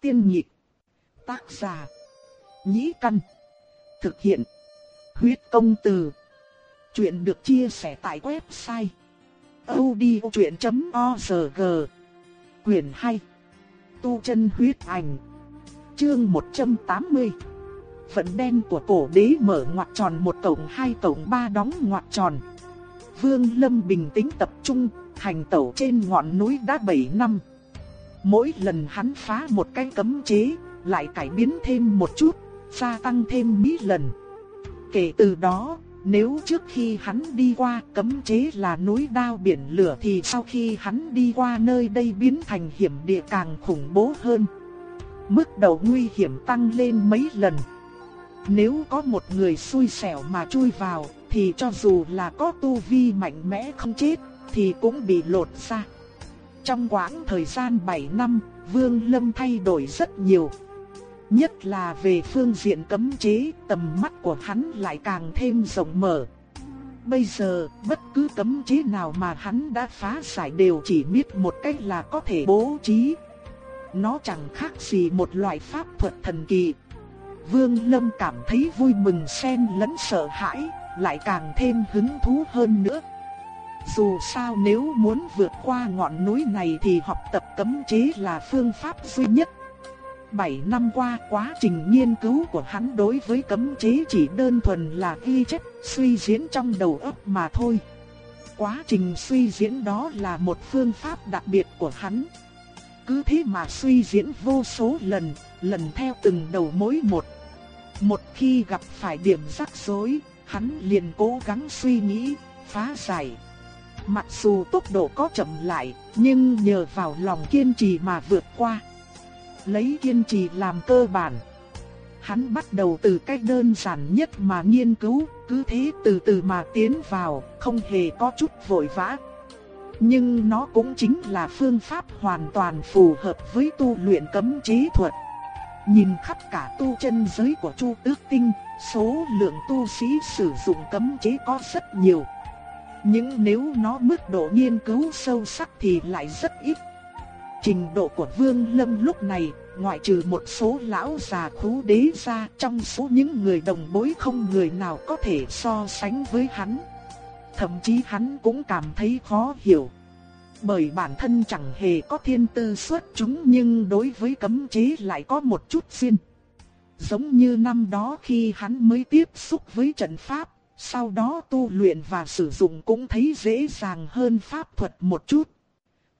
Tiên nhị Tác giả. Nhĩ căn. Thực hiện. Huyết công từ. Chuyện được chia sẻ tại website. odchuyện.org Quyền hay Tu chân huyết ảnh. Chương 180. phận đen của cổ đế mở ngoặt tròn một cổng hai cổng ba đóng ngoặt tròn. Vương Lâm bình tĩnh tập trung, hành tẩu trên ngọn núi đã 7 năm. Mỗi lần hắn phá một cái cấm chế, lại cải biến thêm một chút, gia tăng thêm mỹ lần. Kể từ đó, nếu trước khi hắn đi qua cấm chế là núi đao biển lửa thì sau khi hắn đi qua nơi đây biến thành hiểm địa càng khủng bố hơn. Mức độ nguy hiểm tăng lên mấy lần. Nếu có một người xui xẻo mà chui vào, thì cho dù là có tu vi mạnh mẽ không chết, thì cũng bị lột ra. Trong quãng thời gian 7 năm, Vương Lâm thay đổi rất nhiều. Nhất là về phương diện cấm chế, tầm mắt của hắn lại càng thêm rộng mở. Bây giờ, bất cứ cấm chế nào mà hắn đã phá giải đều chỉ biết một cách là có thể bố trí. Nó chẳng khác gì một loại pháp thuật thần kỳ. Vương Lâm cảm thấy vui mừng xen lẫn sợ hãi, lại càng thêm hứng thú hơn nữa. Dù sao nếu muốn vượt qua ngọn núi này thì học tập cấm chế là phương pháp duy nhất. 7 năm qua quá trình nghiên cứu của hắn đối với cấm chế chỉ đơn thuần là ghi chép, suy diễn trong đầu óc mà thôi. Quá trình suy diễn đó là một phương pháp đặc biệt của hắn. Cứ thế mà suy diễn vô số lần, lần theo từng đầu mối một. Một khi gặp phải điểm rắc rối, hắn liền cố gắng suy nghĩ, phá giải. Mặc dù tốc độ có chậm lại, nhưng nhờ vào lòng kiên trì mà vượt qua. Lấy kiên trì làm cơ bản. Hắn bắt đầu từ cách đơn giản nhất mà nghiên cứu, cứ thế từ từ mà tiến vào, không hề có chút vội vã. Nhưng nó cũng chính là phương pháp hoàn toàn phù hợp với tu luyện cấm chế thuật. Nhìn khắp cả tu chân giới của Chu Tước Tinh, số lượng tu sĩ sử dụng cấm chế có rất nhiều. Nhưng nếu nó mức độ nghiên cứu sâu sắc thì lại rất ít. Trình độ của Vương Lâm lúc này, ngoại trừ một số lão già khú đế ra trong số những người đồng bối không người nào có thể so sánh với hắn. Thậm chí hắn cũng cảm thấy khó hiểu. Bởi bản thân chẳng hề có thiên tư xuất chúng nhưng đối với cấm chế lại có một chút duyên. Giống như năm đó khi hắn mới tiếp xúc với trận pháp, sau đó tu luyện và sử dụng cũng thấy dễ dàng hơn pháp thuật một chút.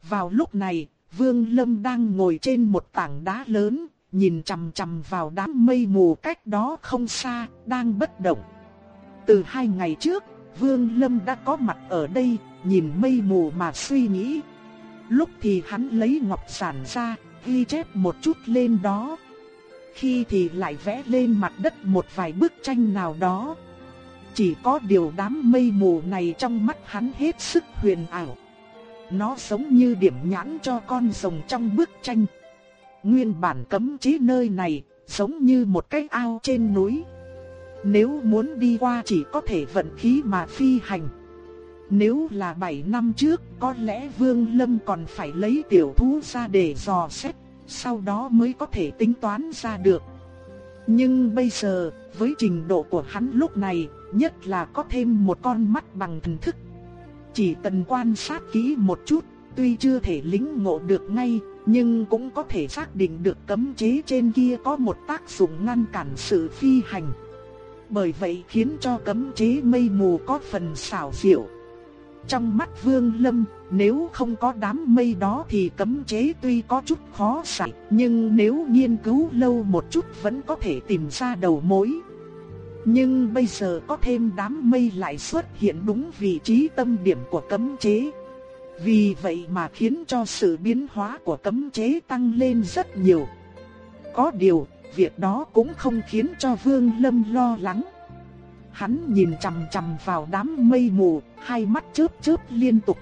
Vào lúc này, Vương Lâm đang ngồi trên một tảng đá lớn, nhìn chằm chằm vào đám mây mù cách đó không xa, đang bất động. Từ hai ngày trước, Vương Lâm đã có mặt ở đây, nhìn mây mù mà suy nghĩ. Lúc thì hắn lấy ngọc sản ra, ghi chép một chút lên đó. Khi thì lại vẽ lên mặt đất một vài bức tranh nào đó. Chỉ có điều đám mây mù này trong mắt hắn hết sức huyền ảo. Nó giống như điểm nhãn cho con rồng trong bức tranh. Nguyên bản cấm chế nơi này, giống như một cái ao trên núi. Nếu muốn đi qua chỉ có thể vận khí mà phi hành. Nếu là 7 năm trước, có lẽ Vương Lâm còn phải lấy tiểu thú ra để dò xét, sau đó mới có thể tính toán ra được. Nhưng bây giờ, với trình độ của hắn lúc này, nhất là có thêm một con mắt bằng thần thức. Chỉ cần quan sát kỹ một chút, tuy chưa thể lĩnh ngộ được ngay, nhưng cũng có thể xác định được cấm chế trên kia có một tác dụng ngăn cản sự phi hành. Bởi vậy khiến cho cấm chế mây mù có phần xảo diệu. Trong mắt Vương Lâm, nếu không có đám mây đó thì cấm chế tuy có chút khó giải, nhưng nếu nghiên cứu lâu một chút vẫn có thể tìm ra đầu mối. Nhưng bây giờ có thêm đám mây lại xuất hiện đúng vị trí tâm điểm của cấm chế. Vì vậy mà khiến cho sự biến hóa của cấm chế tăng lên rất nhiều. Có điều, việc đó cũng không khiến cho Vương Lâm lo lắng. Hắn nhìn chằm chằm vào đám mây mù, hai mắt chớp chớp liên tục.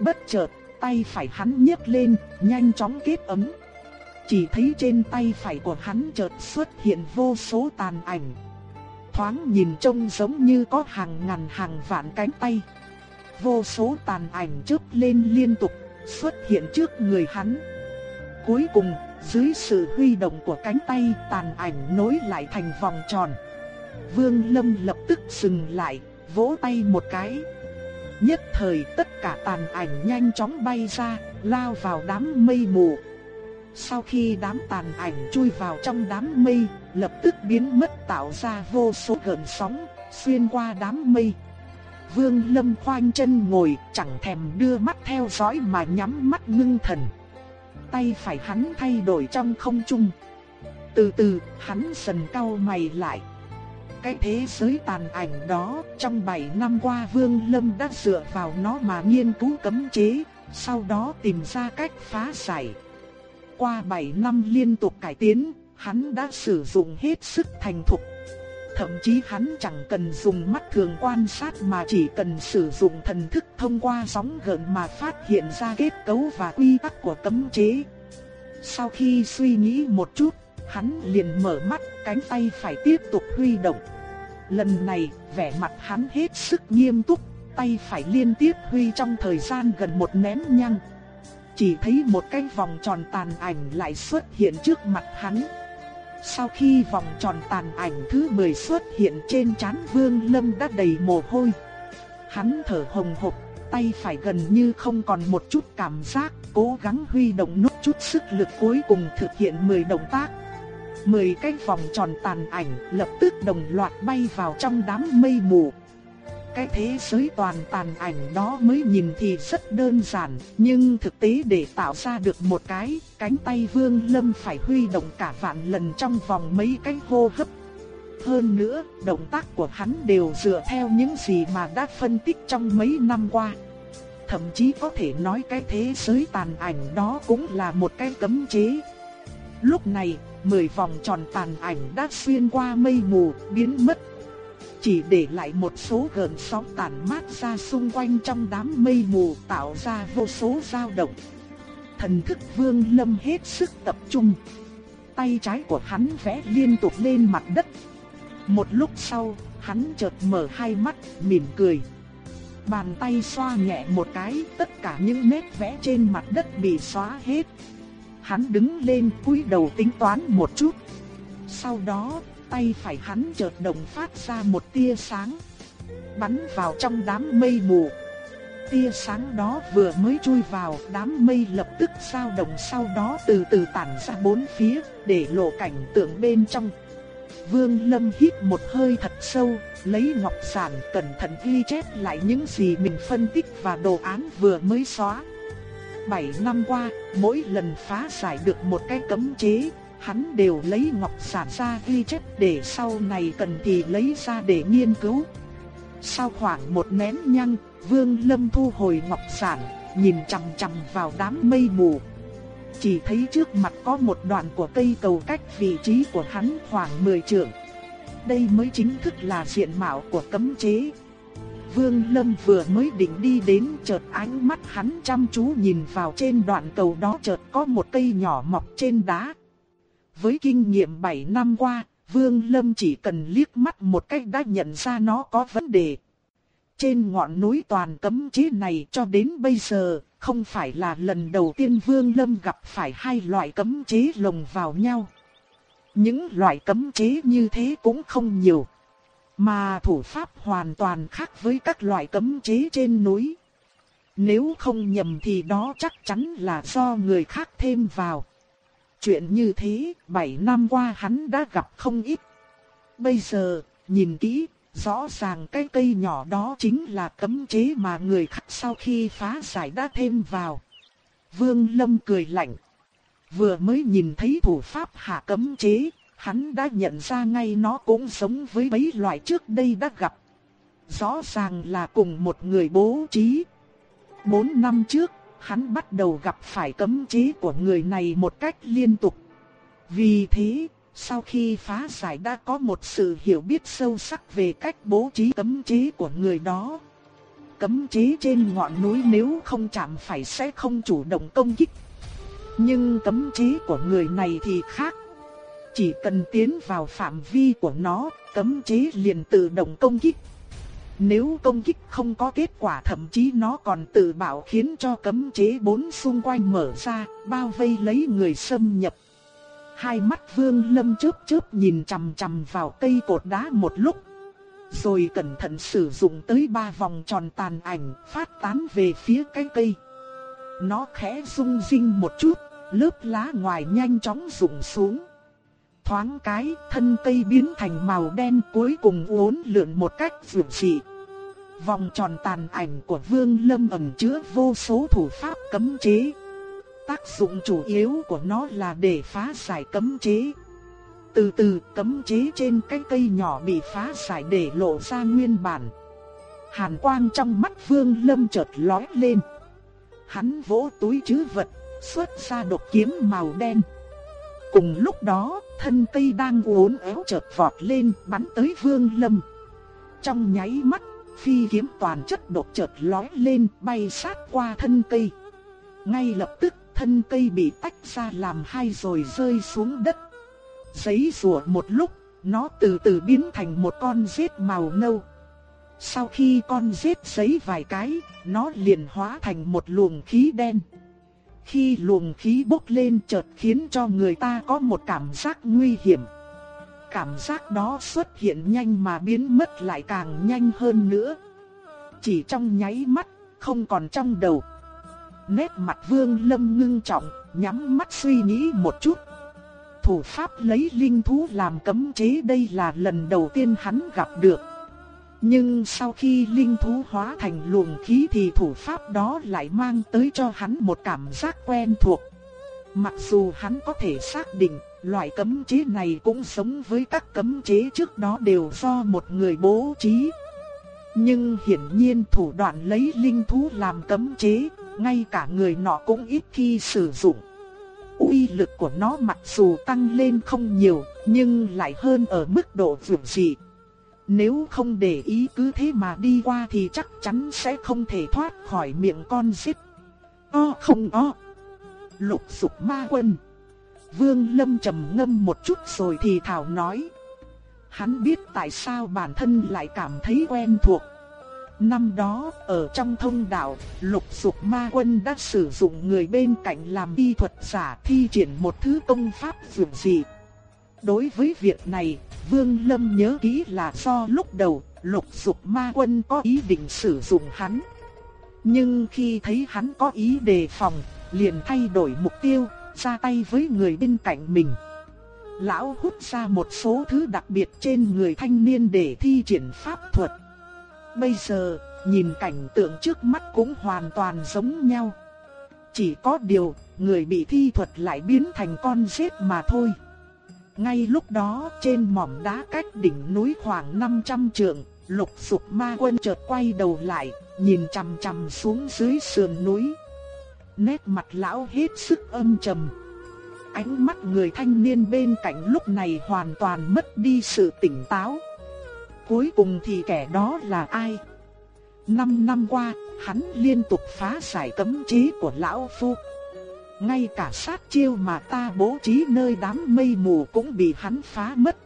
Bất chợt, tay phải hắn nhấc lên, nhanh chóng kết ấm. Chỉ thấy trên tay phải của hắn chợt xuất hiện vô số tàn ảnh. Thoáng nhìn trông giống như có hàng ngàn hàng vạn cánh tay. Vô số tàn ảnh chớp lên liên tục, xuất hiện trước người hắn. Cuối cùng, dưới sự huy động của cánh tay tàn ảnh nối lại thành vòng tròn. Vương Lâm lập tức dừng lại, vỗ tay một cái. Nhất thời tất cả tàn ảnh nhanh chóng bay ra, lao vào đám mây mù. Sau khi đám tàn ảnh chui vào trong đám mây, lập tức biến mất tạo ra vô số gợn sóng, xuyên qua đám mây. Vương Lâm khoanh chân ngồi, chẳng thèm đưa mắt theo dõi mà nhắm mắt ngưng thần. Tay phải hắn thay đổi trong không trung. Từ từ, hắn dần cau mày lại. Cái thế giới tàn ảnh đó, trong 7 năm qua Vương Lâm đã dựa vào nó mà nghiên cứu cấm chế, sau đó tìm ra cách phá giải. Qua 7 năm liên tục cải tiến, hắn đã sử dụng hết sức thành thục. Thậm chí hắn chẳng cần dùng mắt thường quan sát mà chỉ cần sử dụng thần thức thông qua sóng gần mà phát hiện ra kết cấu và quy tắc của cấm chế. Sau khi suy nghĩ một chút, hắn liền mở mắt, cánh tay phải tiếp tục huy động. Lần này, vẻ mặt hắn hết sức nghiêm túc, tay phải liên tiếp huy trong thời gian gần một nén nhang. Chỉ thấy một cái vòng tròn tàn ảnh lại xuất hiện trước mặt hắn. Sau khi vòng tròn tàn ảnh thứ 10 xuất hiện trên trán Vương Lâm đã đầy mồ hôi. Hắn thở hồng hộc, tay phải gần như không còn một chút cảm giác, cố gắng huy động nốt chút sức lực cuối cùng thực hiện 10 động tác. 10 cái vòng tròn tàn ảnh lập tức đồng loạt bay vào trong đám mây mù. Cái thế giới toàn tàn ảnh đó mới nhìn thì rất đơn giản, nhưng thực tế để tạo ra được một cái, cánh tay Vương Lâm phải huy động cả vạn lần trong vòng mấy cái hô hấp. Hơn nữa, động tác của hắn đều dựa theo những gì mà đã phân tích trong mấy năm qua. Thậm chí có thể nói cái thế giới tàn ảnh đó cũng là một cái cấm chế. Lúc này, mười vòng tròn tàn ảnh đã xuyên qua mây mù, biến mất chỉ để lại một số gợn sóng tàn mát ra xung quanh trong đám mây mù tạo ra vô số dao động. Thần thức vương lâm hết sức tập trung. Tay trái của hắn vẽ liên tục lên mặt đất. Một lúc sau, hắn chợt mở hai mắt, mỉm cười. Bàn tay xoa nhẹ một cái, tất cả những nét vẽ trên mặt đất bị xóa hết. Hắn đứng lên cúi đầu tính toán một chút. Sau đó, tay phải hắn chợt động phát ra một tia sáng, bắn vào trong đám mây mù. Tia sáng đó vừa mới chui vào, đám mây lập tức dao động sau đó từ từ tản ra bốn phía, để lộ cảnh tượng bên trong. Vương Lâm hít một hơi thật sâu, lấy ngọc giản cẩn thận ghi chép lại những gì mình phân tích và đồ án vừa mới xóa. Bảy năm qua, mỗi lần phá giải được một cái cấm chế, hắn đều lấy ngọc sản ra ghi chép để sau này cần thì lấy ra để nghiên cứu. Sau khoảng một nén nhang, Vương Lâm thu hồi ngọc sản, nhìn chằm chằm vào đám mây mù. Chỉ thấy trước mặt có một đoạn của cây cầu cách vị trí của hắn khoảng 10 trượng. Đây mới chính thức là diện mạo của cấm chế. Vương Lâm vừa mới định đi đến chợt ánh mắt hắn chăm chú nhìn vào trên đoạn cầu đó chợt có một cây nhỏ mọc trên đá. Với kinh nghiệm 7 năm qua, Vương Lâm chỉ cần liếc mắt một cách đã nhận ra nó có vấn đề. Trên ngọn núi toàn cấm chế này cho đến bây giờ, không phải là lần đầu tiên Vương Lâm gặp phải hai loại cấm chế lồng vào nhau. Những loại cấm chế như thế cũng không nhiều. Mà thủ pháp hoàn toàn khác với các loại cấm chế trên núi. Nếu không nhầm thì đó chắc chắn là do người khác thêm vào. Chuyện như thế, 7 năm qua hắn đã gặp không ít. Bây giờ, nhìn kỹ, rõ ràng cái cây nhỏ đó chính là cấm chế mà người khác sau khi phá giải đã thêm vào. Vương Lâm cười lạnh. Vừa mới nhìn thấy thủ pháp hạ cấm chế, hắn đã nhận ra ngay nó cũng giống với mấy loại trước đây đã gặp. Rõ ràng là cùng một người bố trí. Bốn năm trước, hắn bắt đầu gặp phải cấm chế của người này một cách liên tục. Vì thế, sau khi phá giải đã có một sự hiểu biết sâu sắc về cách bố trí cấm chế của người đó. Cấm chế trên ngọn núi nếu không chạm phải sẽ không chủ động công kích. Nhưng cấm chế của người này thì khác. Chỉ cần tiến vào phạm vi của nó, cấm chế liền tự động công kích. Nếu công kích không có kết quả thậm chí nó còn tự bảo khiến cho cấm chế bốn xung quanh mở ra, bao vây lấy người xâm nhập. Hai mắt Vương Lâm chớp chớp nhìn chằm chằm vào cây cột đá một lúc. Rồi cẩn thận sử dụng tới ba vòng tròn tàn ảnh phát tán về phía cái cây. Nó khẽ rung rinh một chút, lớp lá ngoài nhanh chóng rụng xuống. Thoáng cái, thân cây biến thành màu đen cuối cùng uốn lượn một cách vượt dị. Vòng tròn tàn ảnh của Vương Lâm ẩn chứa vô số thủ pháp cấm chế. Tác dụng chủ yếu của nó là để phá giải cấm chế. Từ từ cấm chế trên cái cây nhỏ bị phá giải để lộ ra nguyên bản. Hàn quang trong mắt Vương Lâm chợt lóe lên. Hắn vỗ túi chứ vật, xuất ra độc kiếm màu đen. Cùng lúc đó, thân cây đang uốn éo chợt vọt lên bắn tới Vương Lâm. Trong nháy mắt, phi kiếm toàn chất đột chợt lóe lên bay sát qua thân cây. Ngay lập tức thân cây bị tách ra làm hai rồi rơi xuống đất. Giấy rùa một lúc, nó từ từ biến thành một con rết màu nâu. Sau khi con rết giấy vài cái, nó liền hóa thành một luồng khí đen. Khi luồng khí bốc lên chợt khiến cho người ta có một cảm giác nguy hiểm. Cảm giác đó xuất hiện nhanh mà biến mất lại càng nhanh hơn nữa. Chỉ trong nháy mắt, không còn trong đầu. Nét mặt vương lâm ngưng trọng, nhắm mắt suy nghĩ một chút. Thủ pháp lấy linh thú làm cấm chế đây là lần đầu tiên hắn gặp được. Nhưng sau khi linh thú hóa thành luồng khí thì thủ pháp đó lại mang tới cho hắn một cảm giác quen thuộc. Mặc dù hắn có thể xác định loại cấm chế này cũng giống với các cấm chế trước đó đều do một người bố trí. Nhưng hiển nhiên thủ đoạn lấy linh thú làm cấm chế, ngay cả người nọ cũng ít khi sử dụng. Uy lực của nó mặc dù tăng lên không nhiều, nhưng lại hơn ở mức độ vượt dị. Nếu không để ý cứ thế mà đi qua thì chắc chắn sẽ không thể thoát khỏi miệng con giết. O không o. Lục sục ma quân. Vương Lâm trầm ngâm một chút rồi thì thảo nói. Hắn biết tại sao bản thân lại cảm thấy quen thuộc. Năm đó, ở trong thông đạo, lục sục ma quân đã sử dụng người bên cạnh làm y thuật giả thi triển một thứ công pháp dường dị. Đối với việc này, Vương Lâm nhớ kỹ là do lúc đầu, lục dục ma quân có ý định sử dụng hắn. Nhưng khi thấy hắn có ý đề phòng, liền thay đổi mục tiêu, ra tay với người bên cạnh mình. Lão hút ra một số thứ đặc biệt trên người thanh niên để thi triển pháp thuật. Bây giờ, nhìn cảnh tượng trước mắt cũng hoàn toàn giống nhau. Chỉ có điều, người bị thi thuật lại biến thành con rết mà thôi. Ngay lúc đó, trên mỏm đá cách đỉnh núi khoảng 500 trượng, lục sục ma quân chợt quay đầu lại, nhìn chằm chằm xuống dưới sườn núi. Nét mặt lão hết sức âm trầm. Ánh mắt người thanh niên bên cạnh lúc này hoàn toàn mất đi sự tỉnh táo. Cuối cùng thì kẻ đó là ai? Năm năm qua, hắn liên tục phá giải cấm chế của lão phu. Ngay cả sát chiêu mà ta bố trí nơi đám mây mù cũng bị hắn phá mất.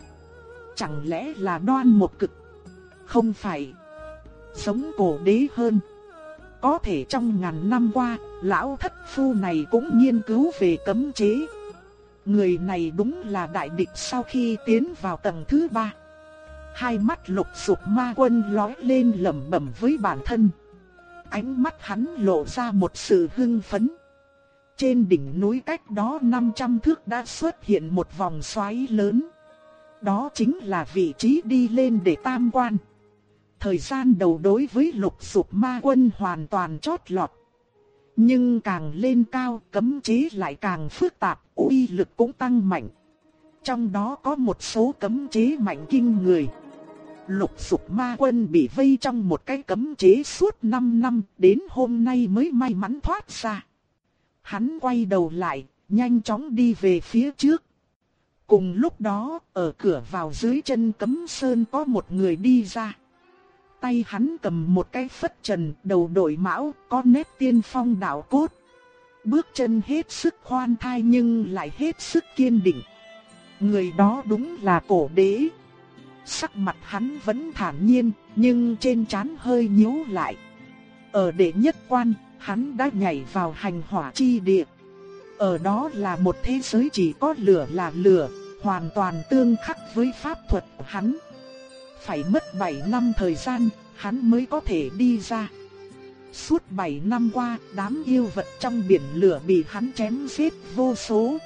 Chẳng lẽ là đoan một cực? Không phải. Sống cổ đế hơn. Có thể trong ngàn năm qua, lão thất phu này cũng nghiên cứu về cấm chế. Người này đúng là đại địch sau khi tiến vào tầng thứ ba. Hai mắt lục sụp ma quân lói lên lẩm bẩm với bản thân. Ánh mắt hắn lộ ra một sự hưng phấn. Trên đỉnh núi cách đó 500 thước đã xuất hiện một vòng xoáy lớn. Đó chính là vị trí đi lên để tam quan. Thời gian đầu đối với lục sụp ma quân hoàn toàn chót lọt. Nhưng càng lên cao cấm chế lại càng phức tạp, uy lực cũng tăng mạnh. Trong đó có một số cấm chế mạnh kinh người. Lục sụp ma quân bị vây trong một cái cấm chế suốt 5 năm, đến hôm nay mới may mắn thoát ra. Hắn quay đầu lại, nhanh chóng đi về phía trước. Cùng lúc đó, ở cửa vào dưới chân cấm sơn có một người đi ra. Tay hắn cầm một cái phất trần, đầu đội mão, có nét tiên phong đạo cốt. Bước chân hết sức khoan thai nhưng lại hết sức kiên định. Người đó đúng là cổ đế. Sắc mặt hắn vẫn thản nhiên, nhưng trên trán hơi nhíu lại. Ở đệ nhất quan, hắn đã nhảy vào hành hỏa chi địa. Ở đó là một thế giới chỉ có lửa là lửa, hoàn toàn tương khắc với pháp thuật của hắn. Phải mất 7 năm thời gian, hắn mới có thể đi ra. Suốt 7 năm qua, đám yêu vật trong biển lửa bị hắn chém giết vô số.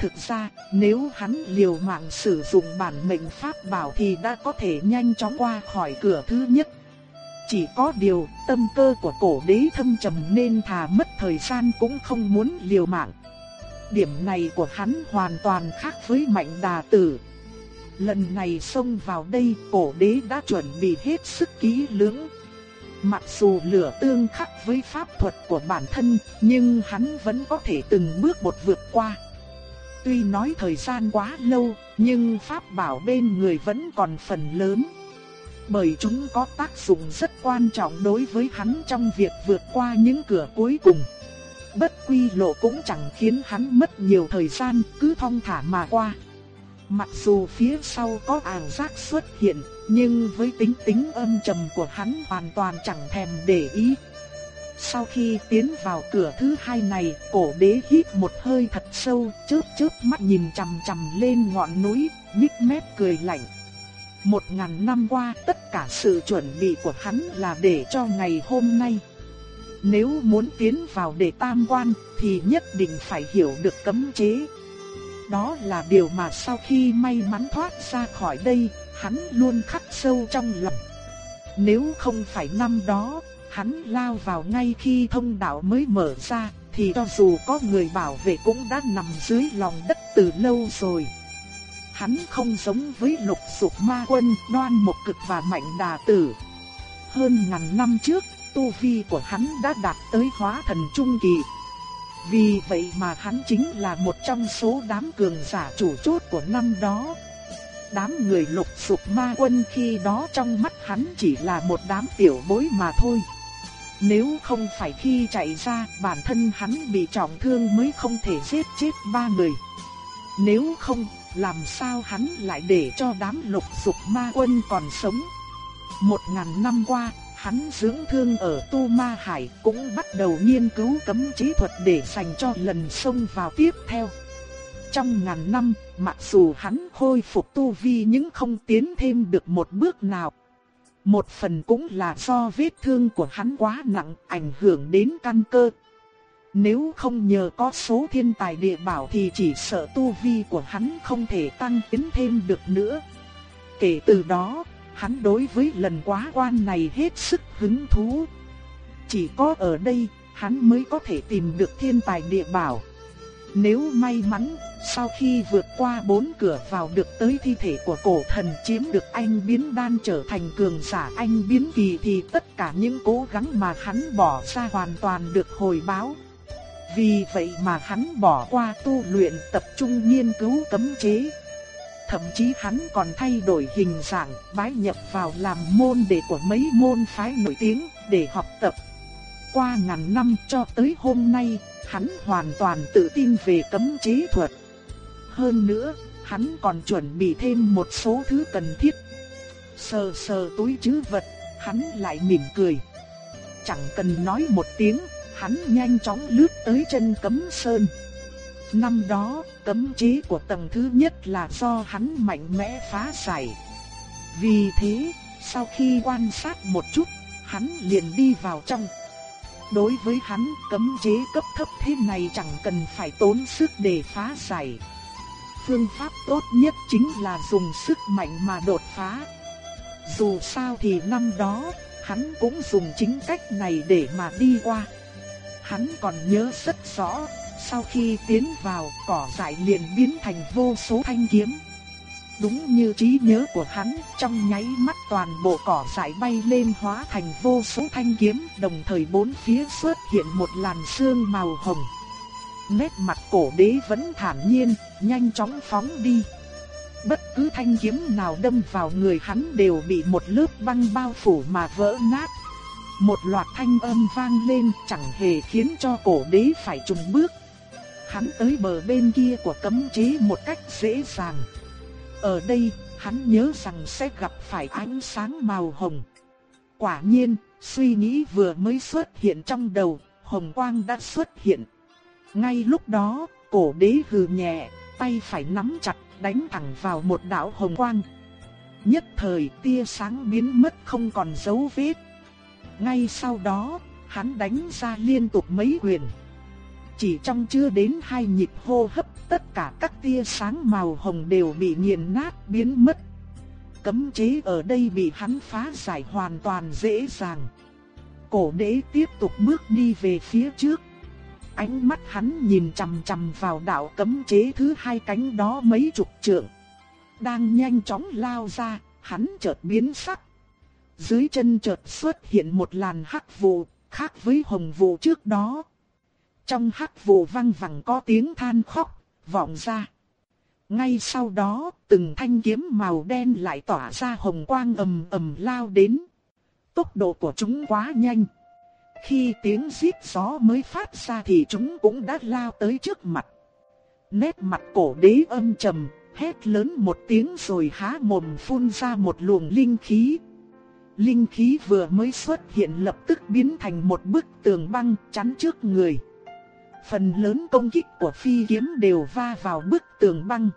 Thực ra, nếu hắn liều mạng sử dụng bản mệnh pháp bảo thì đã có thể nhanh chóng qua khỏi cửa thứ nhất. Chỉ có điều, tâm cơ của cổ đế thâm trầm nên thà mất thời gian cũng không muốn liều mạng. Điểm này của hắn hoàn toàn khác với mạnh đà tử. Lần này xông vào đây, cổ đế đã chuẩn bị hết sức kỹ lưỡng. Mặc dù lửa tương khắc với pháp thuật của bản thân, nhưng hắn vẫn có thể từng bước một vượt qua. Tuy nói thời gian quá lâu, nhưng pháp bảo bên người vẫn còn phần lớn. Bởi chúng có tác dụng rất quan trọng đối với hắn trong việc vượt qua những cửa cuối cùng. Bất quy lộ cũng chẳng khiến hắn mất nhiều thời gian, cứ thong thả mà qua. Mặc dù phía sau có ảo giác xuất hiện, nhưng với tính tính âm trầm của hắn hoàn toàn chẳng thèm để ý. Sau khi tiến vào cửa thứ hai này, cổ đế hít một hơi thật sâu, chớp chớp mắt nhìn chằm chằm lên ngọn núi, nhích mép cười lạnh. Một ngàn năm qua, tất cả sự chuẩn bị của hắn là để cho ngày hôm nay. Nếu muốn tiến vào để tam quan, thì nhất định phải hiểu được cấm chế. Đó là điều mà sau khi may mắn thoát ra khỏi đây, hắn luôn khắc sâu trong lòng. Nếu không phải năm đó, hắn lao vào ngay khi thông đạo mới mở ra, thì cho dù có người bảo vệ cũng đã nằm dưới lòng đất từ lâu rồi. Hắn không giống với lục sục ma quân, đoan một cực và mạnh đà tử. Hơn ngàn năm trước, tu vi của hắn đã đạt tới hóa thần trung kỳ. Vì vậy mà hắn chính là một trong số đám cường giả chủ chốt của năm đó. Đám người lục sục ma quân khi đó trong mắt hắn chỉ là một đám tiểu bối mà thôi. Nếu không phải khi chạy ra bản thân hắn bị trọng thương mới không thể giết chết ba người. Nếu không, làm sao hắn lại để cho đám lục dục ma quân còn sống. Một ngàn năm qua, hắn dưỡng thương ở Tu Ma Hải cũng bắt đầu nghiên cứu cấm chí thuật để dành cho lần xông vào tiếp theo. Trong ngàn năm, mặc dù hắn khôi phục tu vi nhưng không tiến thêm được một bước nào. Một phần cũng là do vết thương của hắn quá nặng ảnh hưởng đến căn cơ. Nếu không nhờ có số thiên tài địa bảo thì chỉ sợ tu vi của hắn không thể tăng tiến thêm được nữa. Kể từ đó, hắn đối với lần quá quan này hết sức hứng thú. Chỉ có ở đây, hắn mới có thể tìm được thiên tài địa bảo. Nếu may mắn, sau khi vượt qua bốn cửa vào được tới thi thể của cổ thần chiếm được anh biến đan trở thành cường giả anh biến kỳ thì tất cả những cố gắng mà hắn bỏ ra hoàn toàn được hồi báo. Vì vậy mà hắn bỏ qua tu luyện tập trung nghiên cứu cấm chế. Thậm chí hắn còn thay đổi hình dạng, bái nhập vào làm môn đệ của mấy môn phái nổi tiếng để học tập. Qua ngàn năm cho tới hôm nay, hắn hoàn toàn tự tin về cấm chế thuật. Hơn nữa, hắn còn chuẩn bị thêm một số thứ cần thiết. Sờ sờ túi chứ vật, hắn lại mỉm cười. Chẳng cần nói một tiếng, hắn nhanh chóng lướt tới chân cấm sơn. Năm đó, cấm chế của tầng thứ nhất là do hắn mạnh mẽ phá giải. Vì thế, sau khi quan sát một chút, hắn liền đi vào trong. Đối với hắn, cấm chế cấp thấp thế này chẳng cần phải tốn sức để phá giải. Phương pháp tốt nhất chính là dùng sức mạnh mà đột phá. Dù sao thì năm đó, hắn cũng dùng chính cách này để mà đi qua. Hắn còn nhớ rất rõ, sau khi tiến vào, cỏ dại liền biến thành vô số thanh kiếm. Đúng như trí nhớ của hắn, trong nháy mắt toàn bộ cỏ dại bay lên hóa thành vô số thanh kiếm, đồng thời bốn phía xuất hiện một làn sương màu hồng. Nét mặt cổ đế vẫn thản nhiên, nhanh chóng phóng đi. Bất cứ thanh kiếm nào đâm vào người hắn đều bị một lớp băng bao phủ mà vỡ nát. Một loạt thanh âm vang lên chẳng hề khiến cho cổ đế phải trùng bước. Hắn tới bờ bên kia của cấm chế một cách dễ dàng. Ở đây, hắn nhớ rằng sẽ gặp phải ánh sáng màu hồng. Quả nhiên, suy nghĩ vừa mới xuất hiện trong đầu, hồng quang đã xuất hiện. Ngay lúc đó, cổ đế hừ nhẹ, tay phải nắm chặt, đánh thẳng vào một đạo hồng quang. Nhất thời tia sáng biến mất không còn dấu vết. Ngay sau đó, hắn đánh ra liên tục mấy quyền. Chỉ trong chưa đến hai nhịp hô hấp, tất cả các tia sáng màu hồng đều bị nghiền nát biến mất. Cấm chế ở đây bị hắn phá giải hoàn toàn dễ dàng. Cổ đế tiếp tục bước đi về phía trước. Ánh mắt hắn nhìn chằm chằm vào đạo cấm chế thứ hai cánh đó mấy chục trượng. Đang nhanh chóng lao ra, hắn chợt biến sắc. Dưới chân chợt xuất hiện một làn hắc vụ, khác với hồng vụ trước đó. Trong hắc vụ vang vẳng có tiếng than khóc, vọng ra. Ngay sau đó, từng thanh kiếm màu đen lại tỏa ra hồng quang ầm ầm lao đến. Tốc độ của chúng quá nhanh. Khi tiếng rít gió mới phát ra thì chúng cũng đã lao tới trước mặt. Nét mặt cổ đế âm trầm, hét lớn một tiếng rồi há mồm phun ra một luồng linh khí. Linh khí vừa mới xuất hiện lập tức biến thành một bức tường băng chắn trước người. Phần lớn công kích của phi kiếm đều va vào bức tường băng.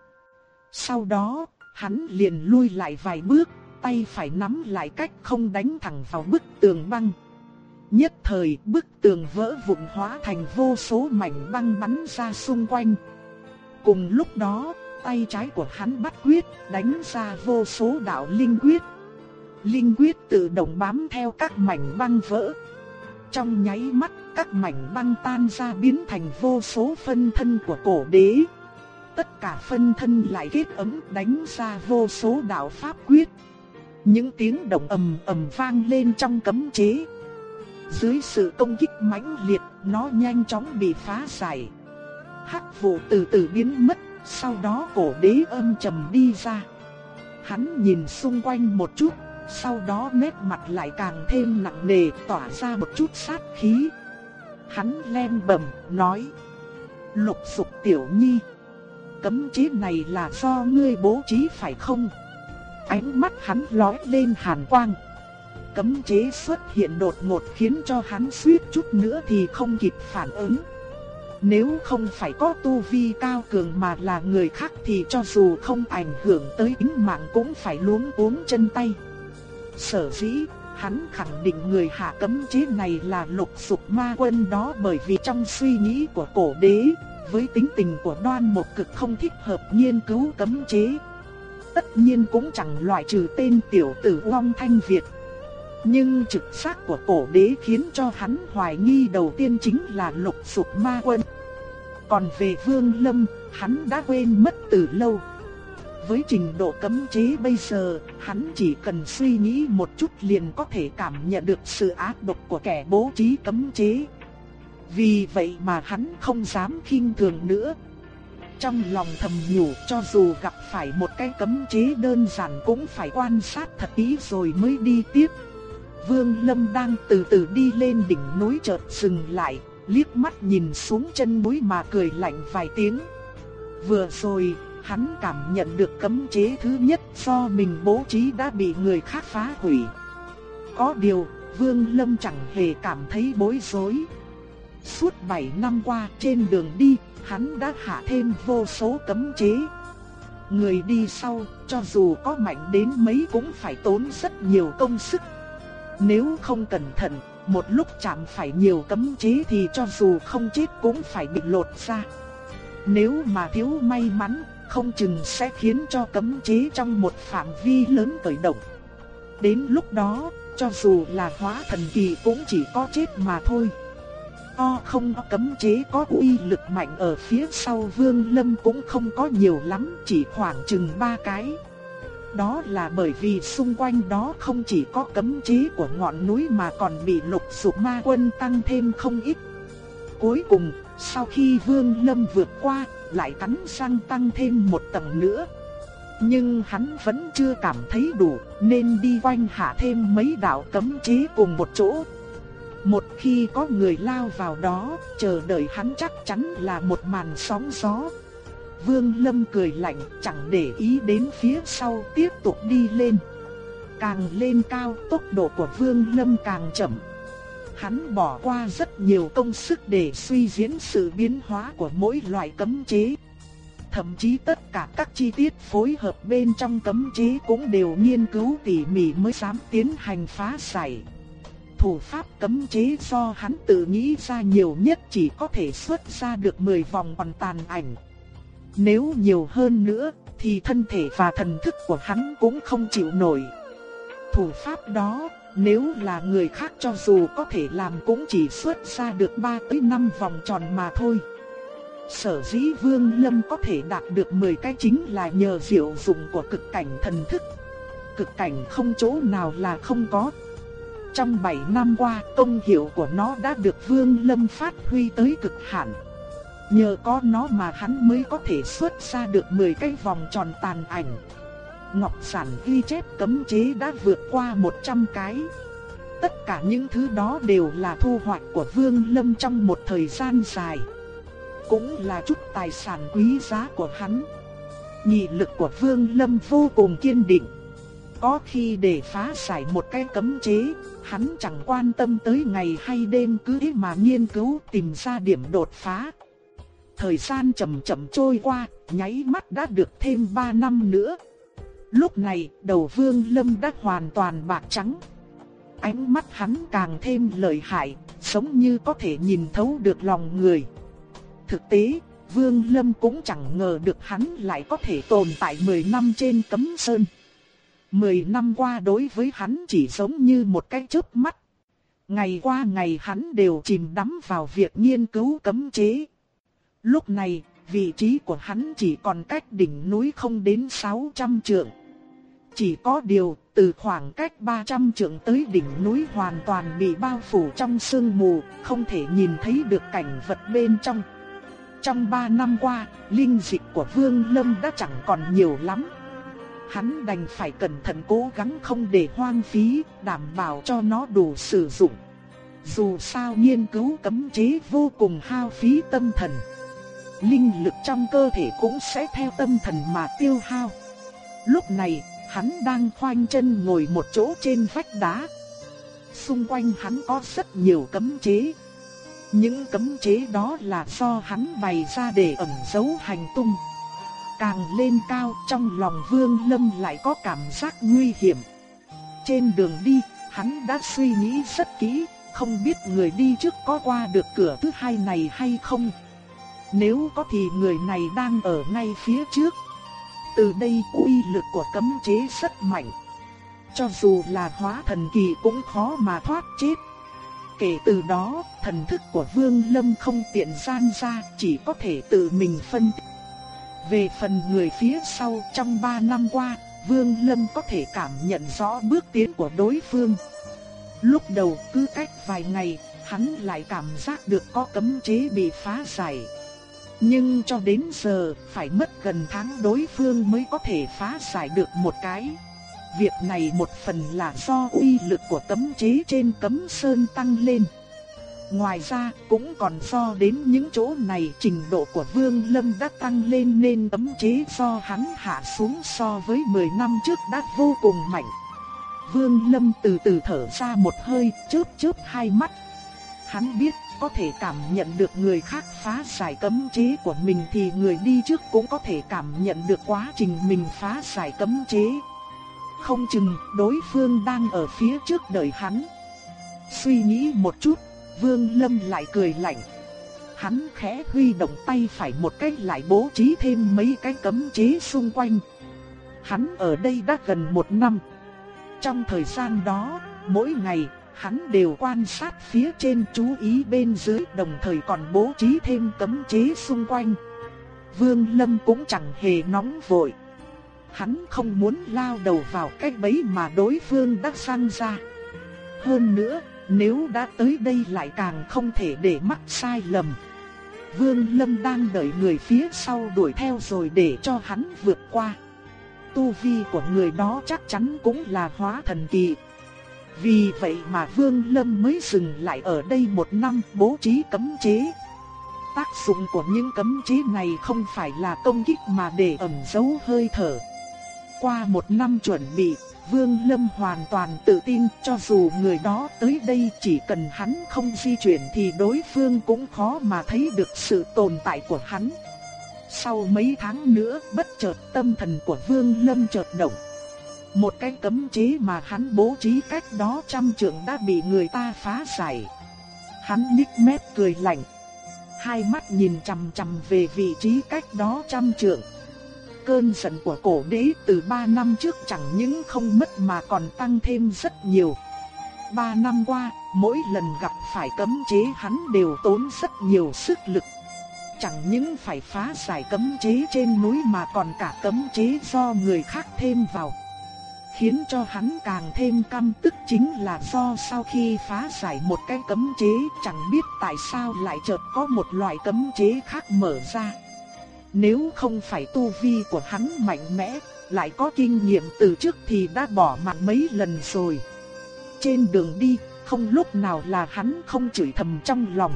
Sau đó, hắn liền lui lại vài bước, tay phải nắm lại cách không đánh thẳng vào bức tường băng. Nhất thời bức tường vỡ vụn hóa thành vô số mảnh băng bắn ra xung quanh. Cùng lúc đó, tay trái của hắn bắt quyết, đánh ra vô số đạo linh quyết. Linh quyết tự động bám theo các mảnh băng vỡ. Trong nháy mắt, các mảnh băng tan ra biến thành vô số phân thân của cổ đế. Tất cả phân thân lại kết ấm đánh ra vô số đạo pháp quyết. Những tiếng động ầm ầm vang lên trong cấm chế. Dưới sự công kích mãnh liệt, nó nhanh chóng bị phá giải. Hắc vụ từ từ biến mất, sau đó cổ đế âm trầm đi ra. Hắn nhìn xung quanh một chút, sau đó nét mặt lại càng thêm nặng nề, tỏa ra một chút sát khí. Hắn len bẩm nói: "Lục Sục tiểu nhi, cấm chế này là do ngươi bố trí phải không?" Ánh mắt hắn lóe lên hàn quang. Cấm chế xuất hiện đột ngột khiến cho hắn suýt chút nữa thì không kịp phản ứng. Nếu không phải có tu vi cao cường mà là người khác thì cho dù không ảnh hưởng tới tính mạng cũng phải luống cuống chân tay. Sở dĩ, hắn khẳng định người hạ cấm chế này là lục sục ma quân đó bởi vì trong suy nghĩ của cổ đế, với tính tình của đoan một cực không thích hợp nghiên cứu cấm chế. Tất nhiên cũng chẳng loại trừ tên tiểu tử Long Thanh Việt. Nhưng trực giác của cổ đế khiến cho hắn hoài nghi đầu tiên chính là lục sục ma quân. Còn về Vương Lâm, hắn đã quên mất từ lâu. Với trình độ cấm chế bây giờ, hắn chỉ cần suy nghĩ một chút liền có thể cảm nhận được sự ác độc của kẻ bố trí cấm chế. Vì vậy mà hắn không dám khinh thường nữa. Trong lòng thầm nhủ cho dù gặp phải một cái cấm chế đơn giản cũng phải quan sát thật kỹ rồi mới đi tiếp. Vương Lâm đang từ từ đi lên đỉnh núi chợt dừng lại, liếc mắt nhìn xuống chân núi mà cười lạnh vài tiếng. Vừa rồi, hắn cảm nhận được cấm chế thứ nhất do mình bố trí đã bị người khác phá hủy. Có điều, Vương Lâm chẳng hề cảm thấy bối rối. Suốt 7 năm qua trên đường đi, hắn đã hạ thêm vô số cấm chế. Người đi sau, cho dù có mạnh đến mấy cũng phải tốn rất nhiều công sức. Nếu không cẩn thận, một lúc chạm phải nhiều cấm chế thì cho dù không chết cũng phải bị lột ra. Nếu mà thiếu may mắn, không chừng sẽ khiến cho cấm chế trong một phạm vi lớn khởi động. Đến lúc đó, cho dù là hóa thần kỳ cũng chỉ có chết mà thôi. O không có cấm chế có uy lực mạnh ở phía sau Vương Lâm cũng không có nhiều lắm, chỉ khoảng chừng ba cái. Đó là bởi vì xung quanh đó không chỉ có cấm chế của ngọn núi mà còn bị lục sụp ma quân tăng thêm không ít. Cuối cùng, sau khi Vương Lâm vượt qua, lại cắn răng tăng thêm một tầng nữa. Nhưng hắn vẫn chưa cảm thấy đủ, nên đi quanh hạ thêm mấy đạo cấm chế cùng một chỗ. Một khi có người lao vào đó, chờ đợi hắn chắc chắn là một màn sóng gió. Vương Lâm cười lạnh, chẳng để ý đến phía sau, tiếp tục đi lên. Càng lên cao, tốc độ của Vương Lâm càng chậm. Hắn bỏ qua rất nhiều công sức để suy diễn sự biến hóa của mỗi loại cấm chế. Thậm chí tất cả các chi tiết phối hợp bên trong cấm chế cũng đều nghiên cứu tỉ mỉ mới dám tiến hành phá giải. Thủ pháp cấm chế do hắn tự nghĩ ra nhiều nhất chỉ có thể xuất ra được 10 vòng còn tàn ảnh. Nếu nhiều hơn nữa, thì thân thể và thần thức của hắn cũng không chịu nổi. Thủ pháp đó nếu là người khác cho dù có thể làm cũng chỉ xuất ra được 3 tới 5 vòng tròn mà thôi. Sở dĩ Vương Lâm có thể đạt được 10 cái chính là nhờ diệu dụng của cực cảnh thần thức. Cực cảnh không chỗ nào là không có. Trong 7 năm qua, công hiệu của nó đã được Vương Lâm phát huy tới cực hạn. Nhờ có nó mà hắn mới có thể xuất ra được 10 cái vòng tròn tàn ảnh. Ngọc Sản ghi chép cấm chế đã vượt qua 100 cái. Tất cả những thứ đó đều là thu hoạch của Vương Lâm trong một thời gian dài. Cũng là chút tài sản quý giá của hắn. Nhị lực của Vương Lâm vô cùng kiên định. Có khi để phá giải một cái cấm chế, hắn chẳng quan tâm tới ngày hay đêm cứ thế mà nghiên cứu tìm ra điểm đột phá. Thời gian chậm chậm trôi qua, nháy mắt đã được thêm 3 năm nữa. Lúc này, đầu Vương Lâm đã hoàn toàn bạc trắng. Ánh mắt hắn càng thêm lợi hại, giống như có thể nhìn thấu được lòng người. Thực tế, Vương Lâm cũng chẳng ngờ được hắn lại có thể tồn tại 10 năm trên cấm sơn. 10 năm qua đối với hắn chỉ giống như một cái chớp mắt. Ngày qua ngày hắn đều chìm đắm vào việc nghiên cứu cấm chế. Lúc này, vị trí của hắn chỉ còn cách đỉnh núi không đến 600 trượng. Chỉ có điều, từ khoảng cách 300 trượng tới đỉnh núi hoàn toàn bị bao phủ trong sương mù, không thể nhìn thấy được cảnh vật bên trong. Trong 3 năm qua, linh dịch của Vương Lâm đã chẳng còn nhiều lắm. Hắn đành phải cẩn thận cố gắng không để hoang phí, đảm bảo cho nó đủ sử dụng. Dù sao nghiên cứu cấm chế vô cùng hao phí tâm thần. Linh lực trong cơ thể cũng sẽ theo tâm thần mà tiêu hao. Lúc này, hắn đang khoanh chân ngồi một chỗ trên vách đá. Xung quanh hắn có rất nhiều cấm chế. Những cấm chế đó là do hắn bày ra để ẩn giấu hành tung. Càng lên cao trong lòng Vương Lâm lại có cảm giác nguy hiểm. Trên đường đi, hắn đã suy nghĩ rất kỹ, không biết người đi trước có qua được cửa thứ hai này hay không. Nếu có thì người này đang ở ngay phía trước. Từ đây uy lực của cấm chế rất mạnh. Cho dù là hóa thần kỳ cũng khó mà thoát chết. Kể từ đó, thần thức của Vương Lâm không tiện gian ra, chỉ có thể tự mình phân tích. Về phần người phía sau trong 3 năm qua, Vương Lâm có thể cảm nhận rõ bước tiến của đối phương. Lúc đầu cứ cách vài ngày, hắn lại cảm giác được có cấm chế bị phá giải. Nhưng cho đến giờ, phải mất gần tháng đối phương mới có thể phá giải được một cái. Việc này một phần là do uy lực của tấm chế trên cấm sơn tăng lên. Ngoài ra, cũng còn do đến những chỗ này trình độ của Vương Lâm đã tăng lên nên tấm chế do hắn hạ xuống so với 10 năm trước đã vô cùng mạnh. Vương Lâm từ từ thở ra một hơi, chớp chớp hai mắt. Hắn biết có thể cảm nhận được người khác phá giải cấm chế của mình thì người đi trước cũng có thể cảm nhận được quá trình mình phá giải cấm chế. Không chừng đối phương đang ở phía trước đợi hắn. Suy nghĩ một chút, Vương Lâm lại cười lạnh. Hắn khẽ huy động tay phải một cách lại bố trí thêm mấy cái cấm chế xung quanh. Hắn ở đây đã gần một năm. Trong thời gian đó, mỗi ngày hắn đều quan sát phía trên chú ý bên dưới đồng thời còn bố trí thêm cấm chế xung quanh. Vương Lâm cũng chẳng hề nóng vội. Hắn không muốn lao đầu vào cái bẫy mà đối phương đã sang ra. Hơn nữa, nếu đã tới đây lại càng không thể để mắc sai lầm. Vương Lâm đang đợi người phía sau đuổi theo rồi để cho hắn vượt qua. Tu vi của người đó chắc chắn cũng là hóa thần kỳ. Vì vậy mà Vương Lâm mới dừng lại ở đây một năm bố trí cấm chế. Tác dụng của những cấm chế này không phải là công kích mà để ẩn giấu hơi thở. Qua một năm chuẩn bị, Vương Lâm hoàn toàn tự tin cho dù người đó tới đây chỉ cần hắn không di chuyển thì đối phương cũng khó mà thấy được sự tồn tại của hắn. Sau mấy tháng nữa bất chợt tâm thần của Vương Lâm chợt động. Một cái cấm chế mà hắn bố trí cách đó trăm trượng đã bị người ta phá giải. Hắn nhích mép cười lạnh. Hai mắt nhìn chằm chằm về vị trí cách đó trăm trượng. Cơn giận của cổ đế từ ba năm trước chẳng những không mất mà còn tăng thêm rất nhiều. Ba năm qua, mỗi lần gặp phải cấm chế hắn đều tốn rất nhiều sức lực. Chẳng những phải phá giải cấm chế trên núi mà còn cả cấm chế do người khác thêm vào. Khiến cho hắn càng thêm căm tức chính là do sau khi phá giải một cái cấm chế chẳng biết tại sao lại chợt có một loại cấm chế khác mở ra. Nếu không phải tu vi của hắn mạnh mẽ, lại có kinh nghiệm từ trước thì đã bỏ mạng mấy lần rồi. Trên đường đi, không lúc nào là hắn không chửi thầm trong lòng.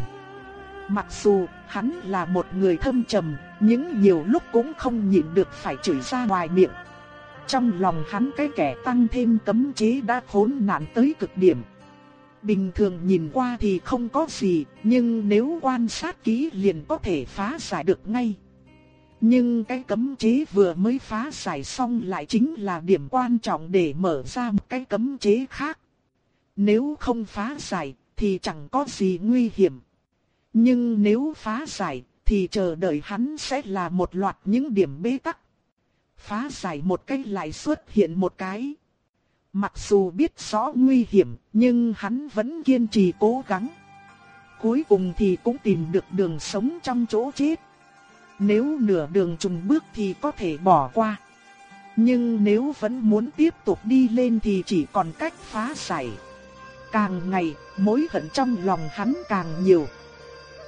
Mặc dù hắn là một người thâm trầm, nhưng nhiều lúc cũng không nhịn được phải chửi ra ngoài miệng. Trong lòng hắn cái kẻ tăng thêm cấm chế đã khốn nạn tới cực điểm. Bình thường nhìn qua thì không có gì, nhưng nếu quan sát kỹ liền có thể phá giải được ngay. Nhưng cái cấm chế vừa mới phá giải xong lại chính là điểm quan trọng để mở ra một cái cấm chế khác. Nếu không phá giải thì chẳng có gì nguy hiểm. Nhưng nếu phá giải thì chờ đợi hắn sẽ là một loạt những điểm bế tắc. Phá giải một cái lại xuất hiện một cái. Mặc dù biết rõ nguy hiểm nhưng hắn vẫn kiên trì cố gắng. Cuối cùng thì cũng tìm được đường sống trong chỗ chết. Nếu nửa đường trùng bước thì có thể bỏ qua. Nhưng nếu vẫn muốn tiếp tục đi lên thì chỉ còn cách phá giải. Càng ngày, mối hận trong lòng hắn càng nhiều.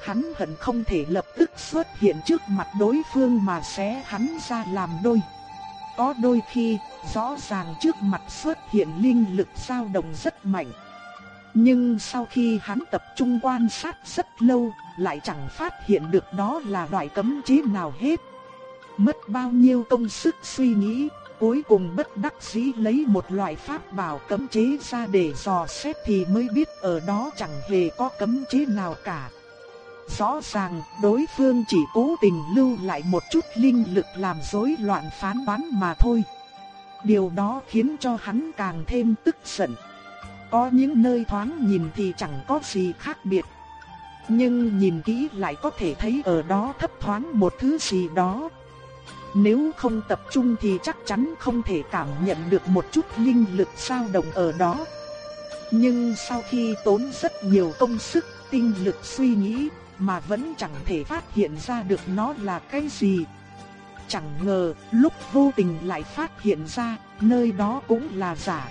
Hắn hận không thể lập tức xuất hiện trước mặt đối phương mà xé hắn ra làm đôi. Có đôi khi, rõ ràng trước mặt xuất hiện linh lực dao động rất mạnh. Nhưng sau khi hắn tập trung quan sát rất lâu, lại chẳng phát hiện được đó là loại cấm chế nào hết. Mất bao nhiêu công sức suy nghĩ, cuối cùng bất đắc dĩ lấy một loại pháp bảo cấm chế ra để dò xét thì mới biết ở đó chẳng hề có cấm chế nào cả. Rõ ràng đối phương chỉ cố tình lưu lại một chút linh lực làm rối loạn phán đoán mà thôi. Điều đó khiến cho hắn càng thêm tức giận. Có những nơi thoáng nhìn thì chẳng có gì khác biệt. Nhưng nhìn kỹ lại có thể thấy ở đó thấp thoáng một thứ gì đó. Nếu không tập trung thì chắc chắn không thể cảm nhận được một chút linh lực sao động ở đó. Nhưng sau khi tốn rất nhiều công sức, tinh lực suy nghĩ, mà vẫn chẳng thể phát hiện ra được nó là cái gì. Chẳng ngờ, lúc vô tình lại phát hiện ra, nơi đó cũng là giả.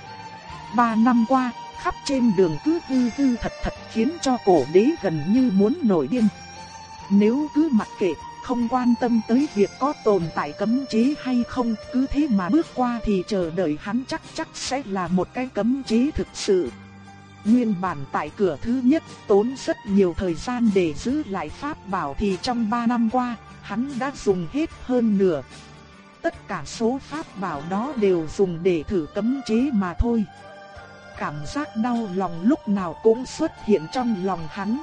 Ba năm qua, khắp trên đường cứ tư tư thật thật khiến cho cổ đế gần như muốn nổi điên. Nếu cứ mặc kệ, không quan tâm tới việc có tồn tại cấm chế hay không, cứ thế mà bước qua thì chờ đợi hắn chắc chắc sẽ là một cái cấm chế thực sự. Nguyên bản tại cửa thứ nhất tốn rất nhiều thời gian để giữ lại pháp bảo thì trong 3 năm qua, hắn đã dùng hết hơn nửa. Tất cả số pháp bảo đó đều dùng để thử cấm chế mà thôi. Cảm giác đau lòng lúc nào cũng xuất hiện trong lòng hắn.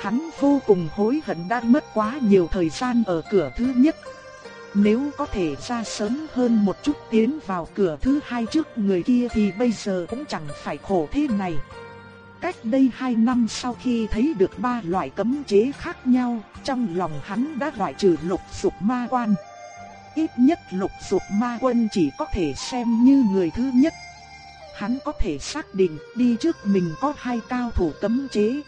Hắn vô cùng hối hận đã mất quá nhiều thời gian ở cửa thứ nhất. Nếu có thể ra sớm hơn một chút tiến vào cửa thứ hai trước người kia thì bây giờ cũng chẳng phải khổ thế này. Cách đây hai năm sau khi thấy được ba loại cấm chế khác nhau, trong lòng hắn đã loại trừ lục dục ma quan. Ít nhất lục dục ma quân chỉ có thể xem như người thứ nhất. Hắn có thể xác định đi trước mình có hai cao thủ cấm chế,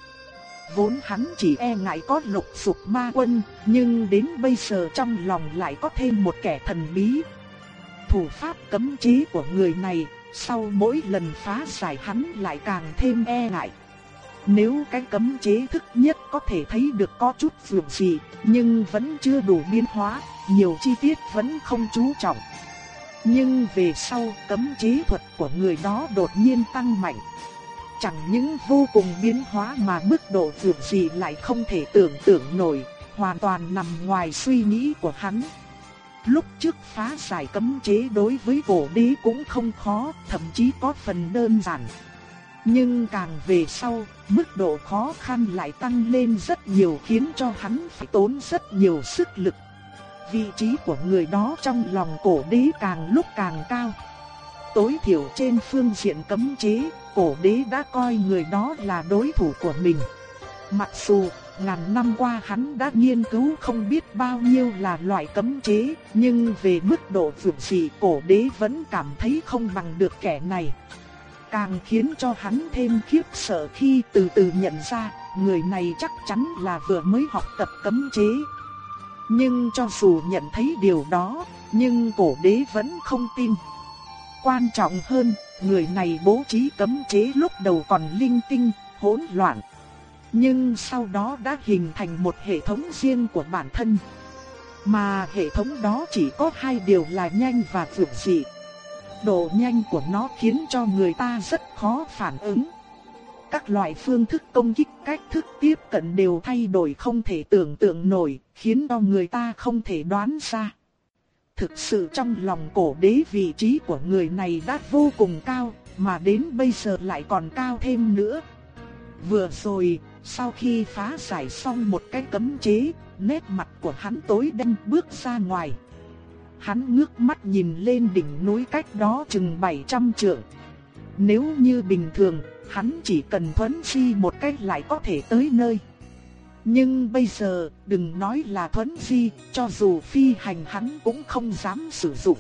Vốn hắn chỉ e ngại có lục sục ma quân, nhưng đến bây giờ trong lòng lại có thêm một kẻ thần bí. Thủ pháp cấm chế của người này, sau mỗi lần phá giải hắn lại càng thêm e ngại. Nếu cái cấm chế thức nhất có thể thấy được có chút vượt gì, nhưng vẫn chưa đủ biến hóa, nhiều chi tiết vẫn không chú trọng. Nhưng về sau cấm chế thuật của người đó đột nhiên tăng mạnh chẳng những vô cùng biến hóa mà mức độ vượt gì lại không thể tưởng tượng nổi, hoàn toàn nằm ngoài suy nghĩ của hắn. Lúc trước phá giải cấm chế đối với cổ đế cũng không khó, thậm chí có phần đơn giản. Nhưng càng về sau, mức độ khó khăn lại tăng lên rất nhiều khiến cho hắn phải tốn rất nhiều sức lực. Vị trí của người đó trong lòng cổ đế càng lúc càng cao. Tối thiểu trên phương diện cấm chế, cổ đế đã coi người đó là đối thủ của mình. Mặc dù ngàn năm qua hắn đã nghiên cứu không biết bao nhiêu là loại cấm chế, nhưng về mức độ vượt sĩ cổ đế vẫn cảm thấy không bằng được kẻ này. Càng khiến cho hắn thêm khiếp sợ khi từ từ nhận ra, người này chắc chắn là vừa mới học tập cấm chế. Nhưng cho dù nhận thấy điều đó, nhưng cổ đế vẫn không tin. Quan trọng hơn, người này bố trí cấm chế lúc đầu còn linh tinh, hỗn loạn. Nhưng sau đó đã hình thành một hệ thống riêng của bản thân. Mà hệ thống đó chỉ có hai điều là nhanh và vượt dị. Độ nhanh của nó khiến cho người ta rất khó phản ứng. Các loại phương thức công kích cách thức tiếp cận đều thay đổi không thể tưởng tượng nổi, khiến cho người ta không thể đoán ra. Thực sự trong lòng cổ đế vị trí của người này đã vô cùng cao, mà đến bây giờ lại còn cao thêm nữa. Vừa rồi, sau khi phá giải xong một cái cấm chế, nét mặt của hắn tối đen bước ra ngoài. Hắn ngước mắt nhìn lên đỉnh núi cách đó chừng 700 trượng. Nếu như bình thường, hắn chỉ cần thuấn di một cách lại có thể tới nơi. Nhưng bây giờ, đừng nói là thuấn di, cho dù phi hành hắn cũng không dám sử dụng.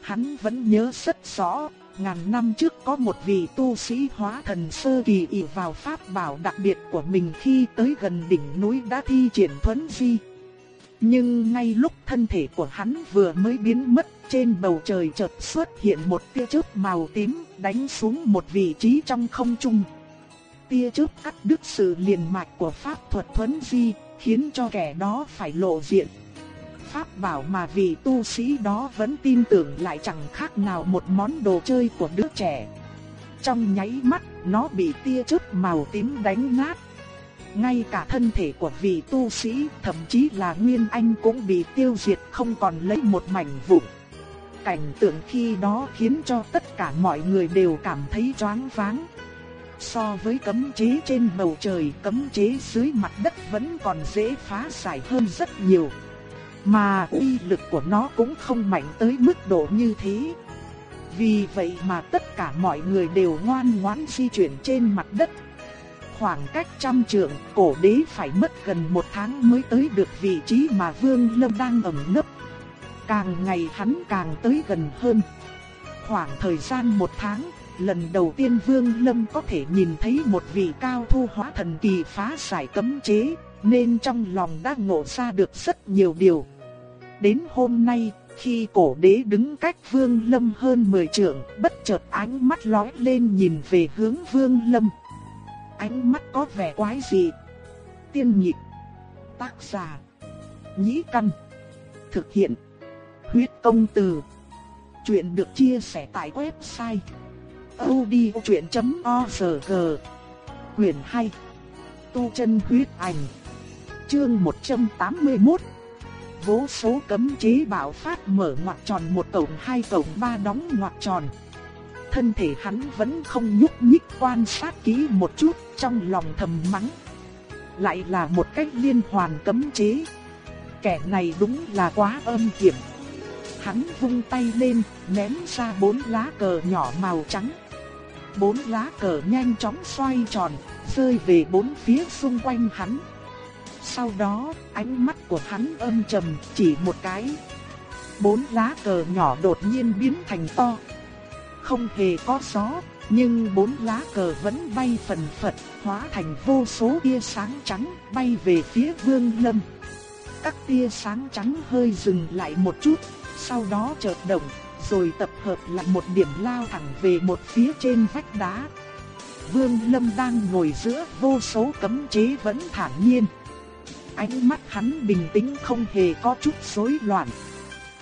Hắn vẫn nhớ rất rõ, ngàn năm trước có một vị tu sĩ hóa thần sơ kỳ ỷ vào pháp bảo đặc biệt của mình khi tới gần đỉnh núi đã thi triển thuấn di. Nhưng ngay lúc thân thể của hắn vừa mới biến mất, trên bầu trời chợt xuất hiện một tia chớp màu tím đánh xuống một vị trí trong không trung. Tia chớp cắt đứt sự liền mạch của pháp thuật thuấn di, khiến cho kẻ đó phải lộ diện pháp bảo mà vị tu sĩ đó vẫn tin tưởng lại chẳng khác nào một món đồ chơi của đứa trẻ. Trong nháy mắt, nó bị tia chớp màu tím đánh nát. Ngay cả thân thể của vị tu sĩ, thậm chí là Nguyên Anh cũng bị tiêu diệt không còn lấy một mảnh vụn. Cảnh tượng khi đó khiến cho tất cả mọi người đều cảm thấy choáng váng. So với cấm chế trên bầu trời, cấm chế dưới mặt đất vẫn còn dễ phá giải hơn rất nhiều. Mà uy lực của nó cũng không mạnh tới mức độ như thế. Vì vậy mà tất cả mọi người đều ngoan ngoãn di chuyển trên mặt đất. Khoảng cách trăm trượng, cổ đế phải mất gần một tháng mới tới được vị trí mà Vương Lâm đang ẩn nấp. Càng ngày hắn càng tới gần hơn. Khoảng thời gian một tháng, lần đầu tiên Vương Lâm có thể nhìn thấy một vị cao thu hóa thần kỳ phá giải cấm chế, nên trong lòng đã ngộ ra được rất nhiều điều. Đến hôm nay, khi cổ đế đứng cách Vương Lâm hơn 10 trượng, bất chợt ánh mắt lóe lên nhìn về hướng Vương Lâm. Ánh mắt có vẻ quái dị. Tiên nhịp. Tác giả. Nhĩ căn. Thực hiện. Huyết công từ. Chuyện được chia sẻ tại website odchuyện.org Quyền 2. Tu chân huyết ảnh. Chương 181 vô số cấm chế bạo phát mở ngoặc tròn một tổng hai tổng ba đóng ngoặc tròn. Thân thể hắn vẫn không nhúc nhích quan sát kỹ một chút trong lòng thầm mắng. Lại là một cách liên hoàn cấm chế. Kẻ này đúng là quá âm hiểm. Hắn vung tay lên, ném ra bốn lá cờ nhỏ màu trắng. Bốn lá cờ nhanh chóng xoay tròn, rơi về bốn phía xung quanh hắn. Sau đó, ánh mắt của hắn âm trầm chỉ một cái. Bốn lá cờ nhỏ đột nhiên biến thành to. Không hề có gió, nhưng bốn lá cờ vẫn bay phần phật, hóa thành vô số tia sáng trắng bay về phía Vương Lâm. Các tia sáng trắng hơi dừng lại một chút, sau đó chợt động, rồi tập hợp lại một điểm lao thẳng về một phía trên vách đá. Vương Lâm đang ngồi giữa vô số cấm chế vẫn thản nhiên. Ánh mắt hắn bình tĩnh không hề có chút rối loạn.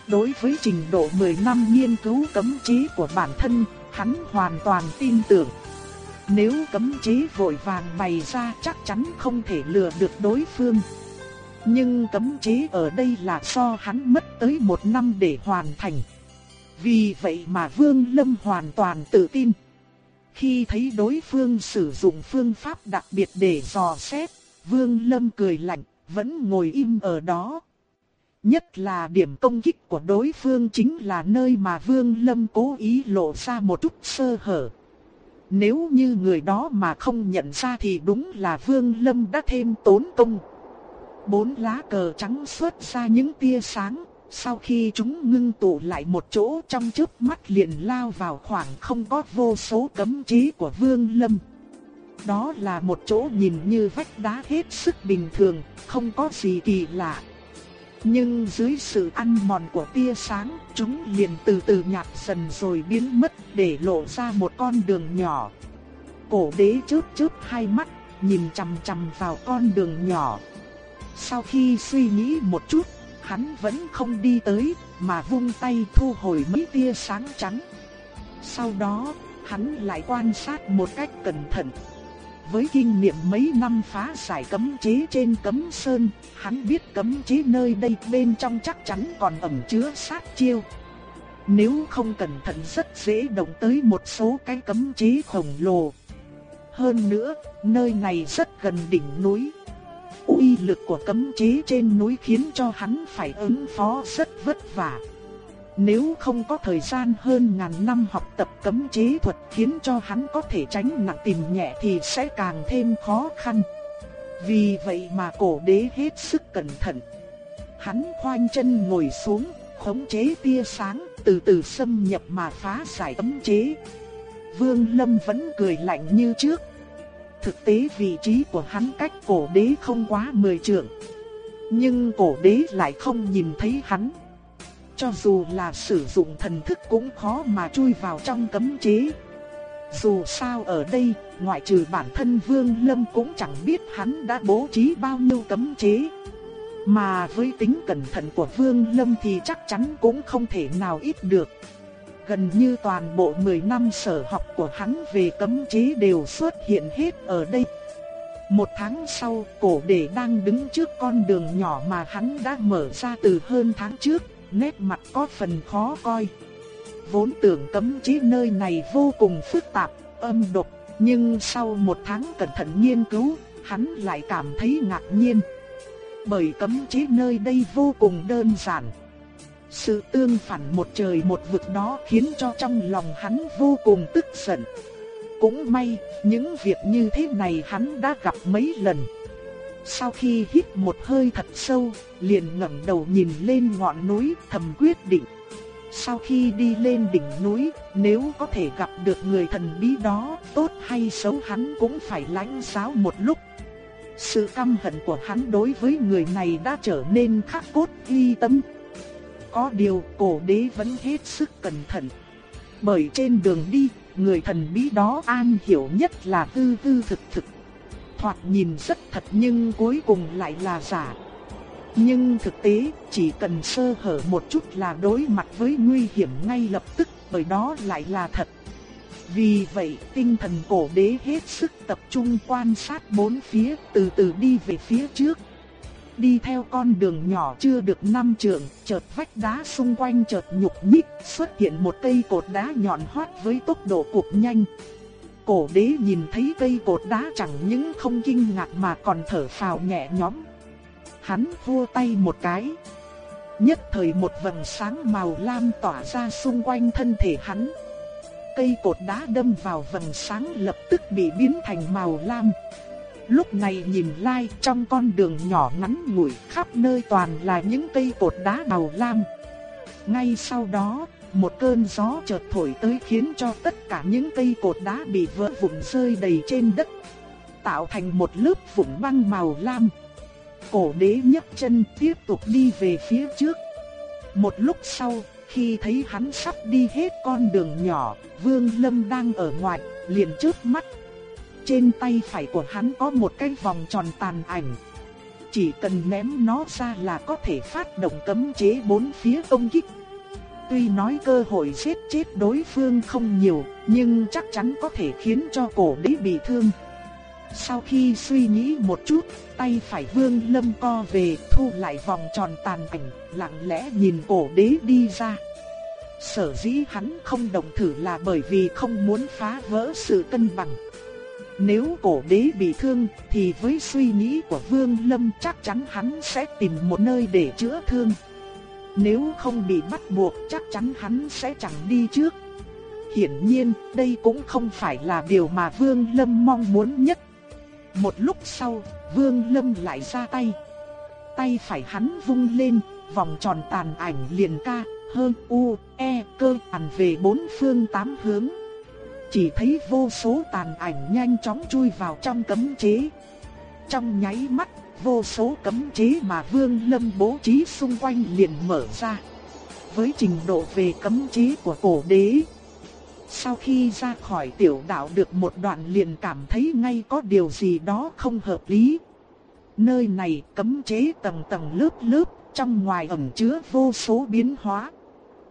Đối với trình độ 10 năm nghiên cứu cấm chế của bản thân, hắn hoàn toàn tin tưởng. Nếu cấm chế vội vàng bày ra chắc chắn không thể lừa được đối phương. Nhưng cấm chế ở đây là do hắn mất tới một năm để hoàn thành. Vì vậy mà Vương Lâm hoàn toàn tự tin. Khi thấy đối phương sử dụng phương pháp đặc biệt để dò xét, Vương Lâm cười lạnh, vẫn ngồi im ở đó. Nhất là điểm công kích của đối phương chính là nơi mà Vương Lâm cố ý lộ ra một chút sơ hở. Nếu như người đó mà không nhận ra thì đúng là Vương Lâm đã thêm tốn công. Bốn lá cờ trắng xuất ra những tia sáng, sau khi chúng ngưng tụ lại một chỗ trong chớp mắt liền lao vào khoảng không có vô số cấm chí của Vương Lâm. Đó là một chỗ nhìn như vách đá hết sức bình thường, không có gì kỳ lạ. Nhưng dưới sự ăn mòn của tia sáng, chúng liền từ từ nhạt dần rồi biến mất để lộ ra một con đường nhỏ. Cổ đế chớp chớp hai mắt, nhìn chằm chằm vào con đường nhỏ. Sau khi suy nghĩ một chút, hắn vẫn không đi tới, mà vung tay thu hồi mấy tia sáng trắng. Sau đó, hắn lại quan sát một cách cẩn thận. Với kinh nghiệm mấy năm phá giải cấm chế trên cấm sơn, hắn biết cấm chế nơi đây bên trong chắc chắn còn ẩn chứa sát chiêu. Nếu không cẩn thận rất dễ động tới một số cái cấm chế khổng lồ. Hơn nữa, nơi này rất gần đỉnh núi. Uy lực của cấm chế trên núi khiến cho hắn phải ứng phó rất vất vả. Nếu không có thời gian hơn ngàn năm học tập cấm chế thuật khiến cho hắn có thể tránh nặng tìm nhẹ thì sẽ càng thêm khó khăn. Vì vậy mà cổ đế hết sức cẩn thận. Hắn khoanh chân ngồi xuống, khống chế tia sáng, từ từ xâm nhập mà phá giải cấm chế. Vương Lâm vẫn cười lạnh như trước. Thực tế vị trí của hắn cách cổ đế không quá 10 trượng. Nhưng cổ đế lại không nhìn thấy hắn. Cho dù là sử dụng thần thức cũng khó mà chui vào trong cấm chế. Dù sao ở đây, ngoại trừ bản thân Vương Lâm cũng chẳng biết hắn đã bố trí bao nhiêu cấm chế. Mà với tính cẩn thận của Vương Lâm thì chắc chắn cũng không thể nào ít được. Gần như toàn bộ 10 năm sở học của hắn về cấm chế đều xuất hiện hết ở đây. Một tháng sau, cổ đệ đang đứng trước con đường nhỏ mà hắn đã mở ra từ hơn tháng trước, nét mặt có phần khó coi. Vốn tưởng cấm chế nơi này vô cùng phức tạp, âm độc, nhưng sau một tháng cẩn thận nghiên cứu, hắn lại cảm thấy ngạc nhiên. Bởi cấm chế nơi đây vô cùng đơn giản. Sự tương phản một trời một vực đó khiến cho trong lòng hắn vô cùng tức giận. Cũng may, những việc như thế này hắn đã gặp mấy lần. Sau khi hít một hơi thật sâu, liền ngẩng đầu nhìn lên ngọn núi thầm quyết định. Sau khi đi lên đỉnh núi, nếu có thể gặp được người thần bí đó, tốt hay xấu hắn cũng phải lãnh giáo một lúc. Sự căm hận của hắn đối với người này đã trở nên khắc cốt ghi tâm. Có điều cổ đế vẫn hết sức cẩn thận. Bởi trên đường đi, người thần bí đó an hiểu nhất là tư tư thực thực thoạt nhìn rất thật nhưng cuối cùng lại là giả. Nhưng thực tế, chỉ cần sơ hở một chút là đối mặt với nguy hiểm ngay lập tức, bởi đó lại là thật. Vì vậy, tinh thần cổ đế hết sức tập trung quan sát bốn phía, từ từ đi về phía trước. Đi theo con đường nhỏ chưa được năm trượng, chợt vách đá xung quanh chợt nhục nhích, xuất hiện một cây cột đá nhọn hoắt với tốc độ cực nhanh cổ đế nhìn thấy cây cột đá chẳng những không kinh ngạc mà còn thở phào nhẹ nhõm. Hắn vua tay một cái. Nhất thời một vầng sáng màu lam tỏa ra xung quanh thân thể hắn. Cây cột đá đâm vào vầng sáng lập tức bị biến thành màu lam. Lúc này nhìn lai trong con đường nhỏ ngắn ngủi khắp nơi toàn là những cây cột đá màu lam. Ngay sau đó, một cơn gió chợt thổi tới khiến cho tất cả những cây cột đá bị vỡ vụn rơi đầy trên đất, tạo thành một lớp vụn băng màu lam. Cổ đế nhấc chân tiếp tục đi về phía trước. Một lúc sau, khi thấy hắn sắp đi hết con đường nhỏ, Vương Lâm đang ở ngoài, liền trước mắt. Trên tay phải của hắn có một cái vòng tròn tàn ảnh. Chỉ cần ném nó ra là có thể phát động cấm chế bốn phía công kích. Tuy nói cơ hội giết chết đối phương không nhiều, nhưng chắc chắn có thể khiến cho cổ đế bị thương. Sau khi suy nghĩ một chút, tay phải Vương Lâm co về, thu lại vòng tròn tàn ảnh, lặng lẽ nhìn cổ đế đi ra. Sở dĩ hắn không động thử là bởi vì không muốn phá vỡ sự cân bằng. Nếu cổ đế bị thương thì với suy nghĩ của Vương Lâm chắc chắn hắn sẽ tìm một nơi để chữa thương. Nếu không bị bắt buộc chắc chắn hắn sẽ chẳng đi trước. Hiển nhiên đây cũng không phải là điều mà Vương Lâm mong muốn nhất. Một lúc sau, Vương Lâm lại ra tay. Tay phải hắn vung lên, vòng tròn tàn ảnh liền ca, hơn u, e, cơ àn về bốn phương tám hướng. Chỉ thấy vô số tàn ảnh nhanh chóng chui vào trong cấm chế. Trong nháy mắt, vô số cấm chế mà Vương Lâm bố trí xung quanh liền mở ra. Với trình độ về cấm chế của cổ đế, sau khi ra khỏi tiểu đạo được một đoạn liền cảm thấy ngay có điều gì đó không hợp lý. Nơi này cấm chế tầng tầng lớp lớp, trong ngoài ẩn chứa vô số biến hóa.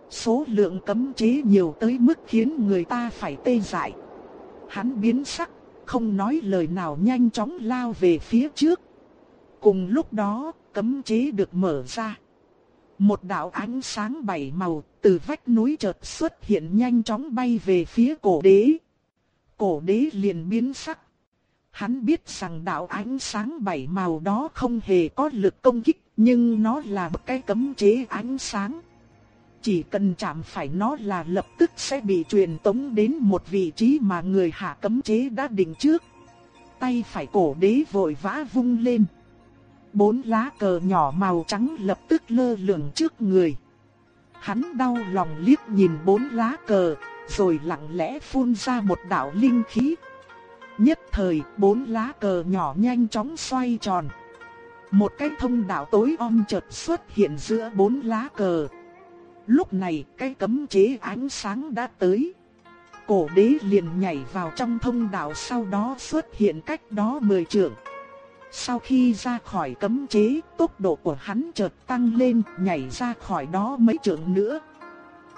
Số lượng cấm chế nhiều tới mức khiến người ta phải tê dại. Hắn biến sắc, không nói lời nào nhanh chóng lao về phía trước. Cùng lúc đó, cấm chế được mở ra. Một đạo ánh sáng bảy màu từ vách núi chợt xuất hiện nhanh chóng bay về phía cổ đế. Cổ đế liền biến sắc. Hắn biết rằng đạo ánh sáng bảy màu đó không hề có lực công kích, nhưng nó là một cái cấm chế ánh sáng. Chỉ cần chạm phải nó là lập tức sẽ bị truyền tống đến một vị trí mà người hạ cấm chế đã định trước. Tay phải cổ đế vội vã vung lên. Bốn lá cờ nhỏ màu trắng lập tức lơ lửng trước người. Hắn đau lòng liếc nhìn bốn lá cờ, rồi lặng lẽ phun ra một đạo linh khí. Nhất thời, bốn lá cờ nhỏ nhanh chóng xoay tròn. Một cái thông đạo tối om chợt xuất hiện giữa bốn lá cờ. Lúc này, cái cấm chế ánh sáng đã tới. Cổ đế liền nhảy vào trong thông đạo sau đó xuất hiện cách đó mười trượng. Sau khi ra khỏi cấm chế, tốc độ của hắn chợt tăng lên, nhảy ra khỏi đó mấy trượng nữa.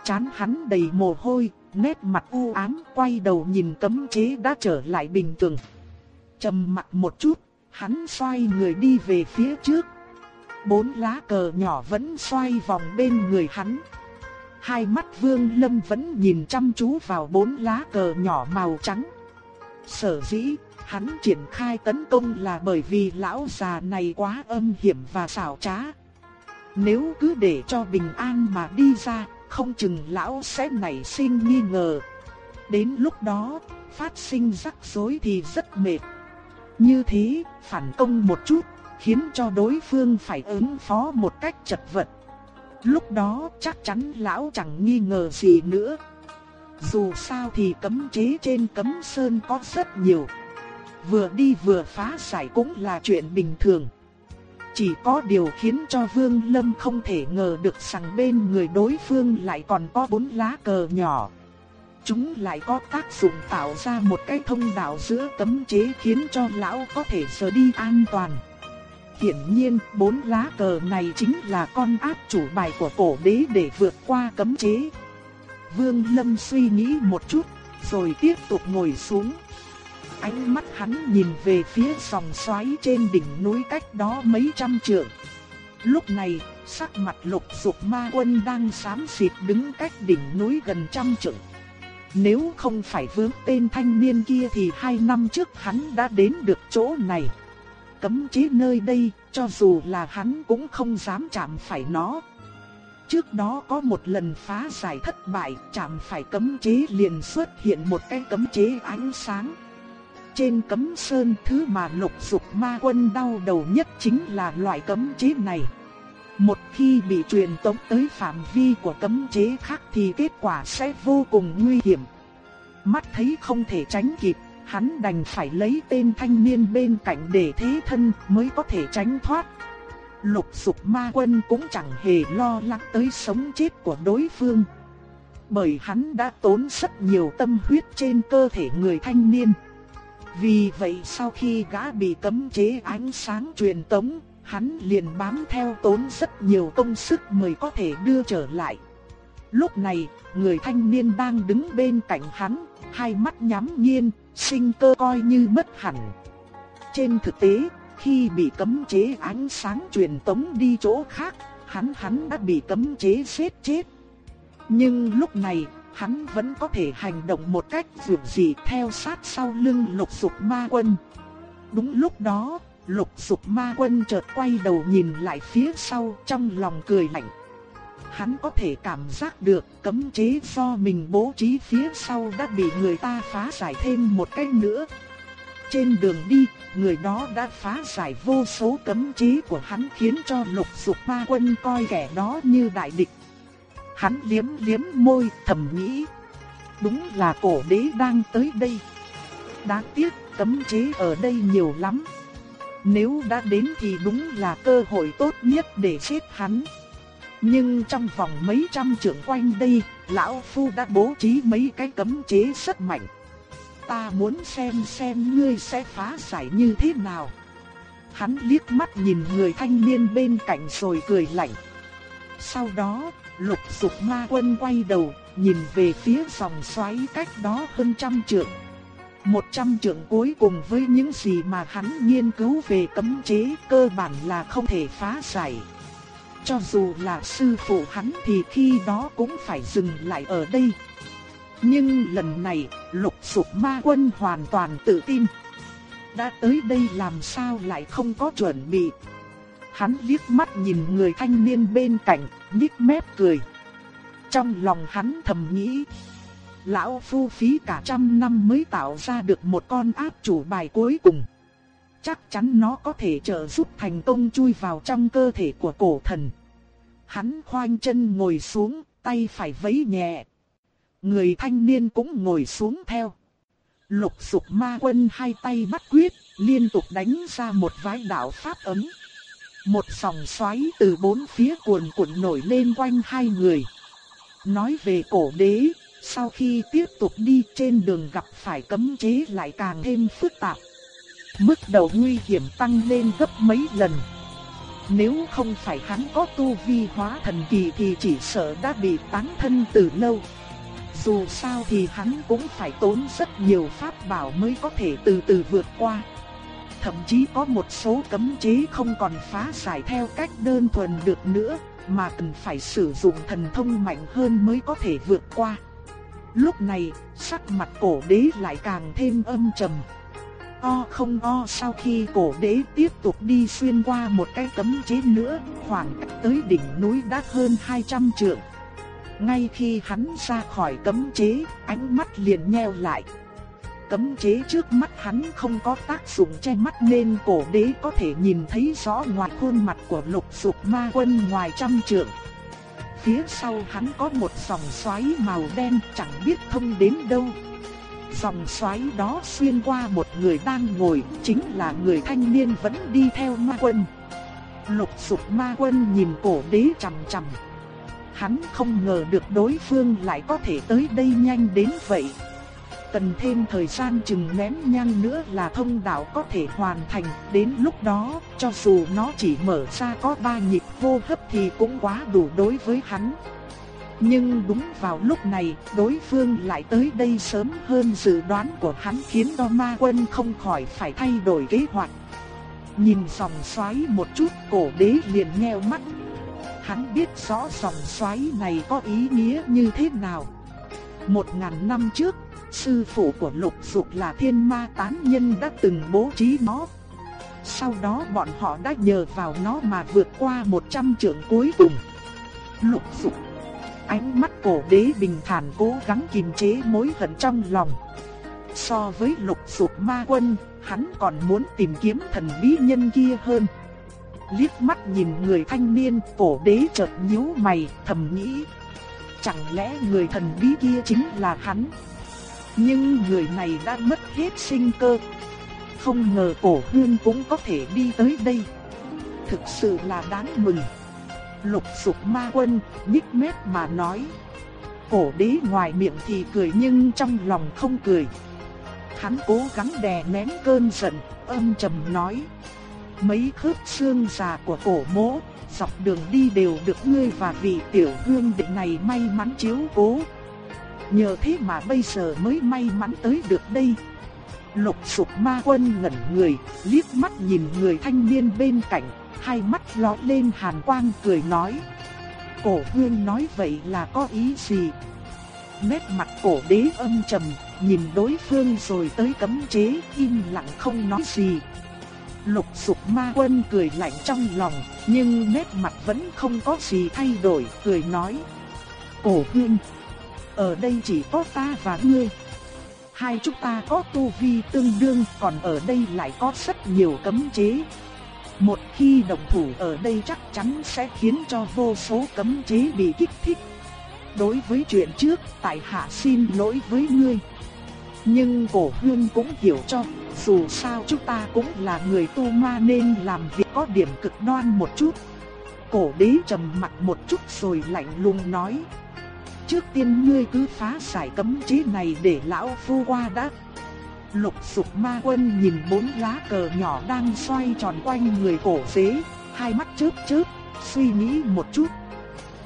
Chán hắn đầy mồ hôi, nét mặt u ám, quay đầu nhìn cấm chế đã trở lại bình thường. Trầm mặt một chút, hắn xoay người đi về phía trước. Bốn lá cờ nhỏ vẫn xoay vòng bên người hắn. Hai mắt Vương Lâm vẫn nhìn chăm chú vào bốn lá cờ nhỏ màu trắng. Sở dĩ Hắn triển khai tấn công là bởi vì lão già này quá âm hiểm và xảo trá. Nếu cứ để cho bình an mà đi ra, không chừng lão sẽ nảy sinh nghi ngờ. Đến lúc đó, phát sinh rắc rối thì rất mệt. Như thế, phản công một chút, khiến cho đối phương phải ứng phó một cách chật vật. Lúc đó chắc chắn lão chẳng nghi ngờ gì nữa. Dù sao thì cấm chế trên cấm sơn có rất nhiều vừa đi vừa phá giải cũng là chuyện bình thường. Chỉ có điều khiến cho Vương Lâm không thể ngờ được rằng bên người đối phương lại còn có bốn lá cờ nhỏ. Chúng lại có tác dụng tạo ra một cái thông đạo giữa cấm chế khiến cho lão có thể rời đi an toàn. Hiển nhiên, bốn lá cờ này chính là con áp chủ bài của cổ đế để vượt qua cấm chế. Vương Lâm suy nghĩ một chút, rồi tiếp tục ngồi xuống. Ánh mắt hắn nhìn về phía sòng xoáy trên đỉnh núi cách đó mấy trăm trượng. Lúc này, sắc mặt lục dục ma quân đang xám xịt đứng cách đỉnh núi gần trăm trượng. Nếu không phải vướng tên thanh niên kia thì hai năm trước hắn đã đến được chỗ này. Cấm chế nơi đây, cho dù là hắn cũng không dám chạm phải nó. Trước đó có một lần phá giải thất bại, chạm phải cấm chế liền xuất hiện một cái cấm chế ánh sáng. Trên cấm sơn thứ mà lục dục ma quân đau đầu nhất chính là loại cấm chế này. Một khi bị truyền tống tới phạm vi của cấm chế khác thì kết quả sẽ vô cùng nguy hiểm. Mắt thấy không thể tránh kịp, hắn đành phải lấy tên thanh niên bên cạnh để thế thân mới có thể tránh thoát. Lục sục ma quân cũng chẳng hề lo lắng tới sống chết của đối phương. Bởi hắn đã tốn rất nhiều tâm huyết trên cơ thể người thanh niên. Vì vậy sau khi gã bị cấm chế ánh sáng truyền tống, hắn liền bám theo tốn rất nhiều công sức mới có thể đưa trở lại. Lúc này, người thanh niên đang đứng bên cạnh hắn, hai mắt nhắm nghiền, sinh cơ coi như mất hẳn. Trên thực tế, khi bị cấm chế ánh sáng truyền tống đi chỗ khác, hắn hắn đã bị cấm chế giết chết. Nhưng lúc này, hắn vẫn có thể hành động một cách dường dị theo sát sau lưng lục dục ma quân. Đúng lúc đó, lục dục ma quân chợt quay đầu nhìn lại phía sau trong lòng cười lạnh. Hắn có thể cảm giác được cấm chế do mình bố trí phía sau đã bị người ta phá giải thêm một cách nữa. Trên đường đi, người đó đã phá giải vô số cấm chế của hắn khiến cho lục dục ma quân coi kẻ đó như đại địch. Hắn liếm liếm môi thầm nghĩ. Đúng là cổ đế đang tới đây. Đáng tiếc cấm chế ở đây nhiều lắm. Nếu đã đến thì đúng là cơ hội tốt nhất để giết hắn. Nhưng trong vòng mấy trăm trượng quanh đây, lão phu đã bố trí mấy cái cấm chế rất mạnh. Ta muốn xem xem ngươi sẽ phá giải như thế nào. Hắn liếc mắt nhìn người thanh niên bên cạnh rồi cười lạnh. Sau đó, lục dục ma quân quay đầu, nhìn về phía dòng xoáy cách đó hơn trăm trượng. Một trăm trượng cuối cùng với những gì mà hắn nghiên cứu về cấm chế cơ bản là không thể phá giải. Cho dù là sư phụ hắn thì khi đó cũng phải dừng lại ở đây. Nhưng lần này, lục sụp ma quân hoàn toàn tự tin. Đã tới đây làm sao lại không có chuẩn bị. Hắn liếc mắt nhìn người thanh niên bên cạnh, nhếch mép cười. Trong lòng hắn thầm nghĩ. Lão phu phí cả trăm năm mới tạo ra được một con áp chủ bài cuối cùng. Chắc chắn nó có thể trợ giúp thành công chui vào trong cơ thể của cổ thần. Hắn khoanh chân ngồi xuống, tay phải vẫy nhẹ. Người thanh niên cũng ngồi xuống theo. Lục sục ma quân hai tay bắt quyết, liên tục đánh ra một vái đạo pháp ấm. Một sòng xoáy từ bốn phía cuồn cuộn nổi lên quanh hai người. Nói về cổ đế, sau khi tiếp tục đi trên đường gặp phải cấm chế lại càng thêm phức tạp. Mức đầu nguy hiểm tăng lên gấp mấy lần. Nếu không phải hắn có tu vi hóa thần kỳ thì chỉ sợ đã bị tán thân từ lâu. Dù sao thì hắn cũng phải tốn rất nhiều pháp bảo mới có thể từ từ vượt qua. Thậm chí có một số cấm chế không còn phá giải theo cách đơn thuần được nữa, mà cần phải sử dụng thần thông mạnh hơn mới có thể vượt qua. Lúc này, sắc mặt cổ đế lại càng thêm âm trầm. O không o sau khi cổ đế tiếp tục đi xuyên qua một cái cấm chế nữa, khoảng cách tới đỉnh núi đã hơn 200 trượng. Ngay khi hắn ra khỏi cấm chế, ánh mắt liền nheo lại. Cấm chế trước mắt hắn không có tác dụng che mắt nên cổ đế có thể nhìn thấy rõ ngoài khuôn mặt của lục dục ma quân ngoài trăm trượng. Phía sau hắn có một dòng xoáy màu đen chẳng biết thông đến đâu. Dòng xoáy đó xuyên qua một người đang ngồi, chính là người thanh niên vẫn đi theo ma quân. Lục sục ma quân nhìn cổ đế chằm chằm. Hắn không ngờ được đối phương lại có thể tới đây nhanh đến vậy. Cần thêm thời gian chừng ném nhang nữa là thông đạo có thể hoàn thành. Đến lúc đó, cho dù nó chỉ mở ra có ba nhịp hô hấp thì cũng quá đủ đối với hắn. Nhưng đúng vào lúc này, đối phương lại tới đây sớm hơn dự đoán của hắn khiến đo ma quân không khỏi phải thay đổi kế hoạch. Nhìn dòng xoáy một chút, cổ đế liền nheo mắt. Hắn biết rõ dòng xoáy này có ý nghĩa như thế nào. Một ngàn năm trước, sư phụ của lục dục là thiên ma tán nhân đã từng bố trí nó. Sau đó bọn họ đã nhờ vào nó mà vượt qua một trăm trượng cuối cùng. Lục dục Ánh mắt cổ đế bình thản cố gắng kiềm chế mối hận trong lòng. So với lục sụp ma quân, hắn còn muốn tìm kiếm thần bí nhân kia hơn. Liếc mắt nhìn người thanh niên, cổ đế chợt nhíu mày, thầm nghĩ. Chẳng lẽ người thần bí kia chính là hắn? Nhưng người này đã mất hết sinh cơ. Không ngờ cổ hương cũng có thể đi tới đây. Thực sự là đáng mừng. Lục sục ma quân, nhích mép mà nói. Cổ đế ngoài miệng thì cười nhưng trong lòng không cười. Hắn cố gắng đè nén cơn giận, âm trầm nói. Mấy khớp xương già của cổ mỗ, dọc đường đi đều được ngươi và vị tiểu hương đệ này may mắn chiếu cố. Nhờ thế mà bây giờ mới may mắn tới được đây. Lục sục ma quân ngẩn người, liếc mắt nhìn người thanh niên bên cạnh, hai mắt lóe lên hàn quang cười nói. Cổ hương nói vậy là có ý gì? Nét mặt cổ đế âm trầm, nhìn đối phương rồi tới cấm chế, im lặng không nói gì. Lục sục ma quân cười lạnh trong lòng, nhưng nét mặt vẫn không có gì thay đổi, cười nói. Cổ hương, ở đây chỉ có ta và ngươi. Hai chúng ta có tu vi tương đương, còn ở đây lại có rất nhiều cấm chế. Một khi đồng thủ ở đây chắc chắn sẽ khiến cho vô số cấm chế bị kích thích. Đối với chuyện trước, tại hạ xin lỗi với ngươi. Nhưng cổ hương cũng hiểu cho, dù sao chúng ta cũng là người tu ma nên làm việc có điểm cực đoan một chút. Cổ đế trầm mặt một chút rồi lạnh lùng nói. Trước tiên ngươi cứ phá giải cấm chế này để lão phu qua đã. Lục sục ma quân nhìn bốn lá cờ nhỏ đang xoay tròn quanh người cổ đế, hai mắt chớp chớp, suy nghĩ một chút.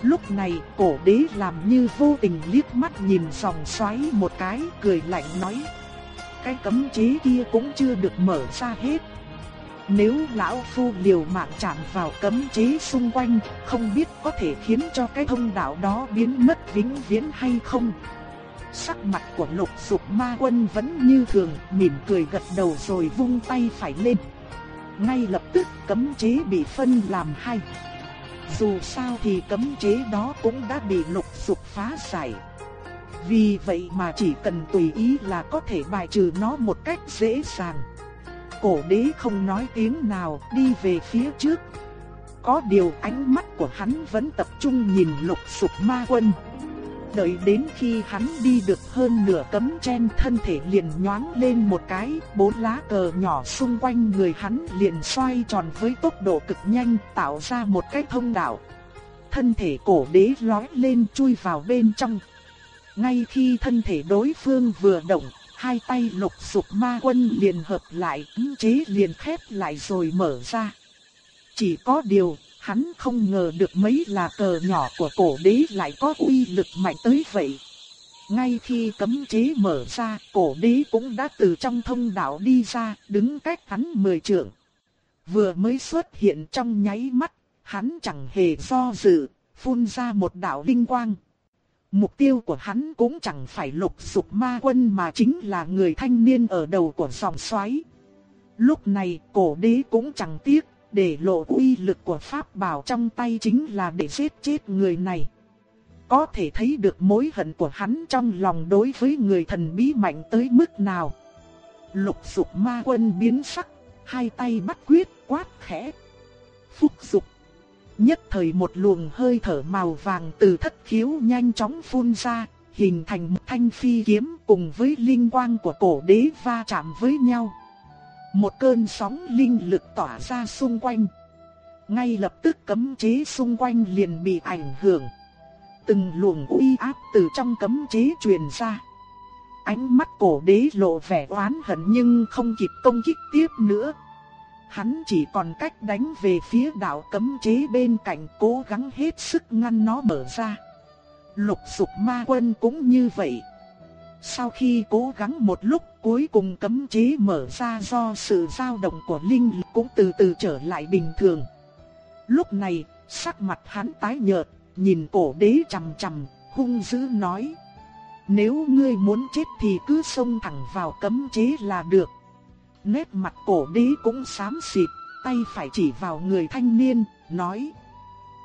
Lúc này cổ đế làm như vô tình liếc mắt nhìn dòng xoáy một cái cười lạnh nói. Cái cấm chế kia cũng chưa được mở ra hết. Nếu lão phu liều mạng chạm vào cấm chế xung quanh, không biết có thể khiến cho cái thông đạo đó biến mất vĩnh viễn hay không. Sắc mặt của lục dục ma quân vẫn như thường, mỉm cười gật đầu rồi vung tay phải lên. Ngay lập tức cấm chế bị phân làm hai. Dù sao thì cấm chế đó cũng đã bị lục dục phá giải. Vì vậy mà chỉ cần tùy ý là có thể bài trừ nó một cách dễ dàng. Cổ đế không nói tiếng nào đi về phía trước. Có điều ánh mắt của hắn vẫn tập trung nhìn lục sụp ma quân. Đợi đến khi hắn đi được hơn nửa tấm chen thân thể liền nhoáng lên một cái, bốn lá cờ nhỏ xung quanh người hắn liền xoay tròn với tốc độ cực nhanh tạo ra một cái thông đạo. Thân thể cổ đế lói lên chui vào bên trong. Ngay khi thân thể đối phương vừa động, hai tay lục sục ma quân liền hợp lại, chế liền khép lại rồi mở ra. Chỉ có điều, Hắn không ngờ được mấy là cờ nhỏ của cổ đế lại có uy lực mạnh tới vậy. Ngay khi cấm chế mở ra, cổ đế cũng đã từ trong thông đạo đi ra, đứng cách hắn mười trượng. Vừa mới xuất hiện trong nháy mắt, hắn chẳng hề do dự, phun ra một đạo linh quang. Mục tiêu của hắn cũng chẳng phải lục sục ma quân mà chính là người thanh niên ở đầu của dòng xoáy. Lúc này cổ đế cũng chẳng tiếc để lộ uy lực của pháp bảo trong tay chính là để giết chết người này. Có thể thấy được mối hận của hắn trong lòng đối với người thần bí mạnh tới mức nào. Lục dục ma quân biến sắc, hai tay bắt quyết quát khẽ. Phúc dục. Nhất thời một luồng hơi thở màu vàng từ thất khiếu nhanh chóng phun ra, hình thành một thanh phi kiếm cùng với linh quang của cổ đế va chạm với nhau. Một cơn sóng linh lực tỏa ra xung quanh. Ngay lập tức cấm chế xung quanh liền bị ảnh hưởng. Từng luồng uy áp từ trong cấm chế truyền ra. Ánh mắt cổ đế lộ vẻ oán hận nhưng không kịp công kích tiếp nữa. Hắn chỉ còn cách đánh về phía đạo cấm chế bên cạnh cố gắng hết sức ngăn nó mở ra. Lục sục ma quân cũng như vậy. Sau khi cố gắng một lúc cuối cùng cấm chế mở ra do sự dao động của linh lực cũng từ từ trở lại bình thường. Lúc này, sắc mặt hắn tái nhợt, nhìn cổ đế chằm chằm, hung dữ nói. Nếu ngươi muốn chết thì cứ xông thẳng vào cấm chế là được. Nét mặt cổ đế cũng xám xịt, tay phải chỉ vào người thanh niên, nói.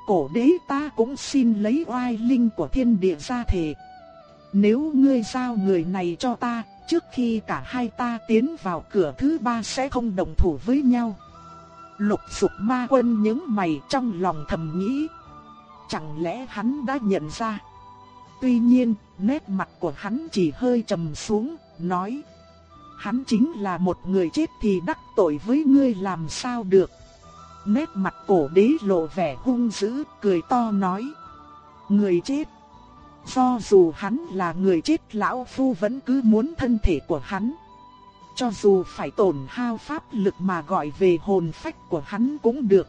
Cổ đế ta cũng xin lấy oai linh của thiên địa ra thề. Nếu ngươi giao người này cho ta, trước khi cả hai ta tiến vào cửa thứ ba sẽ không đồng thủ với nhau. Lục sục ma quân những mày trong lòng thầm nghĩ. Chẳng lẽ hắn đã nhận ra? Tuy nhiên, nét mặt của hắn chỉ hơi trầm xuống, nói. Hắn chính là một người chết thì đắc tội với ngươi làm sao được. Nét mặt cổ đế lộ vẻ hung dữ, cười to nói. Người chết. Do dù hắn là người chết lão phu vẫn cứ muốn thân thể của hắn. Cho dù phải tổn hao pháp lực mà gọi về hồn phách của hắn cũng được.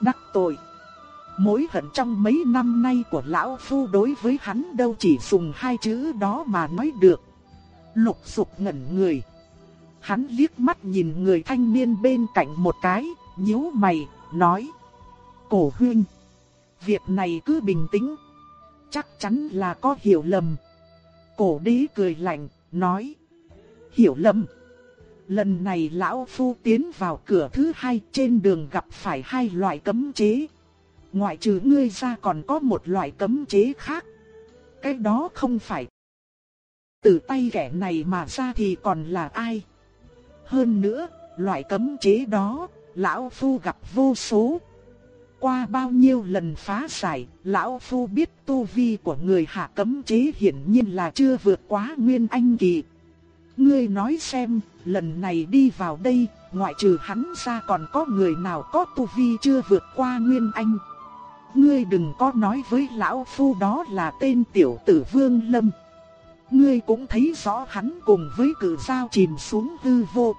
Đắc tội. Mối hận trong mấy năm nay của lão phu đối với hắn đâu chỉ dùng hai chữ đó mà nói được. Lục sục ngẩn người. Hắn liếc mắt nhìn người thanh niên bên cạnh một cái, nhíu mày, nói. Cổ huynh, việc này cứ bình tĩnh. Chắc chắn là có hiểu lầm. Cổ đế cười lạnh, nói. Hiểu lầm. Lần này lão phu tiến vào cửa thứ hai trên đường gặp phải hai loại cấm chế. Ngoại trừ ngươi ra còn có một loại cấm chế khác. Cái đó không phải. Từ tay kẻ này mà ra thì còn là ai? Hơn nữa, loại cấm chế đó, lão phu gặp vô số. Qua bao nhiêu lần phá giải, lão phu biết tu vi của người hạ cấm chế hiển nhiên là chưa vượt quá nguyên anh kỳ. Ngươi nói xem, lần này đi vào đây, ngoại trừ hắn ra còn có người nào có tu vi chưa vượt qua nguyên anh. Ngươi đừng có nói với lão phu đó là tên tiểu tử Vương Lâm. Ngươi cũng thấy rõ hắn cùng với cử sao chìm xuống hư vô.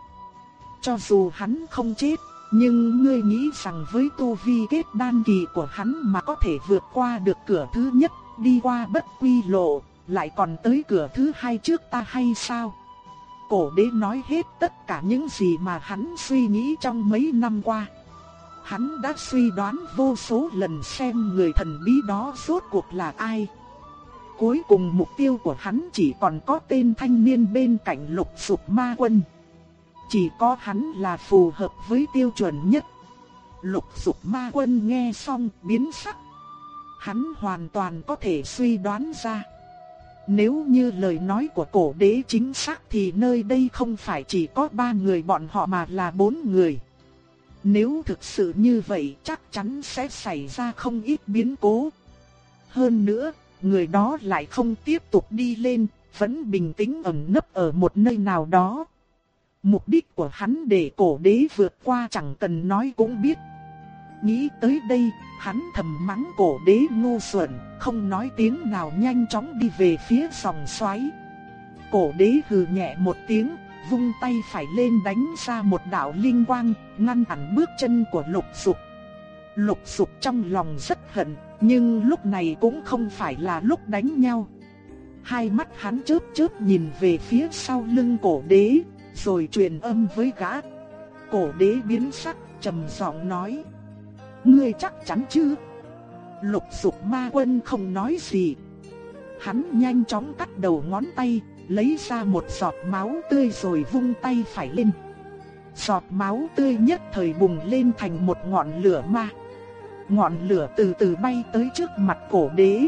Cho dù hắn không chết, nhưng ngươi nghĩ rằng với tu vi kết đan kỳ của hắn mà có thể vượt qua được cửa thứ nhất, đi qua bất quy lộ, lại còn tới cửa thứ hai trước ta hay sao? Cổ đế nói hết tất cả những gì mà hắn suy nghĩ trong mấy năm qua. Hắn đã suy đoán vô số lần xem người thần bí đó rốt cuộc là ai. Cuối cùng mục tiêu của hắn chỉ còn có tên thanh niên bên cạnh lục sụp ma quân. Chỉ có hắn là phù hợp với tiêu chuẩn nhất. Lục sục ma quân nghe xong biến sắc. Hắn hoàn toàn có thể suy đoán ra. Nếu như lời nói của cổ đế chính xác thì nơi đây không phải chỉ có ba người bọn họ mà là bốn người. Nếu thực sự như vậy chắc chắn sẽ xảy ra không ít biến cố. Hơn nữa, người đó lại không tiếp tục đi lên, vẫn bình tĩnh ẩn nấp ở một nơi nào đó. Mục đích của hắn để cổ đế vượt qua chẳng cần nói cũng biết. Nghĩ tới đây, hắn thầm mắng cổ đế ngu xuẩn, không nói tiếng nào nhanh chóng đi về phía sòng xoáy. Cổ đế hừ nhẹ một tiếng, vung tay phải lên đánh ra một đạo linh quang, ngăn hẳn bước chân của lục sục. Lục sục trong lòng rất hận, nhưng lúc này cũng không phải là lúc đánh nhau. Hai mắt hắn chớp chớp nhìn về phía sau lưng cổ đế, rồi truyền âm với gã. Cổ đế biến sắc, trầm giọng nói. Ngươi chắc chắn chứ? Lục sục ma quân không nói gì. Hắn nhanh chóng cắt đầu ngón tay, lấy ra một giọt máu tươi rồi vung tay phải lên. Giọt máu tươi nhất thời bùng lên thành một ngọn lửa ma. Ngọn lửa từ từ bay tới trước mặt cổ đế.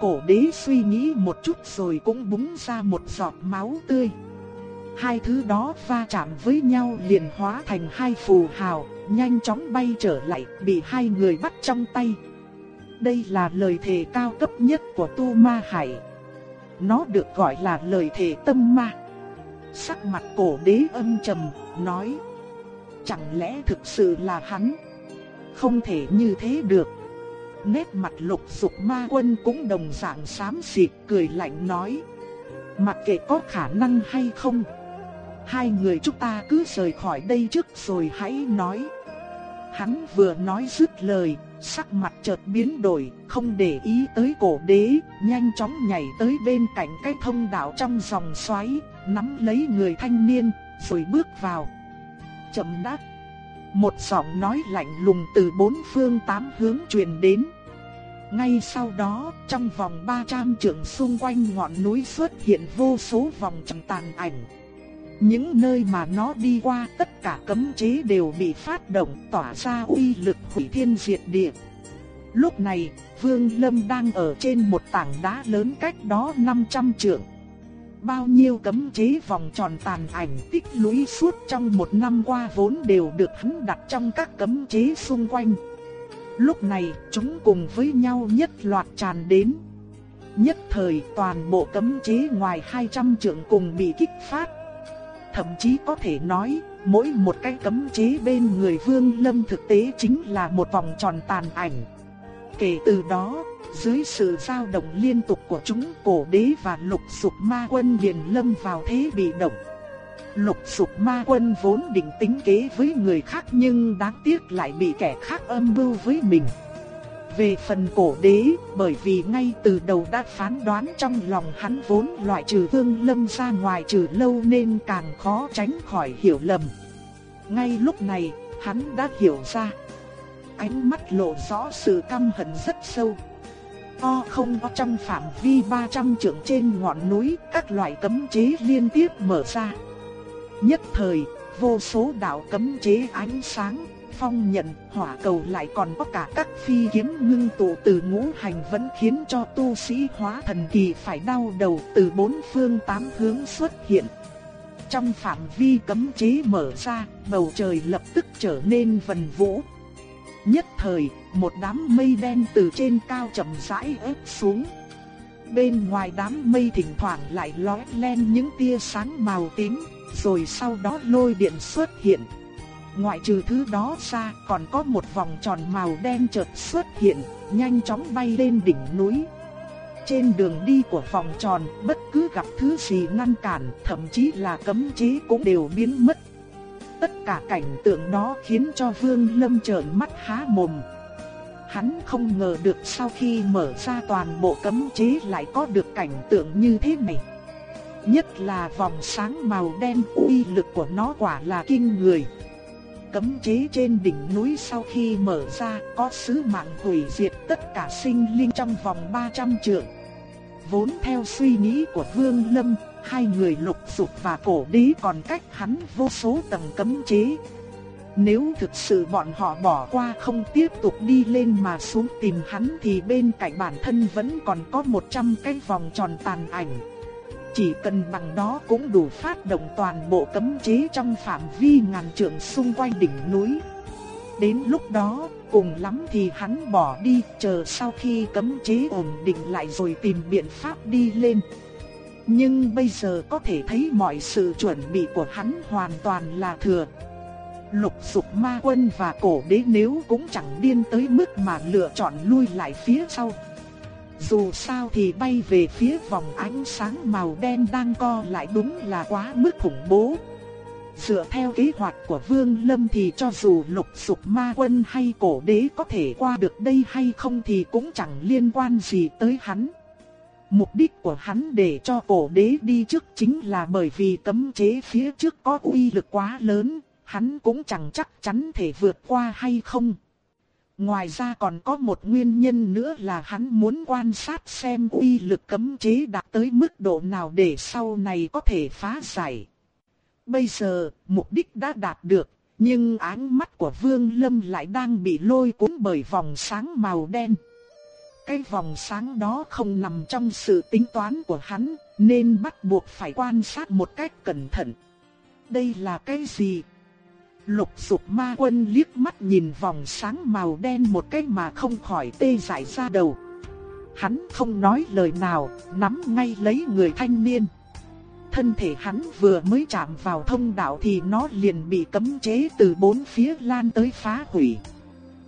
Cổ đế suy nghĩ một chút rồi cũng búng ra một giọt máu tươi. Hai thứ đó va chạm với nhau liền hóa thành hai phù hào, nhanh chóng bay trở lại, bị hai người bắt trong tay. Đây là lời thề cao cấp nhất của Tu Ma Hải. Nó được gọi là lời thề tâm ma. Sắc mặt cổ đế âm trầm, nói. Chẳng lẽ thực sự là hắn? Không thể như thế được. Nét mặt lục dục ma quân cũng đồng dạng xám xịt cười lạnh nói. Mặc kệ có khả năng hay không. Hai người chúng ta cứ rời khỏi đây trước rồi hãy nói. Hắn vừa nói dứt lời, sắc mặt chợt biến đổi, không để ý tới cổ đế, nhanh chóng nhảy tới bên cạnh cái thông đạo trong dòng xoáy, nắm lấy người thanh niên, rồi bước vào. Chậm đắc. Một giọng nói lạnh lùng từ bốn phương tám hướng truyền đến. Ngay sau đó, trong vòng 300 trượng xung quanh ngọn núi xuất hiện vô số vòng trăng tàn ảnh. Những nơi mà nó đi qua tất cả cấm chế đều bị phát động tỏa ra uy lực hủy thiên diệt địa. Lúc này, Vương Lâm đang ở trên một tảng đá lớn cách đó 500 trượng. Bao nhiêu cấm chế vòng tròn tàn ảnh tích lũy suốt trong một năm qua vốn đều được hắn đặt trong các cấm chế xung quanh. Lúc này, chúng cùng với nhau nhất loạt tràn đến. Nhất thời toàn bộ cấm chế ngoài 200 trượng cùng bị kích phát thậm chí có thể nói, mỗi một cái cấm chế bên người Vương Lâm thực tế chính là một vòng tròn tàn ảnh. Kể từ đó, dưới sự dao động liên tục của chúng, cổ đế và lục sục ma quân liền lâm vào thế bị động. Lục sục ma quân vốn định tính kế với người khác nhưng đáng tiếc lại bị kẻ khác âm mưu với mình. Về phần cổ đế, bởi vì ngay từ đầu đã phán đoán trong lòng hắn vốn loại trừ Vương Lâm ra ngoài trừ lâu nên càng khó tránh khỏi hiểu lầm. Ngay lúc này, hắn đã hiểu ra. Ánh mắt lộ rõ sự căm hận rất sâu. O không có trong phạm vi 300 trượng trên ngọn núi, các loại cấm chế liên tiếp mở ra. Nhất thời, vô số đạo cấm chế ánh sáng, phong nhận, hỏa cầu lại còn có cả các phi kiếm ngưng tụ từ ngũ hành vẫn khiến cho tu sĩ hóa thần kỳ phải đau đầu từ bốn phương tám hướng xuất hiện. Trong phạm vi cấm chế mở ra, bầu trời lập tức trở nên vần vũ. Nhất thời, một đám mây đen từ trên cao chậm rãi ép xuống. Bên ngoài đám mây thỉnh thoảng lại lóe lên những tia sáng màu tím, rồi sau đó lôi điện xuất hiện. Ngoại trừ thứ đó ra, còn có một vòng tròn màu đen chợt xuất hiện, nhanh chóng bay lên đỉnh núi. Trên đường đi của vòng tròn, bất cứ gặp thứ gì ngăn cản, thậm chí là cấm chế cũng đều biến mất. Tất cả cảnh tượng đó khiến cho Vương Lâm trợn mắt há mồm. Hắn không ngờ được sau khi mở ra toàn bộ cấm chế lại có được cảnh tượng như thế này. Nhất là vòng sáng màu đen uy lực của nó quả là kinh người. Cấm chế trên đỉnh núi sau khi mở ra có sứ mạng hủy diệt tất cả sinh linh trong vòng 300 trượng. Vốn theo suy nghĩ của Vương Lâm, hai người lục dục và cổ đế còn cách hắn vô số tầng cấm chế. Nếu thực sự bọn họ bỏ qua không tiếp tục đi lên mà xuống tìm hắn thì bên cạnh bản thân vẫn còn có 100 cái vòng tròn tàn ảnh. Chỉ cần bằng đó cũng đủ phát động toàn bộ cấm chế trong phạm vi ngàn trượng xung quanh đỉnh núi. Đến lúc đó, cùng lắm thì hắn bỏ đi, chờ sau khi cấm chế ổn định lại rồi tìm biện pháp đi lên. Nhưng bây giờ có thể thấy mọi sự chuẩn bị của hắn hoàn toàn là thừa. Lục sục ma quân và cổ đế nếu cũng chẳng điên tới mức mà lựa chọn lui lại phía sau. Dù sao thì bay về phía vòng ánh sáng màu đen đang co lại đúng là quá mức khủng bố. Dựa theo kế hoạch của Vương Lâm thì cho dù lục sục ma quân hay cổ đế có thể qua được đây hay không thì cũng chẳng liên quan gì tới hắn. Mục đích của hắn để cho cổ đế đi trước chính là bởi vì cấm chế phía trước có uy lực quá lớn, hắn cũng chẳng chắc chắn thể vượt qua hay không. Ngoài ra còn có một nguyên nhân nữa là hắn muốn quan sát xem uy lực cấm chế đạt tới mức độ nào để sau này có thể phá giải. Bây giờ, mục đích đã đạt được, nhưng ánh mắt của Vương Lâm lại đang bị lôi cuốn bởi vòng sáng màu đen. Cái vòng sáng đó không nằm trong sự tính toán của hắn, nên bắt buộc phải quan sát một cách cẩn thận. Đây là cái gì? Lục sụp ma quân liếc mắt nhìn vòng sáng màu đen một cái mà không khỏi tê dại ra đầu. Hắn không nói lời nào, nắm ngay lấy người thanh niên. Thân thể hắn vừa mới chạm vào thông đạo thì nó liền bị cấm chế từ bốn phía lan tới phá hủy.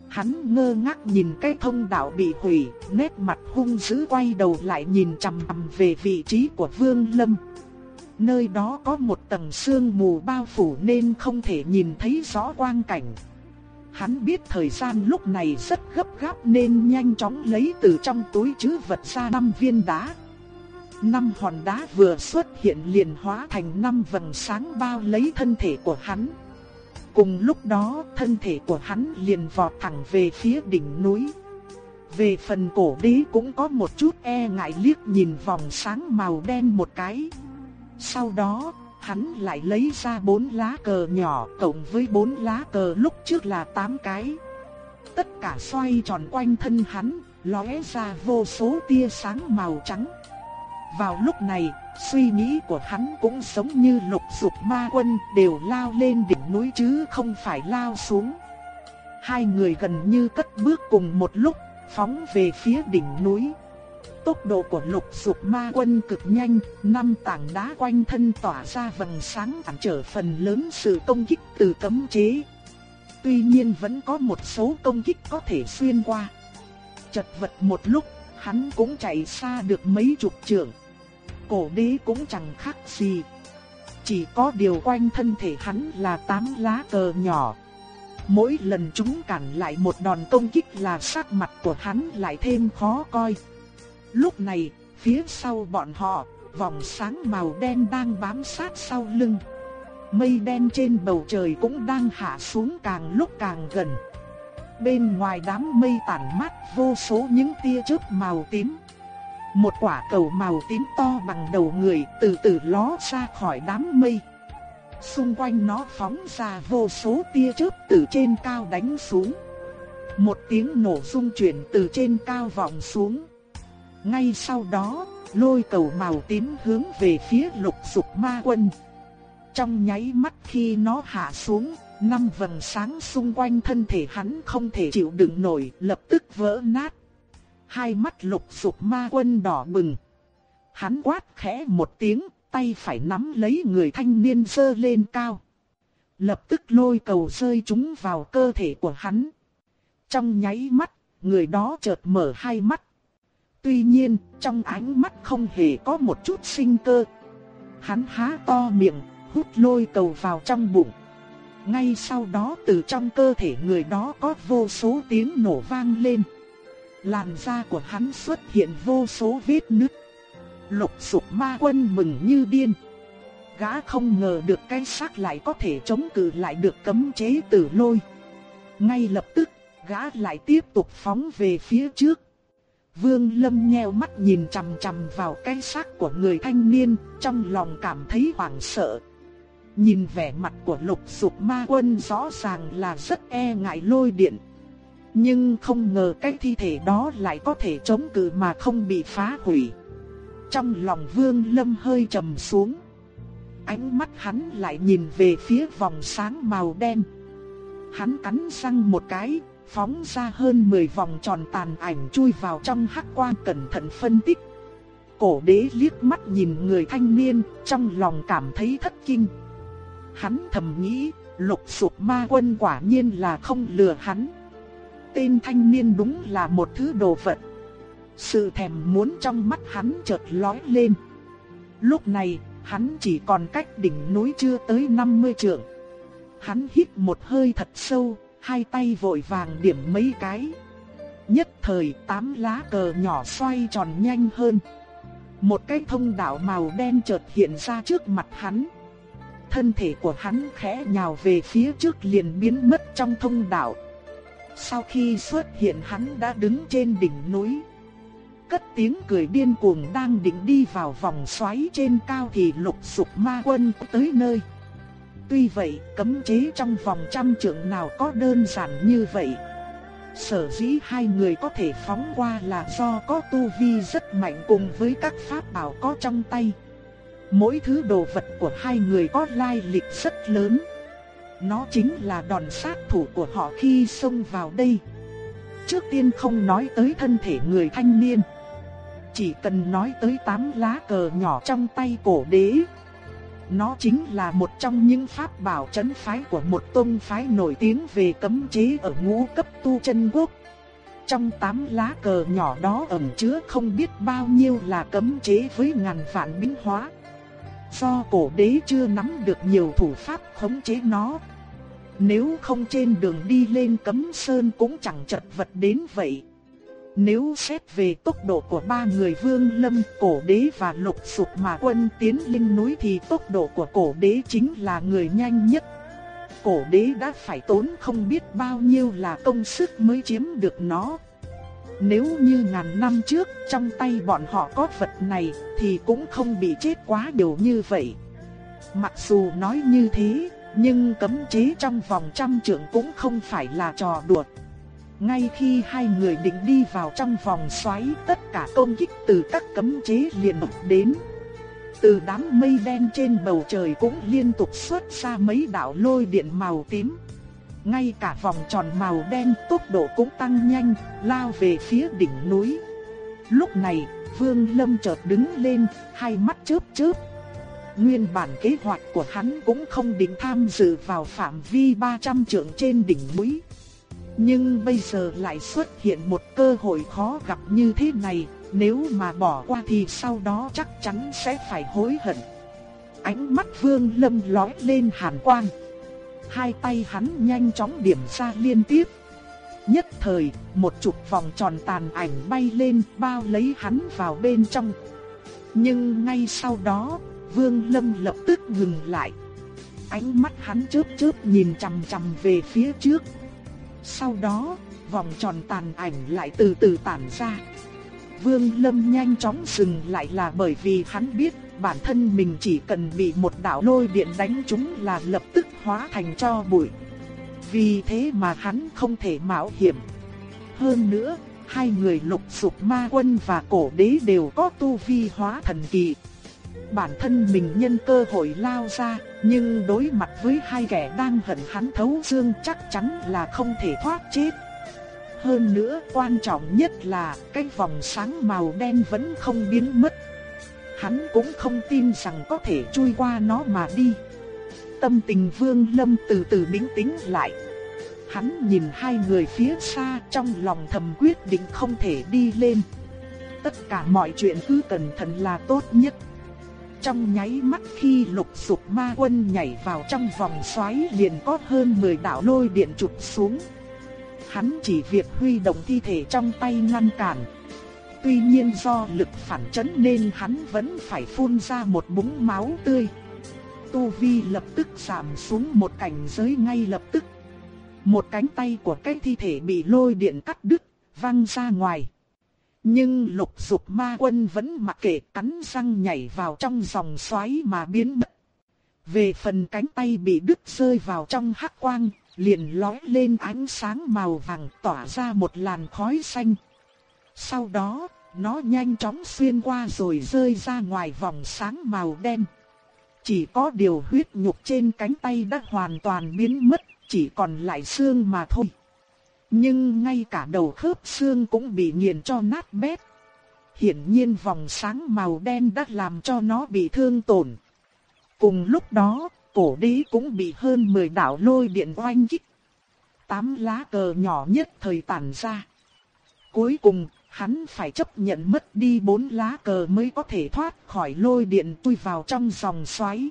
Hắn ngơ ngác nhìn cái thông đạo bị hủy, nét mặt hung dữ quay đầu lại nhìn chằm chằm về vị trí của Vương Lâm. Nơi đó có một tầng sương mù bao phủ nên không thể nhìn thấy rõ quang cảnh. Hắn biết thời gian lúc này rất gấp gáp nên nhanh chóng lấy từ trong túi trữ vật ra năm viên đá. Năm hòn đá vừa xuất hiện liền hóa thành năm vầng sáng bao lấy thân thể của hắn. Cùng lúc đó, thân thể của hắn liền vọt thẳng về phía đỉnh núi. Về phần cổ đế cũng có một chút e ngại liếc nhìn vòng sáng màu đen một cái. Sau đó, hắn lại lấy ra bốn lá cờ nhỏ cộng với bốn lá cờ lúc trước là tám cái. Tất cả xoay tròn quanh thân hắn, lóe ra vô số tia sáng màu trắng. Vào lúc này, suy nghĩ của hắn cũng giống như lục dục ma quân đều lao lên đỉnh núi chứ không phải lao xuống. Hai người gần như cất bước cùng một lúc, phóng về phía đỉnh núi. Tốc độ của lục dục ma quân cực nhanh, năm tảng đá quanh thân tỏa ra vầng sáng cản trở phần lớn sự công kích từ cấm chế. Tuy nhiên vẫn có một số công kích có thể xuyên qua. Chật vật một lúc, hắn cũng chạy xa được mấy chục trượng. Cổ đế cũng chẳng khác gì. Chỉ có điều quanh thân thể hắn là tám lá cờ nhỏ. Mỗi lần chúng cản lại một đòn công kích là sắc mặt của hắn lại thêm khó coi. Lúc này, phía sau bọn họ, vòng sáng màu đen đang bám sát sau lưng. Mây đen trên bầu trời cũng đang hạ xuống càng lúc càng gần. Bên ngoài đám mây tản mát vô số những tia chớp màu tím. Một quả cầu màu tím to bằng đầu người từ từ ló ra khỏi đám mây. Xung quanh nó phóng ra vô số tia chớp từ trên cao đánh xuống. Một tiếng nổ rung chuyển từ trên cao vọng xuống. Ngay sau đó, lôi cầu màu tím hướng về phía lục dục ma quân. Trong nháy mắt khi nó hạ xuống, năm vầng sáng xung quanh thân thể hắn không thể chịu đựng nổi, lập tức vỡ nát. Hai mắt lục dục ma quân đỏ bừng. Hắn quát khẽ một tiếng, tay phải nắm lấy người thanh niên dơ lên cao. Lập tức lôi cầu rơi chúng vào cơ thể của hắn. Trong nháy mắt, người đó chợt mở hai mắt. Tuy nhiên, trong ánh mắt không hề có một chút sinh cơ. Hắn há to miệng, hút lôi cầu vào trong bụng. Ngay sau đó từ trong cơ thể người đó có vô số tiếng nổ vang lên. Làn da của hắn xuất hiện vô số vết nứt. Lục sục ma quân mừng như điên. Gã không ngờ được cái xác lại có thể chống cự lại được cấm chế tử lôi. Ngay lập tức, gã lại tiếp tục phóng về phía trước. Vương Lâm nheo mắt nhìn chằm chằm vào cái xác của người thanh niên, trong lòng cảm thấy hoảng sợ. Nhìn vẻ mặt của lục sục ma quân rõ ràng là rất e ngại lôi điện. Nhưng không ngờ cái thi thể đó lại có thể chống cự mà không bị phá hủy. Trong lòng Vương Lâm hơi trầm xuống. Ánh mắt hắn lại nhìn về phía vòng sáng màu đen. Hắn cắn răng một cái, phóng ra hơn 10 vòng tròn tàn ảnh chui vào trong hắc quang cẩn thận phân tích. Cổ đế liếc mắt nhìn người thanh niên, trong lòng cảm thấy thất kinh. Hắn thầm nghĩ, lục sụp ma quân quả nhiên là không lừa hắn. Tên thanh niên đúng là một thứ đồ vật. Sự thèm muốn trong mắt hắn chợt lóe lên. Lúc này, hắn chỉ còn cách đỉnh núi chưa tới 50 trượng. Hắn hít một hơi thật sâu, hai tay vội vàng điểm mấy cái. Nhất thời, tám lá cờ nhỏ xoay tròn nhanh hơn. Một cái thông đạo màu đen chợt hiện ra trước mặt hắn. Thân thể của hắn khẽ nhào về phía trước liền biến mất trong thông đạo. Sau khi xuất hiện hắn đã đứng trên đỉnh núi. Cất tiếng cười điên cuồng đang định đi vào vòng xoáy trên cao thì lục sục ma quân tới nơi. Tuy vậy, cấm chế trong vòng trăm trượng nào có đơn giản như vậy. Sở dĩ hai người có thể phóng qua là do có tu vi rất mạnh cùng với các pháp bảo có trong tay. Mỗi thứ đồ vật của hai người có lai lịch rất lớn. Nó chính là đòn sát thủ của họ khi xông vào đây. Trước tiên không nói tới thân thể người thanh niên. Chỉ cần nói tới tám lá cờ nhỏ trong tay cổ đế. Nó chính là một trong những pháp bảo trấn phái của một tôn phái nổi tiếng về cấm chế ở ngũ cấp tu chân quốc. Trong tám lá cờ nhỏ đó ẩn chứa không biết bao nhiêu là cấm chế với ngàn vạn biến hóa. Do cổ đế chưa nắm được nhiều thủ pháp khống chế nó. Nếu không trên đường đi lên cấm sơn cũng chẳng chật vật đến vậy. Nếu xét về tốc độ của ba người vương lâm, cổ đế và lục sụp mà quân tiến lên núi thì tốc độ của cổ đế chính là người nhanh nhất. Cổ đế đã phải tốn không biết bao nhiêu là công sức mới chiếm được nó. Nếu như ngàn năm trước trong tay bọn họ có vật này thì cũng không bị chết quá nhiều như vậy. Mặc dù nói như thế, nhưng cấm chế trong vòng trăm trượng cũng không phải là trò đùa. Ngay khi hai người định đi vào trong vòng xoáy, tất cả công kích từ các cấm chế liền ập đến. Từ đám mây đen trên bầu trời cũng liên tục xuất ra mấy đạo lôi điện màu tím. Ngay cả vòng tròn màu đen tốc độ cũng tăng nhanh, lao về phía đỉnh núi. Lúc này, Vương Lâm chợt đứng lên, hai mắt chớp chớp. Nguyên bản kế hoạch của hắn cũng không định tham dự vào phạm vi 300 trượng trên đỉnh núi. Nhưng bây giờ lại xuất hiện một cơ hội khó gặp như thế này, nếu mà bỏ qua thì sau đó chắc chắn sẽ phải hối hận. Ánh mắt Vương Lâm lóe lên hàn quang. hai tay hắn nhanh chóng điểm ra liên tiếp. Nhất thời, một chục vòng tròn tàn ảnh bay lên bao lấy hắn vào bên trong. Nhưng ngay sau đó, Vương Lâm lập tức ngừng lại. Ánh mắt hắn chớp chớp nhìn chằm chằm về phía trước. Sau đó, vòng tròn tàn ảnh lại từ từ tản ra. Vương Lâm nhanh chóng dừng lại là bởi vì hắn biết bản thân mình chỉ cần bị một đạo lôi điện đánh trúng là lập tức hóa thành cho bụi. Vì thế mà hắn không thể mạo hiểm. Hơn nữa, hai người lục sục ma quân và cổ đế đều có tu vi hóa thần kỳ. Bản thân mình nhân cơ hội lao ra, nhưng đối mặt với hai kẻ đang hận hắn thấu xương chắc chắn là không thể thoát chết. Hơn nữa quan trọng nhất là cái vòng sáng màu đen vẫn không biến mất. Hắn cũng không tin rằng có thể chui qua nó mà đi. Tâm tình Vương Lâm từ từ bình tĩnh lại. Hắn nhìn hai người phía xa trong lòng thầm quyết định không thể đi lên. Tất cả mọi chuyện cứ cẩn thận là tốt nhất. Trong nháy mắt khi lục sụp ma quân nhảy vào trong vòng xoáy liền có hơn 10 đạo lôi điện chụp xuống. Hắn chỉ việc huy động thi thể trong tay ngăn cản. Tuy nhiên do lực phản chấn nên hắn vẫn phải phun ra một búng máu tươi. Tu Vi lập tức giảm xuống một cảnh giới ngay lập tức. Một cánh tay của cái thi thể bị lôi điện cắt đứt, văng ra ngoài. Nhưng lục dục ma quân vẫn mặc kệ cắn răng nhảy vào trong dòng xoáy mà biến mất. Về phần cánh tay bị đứt rơi vào trong hắc quang, liền lói lên ánh sáng màu vàng tỏa ra một làn khói xanh. Sau đó, nó nhanh chóng xuyên qua rồi rơi ra ngoài vòng sáng màu đen. Chỉ có điều huyết nhục trên cánh tay đã hoàn toàn biến mất, chỉ còn lại xương mà thôi. Nhưng ngay cả đầu khớp xương cũng bị nghiền cho nát bét. Hiển nhiên vòng sáng màu đen đã làm cho nó bị thương tổn. Cùng lúc đó, cổ đế cũng bị hơn 10 đạo lôi điện oanh kích. Tám lá cờ nhỏ nhất thời tản ra. Cuối cùng, hắn phải chấp nhận mất đi bốn lá cờ mới có thể thoát khỏi lôi điện tui vào trong dòng xoáy.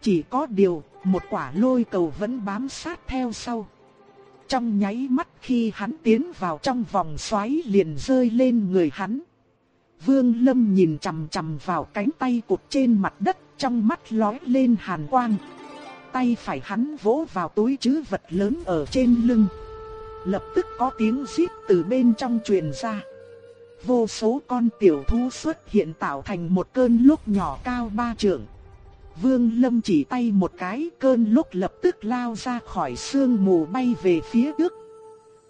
Chỉ có điều, một quả lôi cầu vẫn bám sát theo sau. Trong nháy mắt khi hắn tiến vào trong vòng xoáy liền rơi lên người hắn. Vương Lâm nhìn chằm chằm vào cánh tay cụt trên mặt đất, trong mắt lóe lên hàn quang. Tay phải hắn vỗ vào túi trữ vật lớn ở trên lưng. Lập tức có tiếng rít từ bên trong truyền ra. Vô số con tiểu thú xuất hiện tạo thành một cơn lúc nhỏ cao ba trượng. Vương Lâm chỉ tay một cái, cơn lốc lập tức lao ra khỏi sương mù bay về phía trước.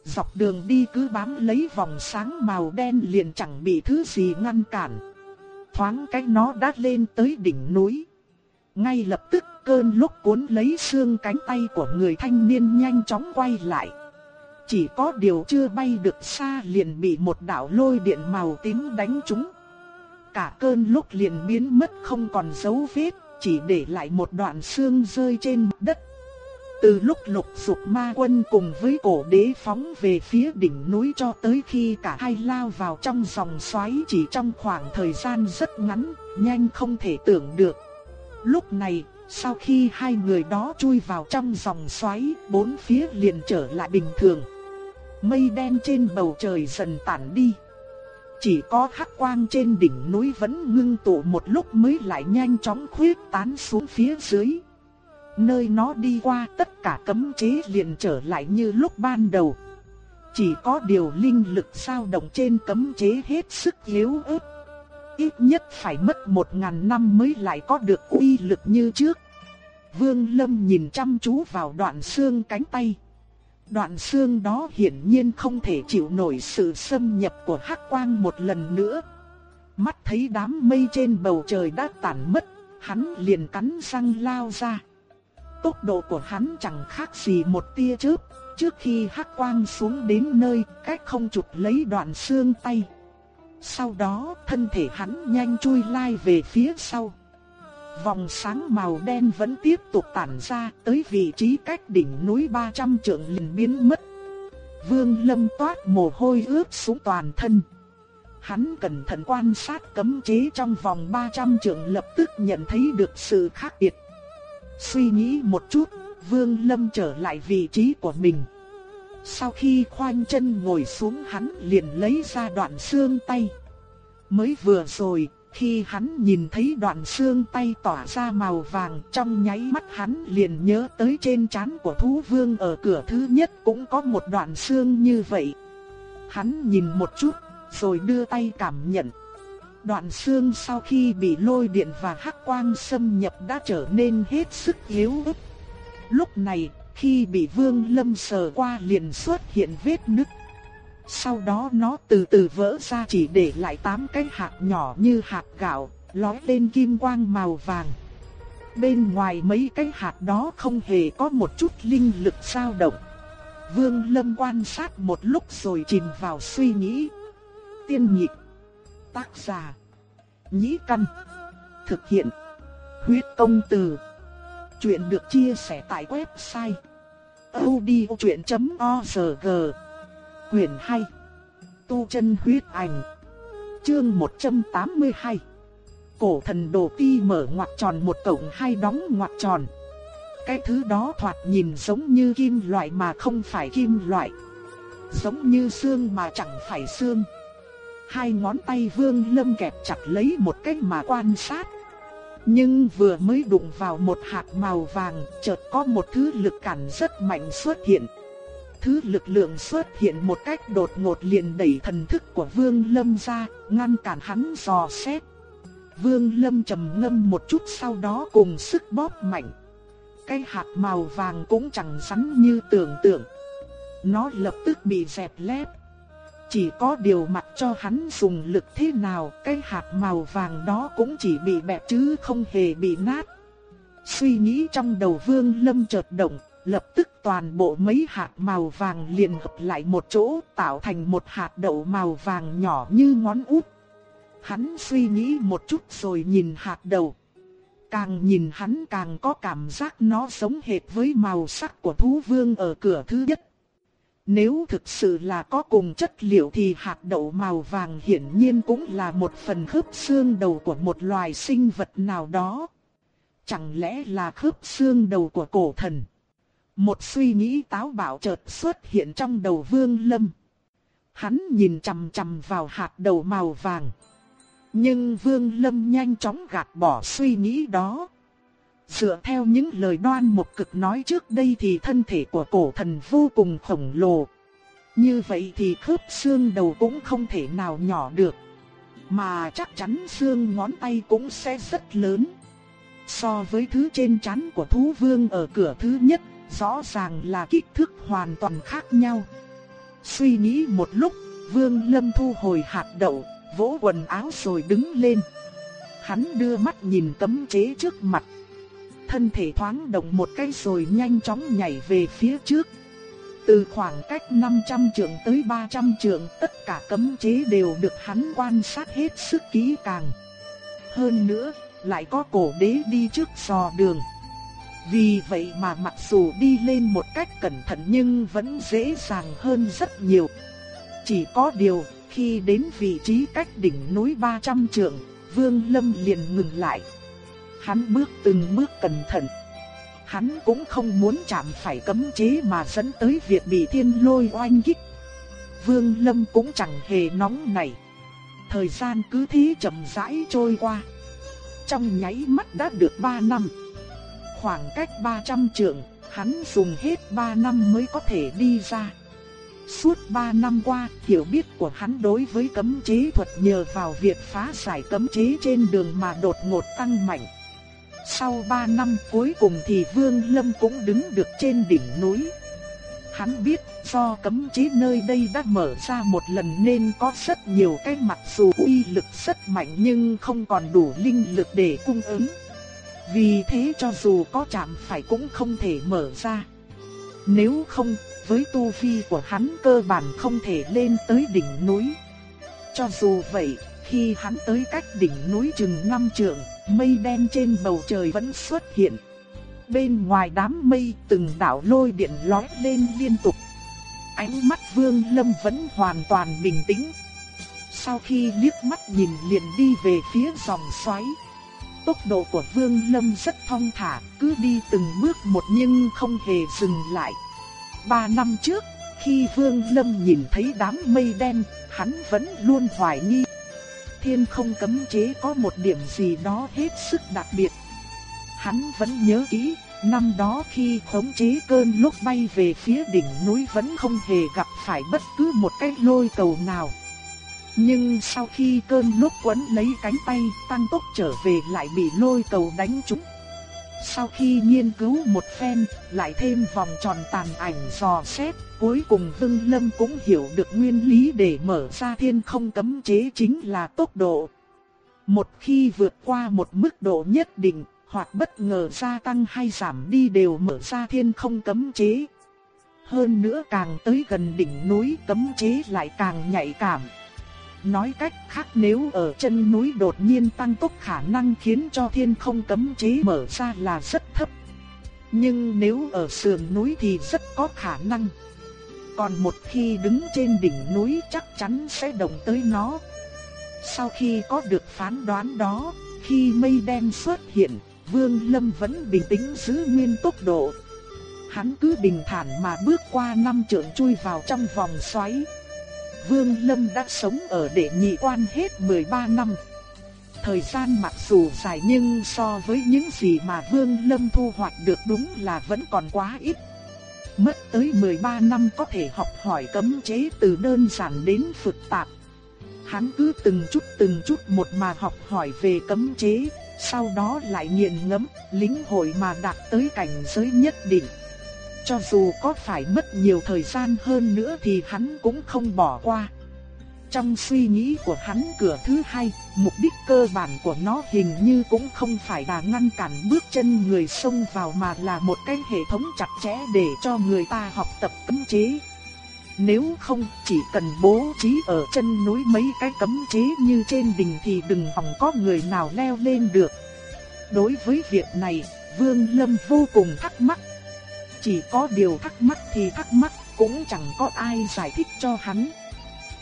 Dọc đường đi cứ bám lấy vòng sáng màu đen liền chẳng bị thứ gì ngăn cản. Thoáng cái nó đã lên tới đỉnh núi. Ngay lập tức cơn lốc cuốn lấy xương cánh tay của người thanh niên nhanh chóng quay lại. Chỉ có điều chưa bay được xa liền bị một đạo lôi điện màu tím đánh trúng. Cả cơn lốc liền biến mất không còn dấu vết chỉ để lại một đoạn xương rơi trên đất. Từ lúc lục dục ma quân cùng với cổ đế phóng về phía đỉnh núi cho tới khi cả hai lao vào trong dòng xoáy chỉ trong khoảng thời gian rất ngắn, nhanh không thể tưởng được. Lúc này, sau khi hai người đó chui vào trong dòng xoáy, bốn phía liền trở lại bình thường. Mây đen trên bầu trời dần tản đi. Chỉ có hắc quang trên đỉnh núi vẫn ngưng tụ một lúc mới lại nhanh chóng khuyết tán xuống phía dưới. Nơi nó đi qua tất cả cấm chế liền trở lại như lúc ban đầu. Chỉ có điều linh lực sao động trên cấm chế hết sức yếu ớt. Ít nhất phải mất một ngàn năm mới lại có được uy lực như trước. Vương Lâm nhìn chăm chú vào đoạn xương cánh tay. Đoạn xương đó hiển nhiên không thể chịu nổi sự xâm nhập của hắc quang một lần nữa. Mắt thấy đám mây trên bầu trời đã tản mất, hắn liền cắn răng lao ra. Tốc độ của hắn chẳng khác gì một tia chớp, trước khi hắc quang xuống đến nơi, cách không chụp lấy đoạn xương tay. Sau đó, thân thể hắn nhanh chui lai về phía sau. Vòng sáng màu đen vẫn tiếp tục tản ra tới vị trí cách đỉnh núi 300 trượng liền biến mất. Vương Lâm toát mồ hôi ướt xuống toàn thân. Hắn cẩn thận quan sát cấm chế trong vòng 300 trượng lập tức nhận thấy được sự khác biệt. Suy nghĩ một chút, Vương Lâm trở lại vị trí của mình. Sau khi khoanh chân ngồi xuống hắn liền lấy ra đoạn xương tay. Mới vừa rồi, khi hắn nhìn thấy đoạn xương tay tỏa ra màu vàng trong nháy mắt hắn liền nhớ tới trên trán của thú vương ở cửa thứ nhất cũng có một đoạn xương như vậy. Hắn nhìn một chút, rồi đưa tay cảm nhận. Đoạn xương sau khi bị lôi điện và hắc quang xâm nhập đã trở nên hết sức yếu ớt. Lúc này, khi bị Vương Lâm sờ qua liền xuất hiện vết nứt. Sau đó nó từ từ vỡ ra chỉ để lại tám cái hạt nhỏ như hạt gạo, lói lên kim quang màu vàng. Bên ngoài mấy cái hạt đó không hề có một chút linh lực dao động. Vương Lâm quan sát một lúc rồi chìm vào suy nghĩ. Tiên nhịp, tác giả, nhĩ căn, thực hiện, huyết công từ. Chuyện được chia sẻ tại website odchuyện.org Quyền 2 Tu chân huyết ảnh. Chương 182 Cổ thần đồ ti mở ngoặc tròn một cộng hai đóng ngoặc tròn. Cái thứ đó thoạt nhìn giống như kim loại mà không phải kim loại. Giống như xương mà chẳng phải xương. Hai ngón tay vương lâm kẹp chặt lấy một cái mà quan sát. Nhưng vừa mới đụng vào một hạt màu vàng, chợt có một thứ lực cản rất mạnh xuất hiện. Thứ lực lượng xuất hiện một cách đột ngột liền đẩy thần thức của Vương Lâm ra, ngăn cản hắn dò xét. Vương Lâm trầm ngâm một chút sau đó cùng sức bóp mạnh. Cái hạt màu vàng cũng chẳng rắn như tưởng tượng. Nó lập tức bị dẹp lép. Chỉ có điều mặc cho hắn dùng lực thế nào, cái hạt màu vàng đó cũng chỉ bị bẹp chứ không hề bị nát. Suy nghĩ trong đầu Vương Lâm chợt động, lập tức toàn bộ mấy hạt màu vàng liền hợp lại một chỗ, tạo thành một hạt đậu màu vàng nhỏ như ngón út. Hắn suy nghĩ một chút rồi nhìn hạt đậu. Càng nhìn hắn càng có cảm giác nó giống hệt với màu sắc của thú vương ở cửa thứ nhất. Nếu thực sự là có cùng chất liệu thì hạt đậu màu vàng hiển nhiên cũng là một phần khớp xương đầu của một loài sinh vật nào đó. Chẳng lẽ là khớp xương đầu của cổ thần? Một suy nghĩ táo bạo chợt xuất hiện trong đầu Vương Lâm. Hắn nhìn chằm chằm vào hạt đầu màu vàng. Nhưng Vương Lâm nhanh chóng gạt bỏ suy nghĩ đó. Dựa theo những lời đoan một cực nói trước đây thì thân thể của cổ thần vô cùng khổng lồ. Như vậy thì khớp xương đầu cũng không thể nào nhỏ được. Mà chắc chắn xương ngón tay cũng sẽ rất lớn. So với thứ trên chắn của thú vương ở cửa thứ nhất, rõ ràng là kích thước hoàn toàn khác nhau. Suy nghĩ một lúc, vương lâm thu hồi hạt đậu, vỗ quần áo rồi đứng lên. Hắn đưa mắt nhìn tấm chế trước mặt thân thể thoáng động một cái rồi nhanh chóng nhảy về phía trước. Từ khoảng cách 500 trượng tới 300 trượng, tất cả cấm chế đều được hắn quan sát hết sức kỹ càng. Hơn nữa, lại có cổ đế đi trước dò đường. Vì vậy mà mặc dù đi lên một cách cẩn thận nhưng vẫn dễ dàng hơn rất nhiều. Chỉ có điều, khi đến vị trí cách đỉnh núi 300 trượng, Vương Lâm liền ngừng lại. Hắn bước từng bước cẩn thận. Hắn cũng không muốn chạm phải cấm chế mà dẫn tới việc bị thiên lôi oanh kích. Vương Lâm cũng chẳng hề nóng nảy. Thời gian cứ thế chậm rãi trôi qua. Trong nháy mắt đã được 3 năm. Khoảng cách 300 trượng, hắn dùng hết 3 năm mới có thể đi ra. Suốt 3 năm qua, hiểu biết của hắn đối với cấm chế thuật nhờ vào việc phá giải cấm chế trên đường mà đột ngột tăng mạnh. Sau 3 năm cuối cùng thì Vương Lâm cũng đứng được trên đỉnh núi. Hắn biết do cấm chế nơi đây đã mở ra một lần nên có rất nhiều cái mặc dù uy lực rất mạnh nhưng không còn đủ linh lực để cung ứng. Vì thế cho dù có chạm phải cũng không thể mở ra. Nếu không, với tu vi của hắn cơ bản không thể lên tới đỉnh núi. Cho dù vậy, khi hắn tới cách đỉnh núi chừng năm trượng, mây đen trên bầu trời vẫn xuất hiện. Bên ngoài đám mây từng đảo lôi điện lóe lên liên tục. Ánh mắt Vương Lâm vẫn hoàn toàn bình tĩnh. Sau khi liếc mắt nhìn liền đi về phía dòng xoáy tốc độ của Vương Lâm rất thong thả, cứ đi từng bước một nhưng không hề dừng lại. Ba năm trước, khi Vương Lâm nhìn thấy đám mây đen, hắn vẫn luôn hoài nghi. Thiên không cấm chế có một điểm gì đó hết sức đặc biệt. Hắn vẫn nhớ kỹ, năm đó khi khống chế cơn lốc bay về phía đỉnh núi vẫn không hề gặp phải bất cứ một cái lôi cầu nào. Nhưng sau khi cơn lốc quấn lấy cánh tay tăng tốc trở về lại bị lôi cầu đánh trúng. Sau khi nghiên cứu một phen, lại thêm vòng tròn tàn ảnh dò xét, cuối cùng Hưng Lâm cũng hiểu được nguyên lý để mở ra thiên không cấm chế chính là tốc độ. Một khi vượt qua một mức độ nhất định, hoặc bất ngờ gia tăng hay giảm đi đều mở ra thiên không cấm chế. Hơn nữa càng tới gần đỉnh núi cấm chế lại càng nhạy cảm. Nói cách khác nếu ở chân núi đột nhiên tăng tốc khả năng khiến cho thiên không cấm chế mở ra là rất thấp. Nhưng nếu ở sườn núi thì rất có khả năng. Còn một khi đứng trên đỉnh núi chắc chắn sẽ động tới nó. Sau khi có được phán đoán đó, khi mây đen xuất hiện, Vương Lâm vẫn bình tĩnh giữ nguyên tốc độ. Hắn cứ bình thản mà bước qua năm trượng chui vào trong vòng xoáy. Vương Lâm đã sống ở đệ nhị quan hết 13 năm. Thời gian mặc dù dài nhưng so với những gì mà Vương Lâm thu hoạch được đúng là vẫn còn quá ít. Mất tới 13 năm có thể học hỏi cấm chế từ đơn giản đến phức tạp. Hắn cứ từng chút từng chút một mà học hỏi về cấm chế, sau đó lại nghiền ngẫm, lĩnh hội mà đạt tới cảnh giới nhất định. Cho dù có phải mất nhiều thời gian hơn nữa thì hắn cũng không bỏ qua. Trong suy nghĩ của hắn cửa thứ hai, mục đích cơ bản của nó hình như cũng không phải là ngăn cản bước chân người xông vào mà là một cái hệ thống chặt chẽ để cho người ta học tập cấm chế. Nếu không chỉ cần bố trí ở chân núi mấy cái cấm chế như trên đỉnh thì đừng hòng có người nào leo lên được. Đối với việc này, Vương Lâm vô cùng thắc mắc. Chỉ có điều thắc mắc thì thắc mắc, cũng chẳng có ai giải thích cho hắn.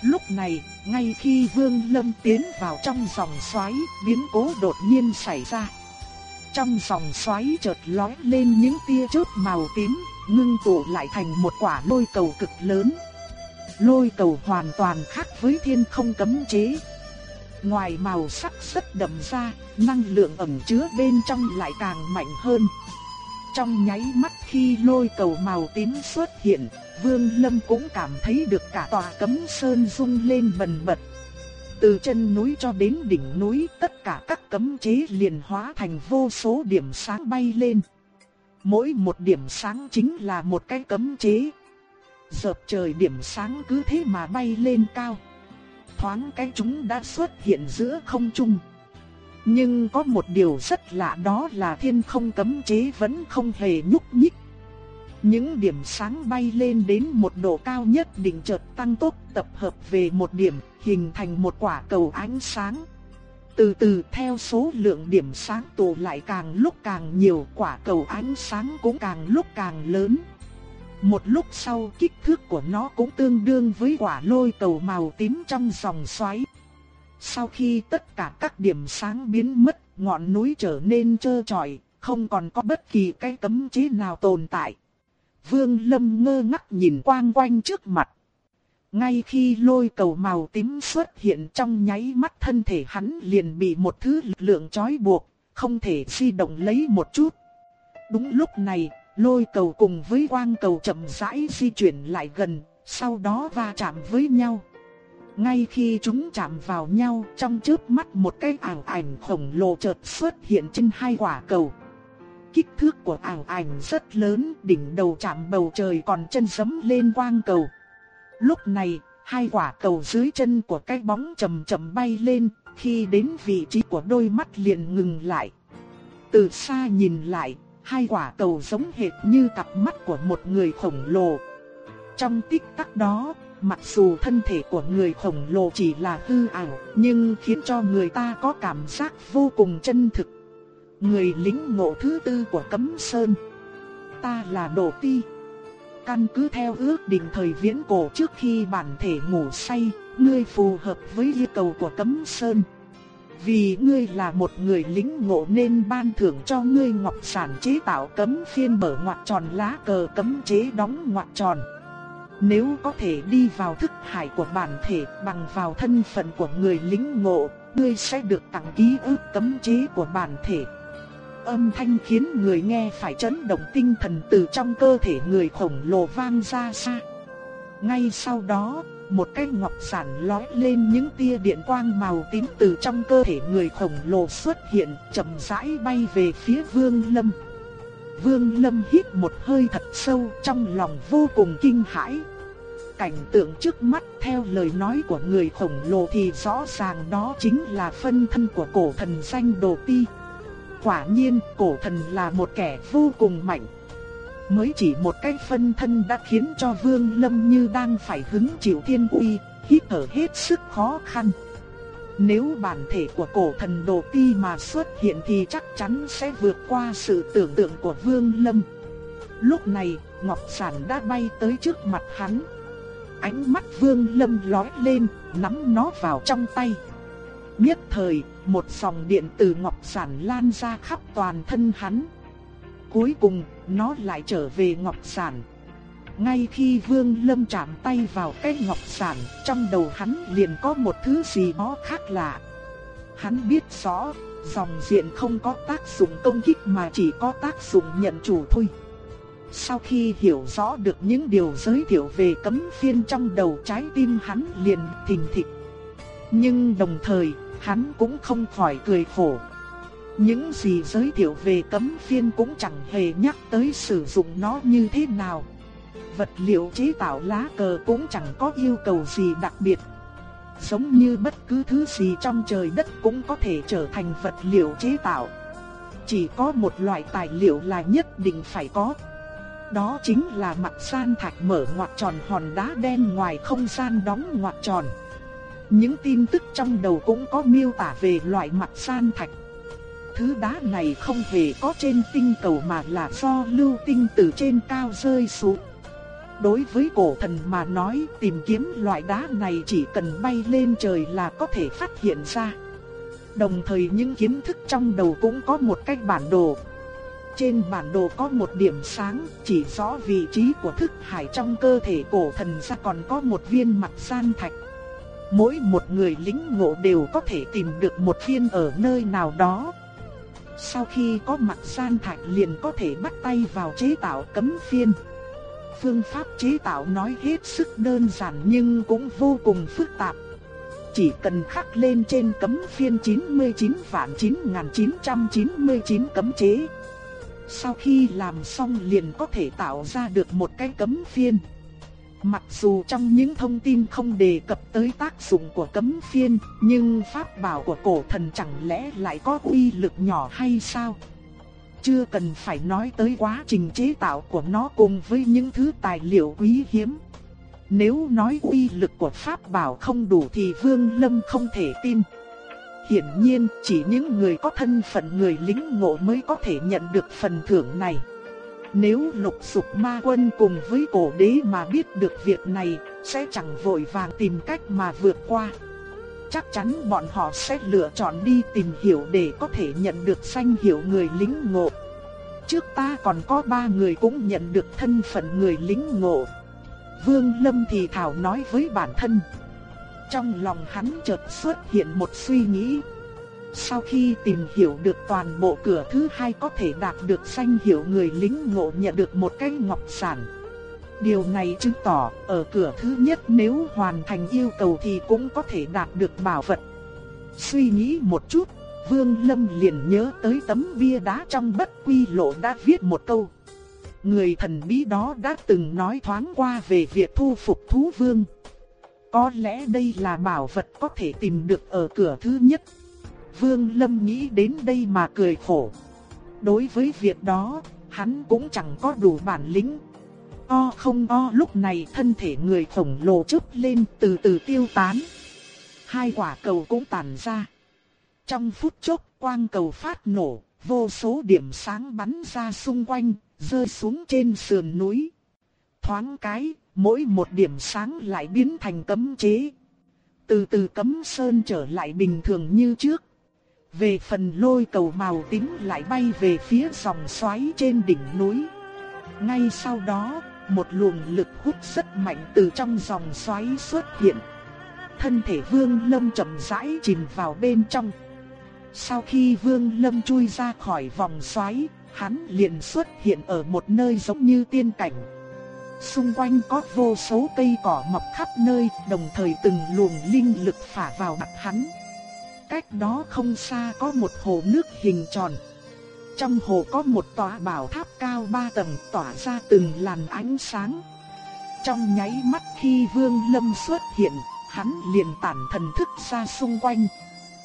Lúc này, ngay khi Vương Lâm tiến vào trong dòng xoáy, biến cố đột nhiên xảy ra. Trong dòng xoáy chợt lóe lên những tia chớp màu tím, ngưng tụ lại thành một quả lôi cầu cực lớn. Lôi cầu hoàn toàn khác với thiên không cấm chế. Ngoài màu sắc rất đậm ra, năng lượng ẩn chứa bên trong lại càng mạnh hơn. Trong nháy mắt khi lôi cầu màu tím xuất hiện, Vương Lâm cũng cảm thấy được cả tòa cấm sơn rung lên bần bật. Từ chân núi cho đến đỉnh núi, tất cả các cấm chế liền hóa thành vô số điểm sáng bay lên. Mỗi một điểm sáng chính là một cái cấm chế. Dợp trời điểm sáng cứ thế mà bay lên cao. Thoáng cái chúng đã xuất hiện giữa không trung. Nhưng có một điều rất lạ đó là thiên không cấm chế vẫn không hề nhúc nhích. Những điểm sáng bay lên đến một độ cao nhất định chợt tăng tốc tập hợp về một điểm, hình thành một quả cầu ánh sáng. Từ từ theo số lượng điểm sáng tụ lại càng lúc càng nhiều quả cầu ánh sáng cũng càng lúc càng lớn. Một lúc sau kích thước của nó cũng tương đương với quả lôi cầu màu tím trong dòng xoáy. Sau khi tất cả các điểm sáng biến mất, ngọn núi trở nên trơ trọi, không còn có bất kỳ cái cấm chế nào tồn tại. Vương Lâm ngơ ngác nhìn quang quanh trước mặt. Ngay khi lôi cầu màu tím xuất hiện trong nháy mắt thân thể hắn liền bị một thứ lực lượng trói buộc, không thể di động lấy một chút. Đúng lúc này, lôi cầu cùng với quang cầu chậm rãi di chuyển lại gần, sau đó va chạm với nhau. Ngay khi chúng chạm vào nhau, trong chớp mắt một cái ảo ảnh khổng lồ chợt xuất hiện trên hai quả cầu. Kích thước của ảo ảnh rất lớn, đỉnh đầu chạm bầu trời còn chân sấm lên quang cầu. Lúc này, hai quả cầu dưới chân của cái bóng chậm chậm bay lên, khi đến vị trí của đôi mắt liền ngừng lại. Từ xa nhìn lại, hai quả cầu giống hệt như cặp mắt của một người khổng lồ. Trong tích tắc đó, mặc dù thân thể của người khổng lồ chỉ là hư ảo, nhưng khiến cho người ta có cảm giác vô cùng chân thực. Người lính ngộ thứ tư của Cấm Sơn. Ta là Đồ Ti. Căn cứ theo ước định thời viễn cổ trước khi bản thể ngủ say, ngươi phù hợp với yêu cầu của Cấm Sơn. Vì ngươi là một người lính ngộ nên ban thưởng cho ngươi ngọc sản chế tạo cấm phiên mở ngoặc tròn lá cờ cấm chế đóng ngoặc tròn. Nếu có thể đi vào thức hải của bản thể bằng vào thân phận của người lính ngộ, ngươi sẽ được tặng ký ức cấm chế của bản thể. Âm thanh khiến người nghe phải chấn động tinh thần từ trong cơ thể người khổng lồ vang ra xa. Ngay sau đó, một cái ngọc sản lói lên những tia điện quang màu tím từ trong cơ thể người khổng lồ xuất hiện, chậm rãi bay về phía Vương Lâm. Vương Lâm hít một hơi thật sâu trong lòng vô cùng kinh hãi. Cảnh tượng trước mắt theo lời nói của người khổng lồ thì rõ ràng đó chính là phân thân của cổ thần danh Đồ Ti. Quả nhiên cổ thần là một kẻ vô cùng mạnh. Mới chỉ một cái phân thân đã khiến cho Vương Lâm như đang phải hứng chịu thiên uy, hít thở hết sức khó khăn. Nếu bản thể của cổ thần đồ ti mà xuất hiện thì chắc chắn sẽ vượt qua sự tưởng tượng của Vương Lâm. Lúc này, Ngọc Sản đã bay tới trước mặt hắn. Ánh mắt Vương Lâm lóe lên, nắm nó vào trong tay. Nhất thời, một dòng điện từ Ngọc Sản lan ra khắp toàn thân hắn. Cuối cùng, nó lại trở về Ngọc Sản. Ngay khi Vương Lâm chạm tay vào cái ngọc sản, trong đầu hắn liền có một thứ gì đó khác lạ. Hắn biết rõ, dòng diện không có tác dụng công kích mà chỉ có tác dụng nhận chủ thôi. Sau khi hiểu rõ được những điều giới thiệu về cấm phiên trong đầu trái tim hắn liền thình thịch. Nhưng đồng thời, hắn cũng không khỏi cười khổ. Những gì giới thiệu về cấm phiên cũng chẳng hề nhắc tới sử dụng nó như thế nào vật liệu chế tạo lá cờ cũng chẳng có yêu cầu gì đặc biệt. Giống như bất cứ thứ gì trong trời đất cũng có thể trở thành vật liệu chế tạo. Chỉ có một loại tài liệu là nhất định phải có. Đó chính là mặt san thạch mở ngoặc tròn hòn đá đen ngoài không gian đóng ngoặc tròn. Những tin tức trong đầu cũng có miêu tả về loại mặt san thạch. Thứ đá này không hề có trên tinh cầu mà là do lưu tinh từ trên cao rơi xuống. Đối với cổ thần mà nói, tìm kiếm loại đá này chỉ cần bay lên trời là có thể phát hiện ra. Đồng thời những kiến thức trong đầu cũng có một cách bản đồ. Trên bản đồ có một điểm sáng, chỉ rõ vị trí của thức hải trong cơ thể cổ thần ra còn có một viên mặt san thạch. Mỗi một người lính ngộ đều có thể tìm được một viên ở nơi nào đó. Sau khi có mặt san thạch liền có thể bắt tay vào chế tạo cấm phiên. Phương pháp chế tạo nói hết sức đơn giản nhưng cũng vô cùng phức tạp. Chỉ cần khắc lên trên cấm phiên 99 vạn 9999 cấm chế. Sau khi làm xong liền có thể tạo ra được một cái cấm phiên. Mặc dù trong những thông tin không đề cập tới tác dụng của cấm phiên, nhưng pháp bảo của cổ thần chẳng lẽ lại có uy lực nhỏ hay sao? Chưa cần phải nói tới quá trình chế tạo của nó cùng với những thứ tài liệu quý hiếm. Nếu nói uy lực của pháp bảo không đủ thì Vương Lâm không thể tin. Hiển nhiên, chỉ những người có thân phận người lính ngộ mới có thể nhận được phần thưởng này. Nếu lục sục ma quân cùng với cổ đế mà biết được việc này, sẽ chẳng vội vàng tìm cách mà vượt qua chắc chắn bọn họ sẽ lựa chọn đi tìm hiểu để có thể nhận được danh hiệu người lính ngộ. Trước ta còn có ba người cũng nhận được thân phận người lính ngộ. Vương Lâm thì thảo nói với bản thân. Trong lòng hắn chợt xuất hiện một suy nghĩ. Sau khi tìm hiểu được toàn bộ cửa thứ hai có thể đạt được danh hiệu người lính ngộ nhận được một cái ngọc sản Điều này chứng tỏ ở cửa thứ nhất nếu hoàn thành yêu cầu thì cũng có thể đạt được bảo vật. Suy nghĩ một chút, Vương Lâm liền nhớ tới tấm bia đá trong bất quy lộ đã viết một câu. Người thần bí đó đã từng nói thoáng qua về việc thu phục thú vương. Có lẽ đây là bảo vật có thể tìm được ở cửa thứ nhất. Vương Lâm nghĩ đến đây mà cười khổ. Đối với việc đó, hắn cũng chẳng có đủ bản lĩnh, O không o lúc này thân thể người khổng lồ chớp lên từ từ tiêu tán. Hai quả cầu cũng tàn ra. Trong phút chốc quang cầu phát nổ, vô số điểm sáng bắn ra xung quanh, rơi xuống trên sườn núi. Thoáng cái, mỗi một điểm sáng lại biến thành cấm chế. Từ từ cấm sơn trở lại bình thường như trước. Về phần lôi cầu màu tím lại bay về phía dòng xoáy trên đỉnh núi. Ngay sau đó, một luồng lực hút rất mạnh từ trong dòng xoáy xuất hiện. Thân thể Vương Lâm chậm rãi chìm vào bên trong. Sau khi Vương Lâm chui ra khỏi vòng xoáy, hắn liền xuất hiện ở một nơi giống như tiên cảnh. Xung quanh có vô số cây cỏ mọc khắp nơi, đồng thời từng luồng linh lực phả vào mặt hắn. Cách đó không xa có một hồ nước hình tròn. Trong hồ có một tòa bảo tháp cao ba tầng tỏa ra từng làn ánh sáng. Trong nháy mắt khi Vương Lâm xuất hiện, hắn liền tản thần thức ra xung quanh.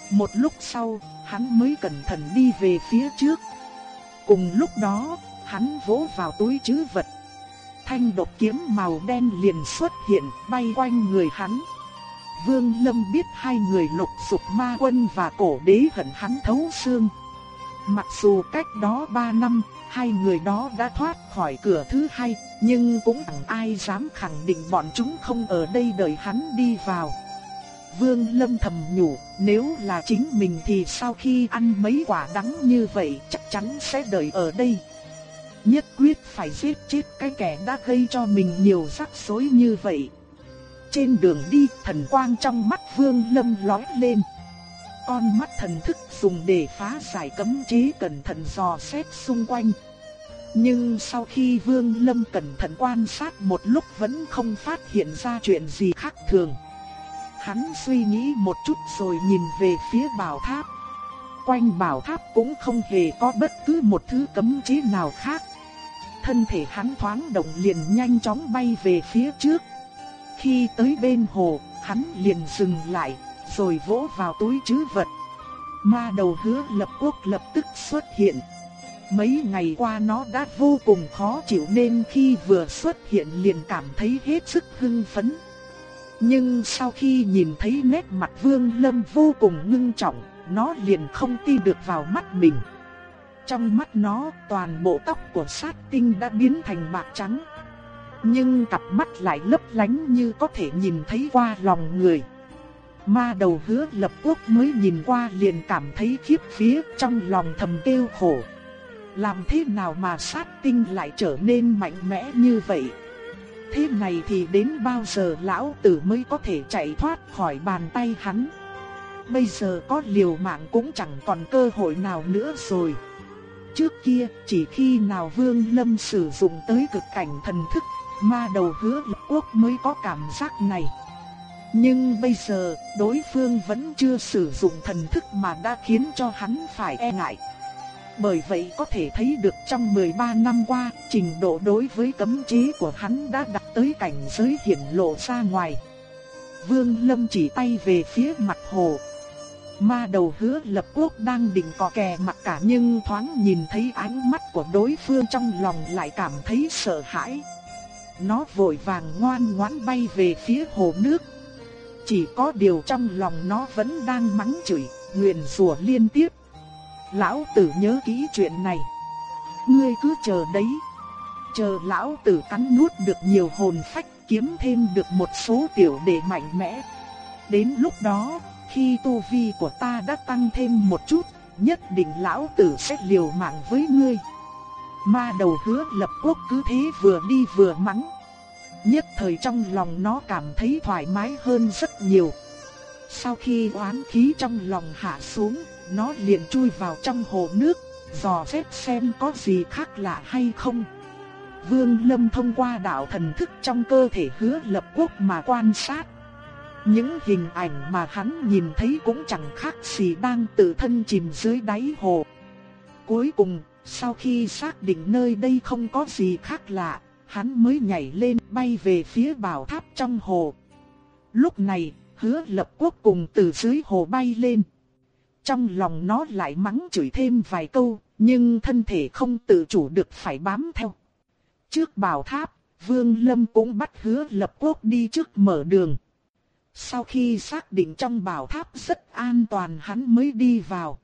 Một lúc sau, hắn mới cẩn thận đi về phía trước. Cùng lúc đó, hắn vỗ vào túi trữ vật. Thanh độc kiếm màu đen liền xuất hiện, bay quanh người hắn. Vương Lâm biết hai người lục sục ma quân và cổ đế hận hắn thấu xương. Mặc dù cách đó ba năm, hai người đó đã thoát khỏi cửa thứ hai, nhưng cũng chẳng ai dám khẳng định bọn chúng không ở đây đợi hắn đi vào. Vương Lâm thầm nhủ, nếu là chính mình thì sau khi ăn mấy quả đắng như vậy chắc chắn sẽ đợi ở đây. Nhất quyết phải giết chết cái kẻ đã gây cho mình nhiều rắc rối như vậy. Trên đường đi, thần quang trong mắt Vương Lâm lóe lên. Con mắt thần thức dùng để phá giải cấm chế cẩn thận dò xét xung quanh. Nhưng sau khi Vương Lâm cẩn thận quan sát một lúc vẫn không phát hiện ra chuyện gì khác thường. Hắn suy nghĩ một chút rồi nhìn về phía bảo tháp. Quanh bảo tháp cũng không hề có bất cứ một thứ cấm chế nào khác. Thân thể hắn thoáng động liền nhanh chóng bay về phía trước. Khi tới bên hồ, hắn liền dừng lại, rồi vỗ vào túi trữ vật. Ma đầu hứa lập quốc lập tức xuất hiện. Mấy ngày qua nó đã vô cùng khó chịu nên khi vừa xuất hiện liền cảm thấy hết sức hưng phấn. Nhưng sau khi nhìn thấy nét mặt Vương Lâm vô cùng ngưng trọng, nó liền không tin được vào mắt mình. Trong mắt nó, toàn bộ tóc của sát tinh đã biến thành bạc trắng. Nhưng cặp mắt lại lấp lánh như có thể nhìn thấy qua lòng người. Ma đầu hứa lập quốc mới nhìn qua liền cảm thấy khiếp phía trong lòng thầm kêu khổ. Làm thế nào mà sát tinh lại trở nên mạnh mẽ như vậy? Thế này thì đến bao giờ lão tử mới có thể chạy thoát khỏi bàn tay hắn? Bây giờ có liều mạng cũng chẳng còn cơ hội nào nữa rồi. Trước kia, chỉ khi nào Vương Lâm sử dụng tới cực cảnh thần thức, ma đầu hứa lập quốc mới có cảm giác này. Nhưng bây giờ, đối phương vẫn chưa sử dụng thần thức mà đã khiến cho hắn phải e ngại. Bởi vậy có thể thấy được trong 13 năm qua, trình độ đối với cấm chế của hắn đã đạt tới cảnh giới hiển lộ ra ngoài. Vương Lâm chỉ tay về phía mặt hồ. Ma đầu hứa lập quốc đang định cò kè mặt cả nhưng thoáng nhìn thấy ánh mắt của đối phương trong lòng lại cảm thấy sợ hãi. Nó vội vàng ngoan ngoãn bay về phía hồ nước. Chỉ có điều trong lòng nó vẫn đang mắng chửi, nguyền rủa liên tiếp. Lão tử nhớ kỹ chuyện này. Ngươi cứ chờ đấy. Chờ lão tử cắn nuốt được nhiều hồn phách kiếm thêm được một số tiểu đệ mạnh mẽ. Đến lúc đó, khi tu vi của ta đã tăng thêm một chút, nhất định lão tử sẽ liều mạng với ngươi. Ma đầu hứa lập quốc cứ thế vừa đi vừa mắng. Nhất thời trong lòng nó cảm thấy thoải mái hơn rất nhiều. Sau khi oán khí trong lòng hạ xuống, nó liền chui vào trong hồ nước, dò xét xem có gì khác lạ hay không. Vương Lâm thông qua đạo thần thức trong cơ thể hứa lập quốc mà quan sát. Những hình ảnh mà hắn nhìn thấy cũng chẳng khác gì đang tự thân chìm dưới đáy hồ. Cuối cùng, sau khi xác định nơi đây không có gì khác lạ, hắn mới nhảy lên bay về phía bảo tháp trong hồ. Lúc này, hứa lập quốc cùng từ dưới hồ bay lên. Trong lòng nó lại mắng chửi thêm vài câu, nhưng thân thể không tự chủ được phải bám theo. Trước bảo tháp, Vương Lâm cũng bắt hứa lập quốc đi trước mở đường. Sau khi xác định trong bảo tháp rất an toàn hắn mới đi vào.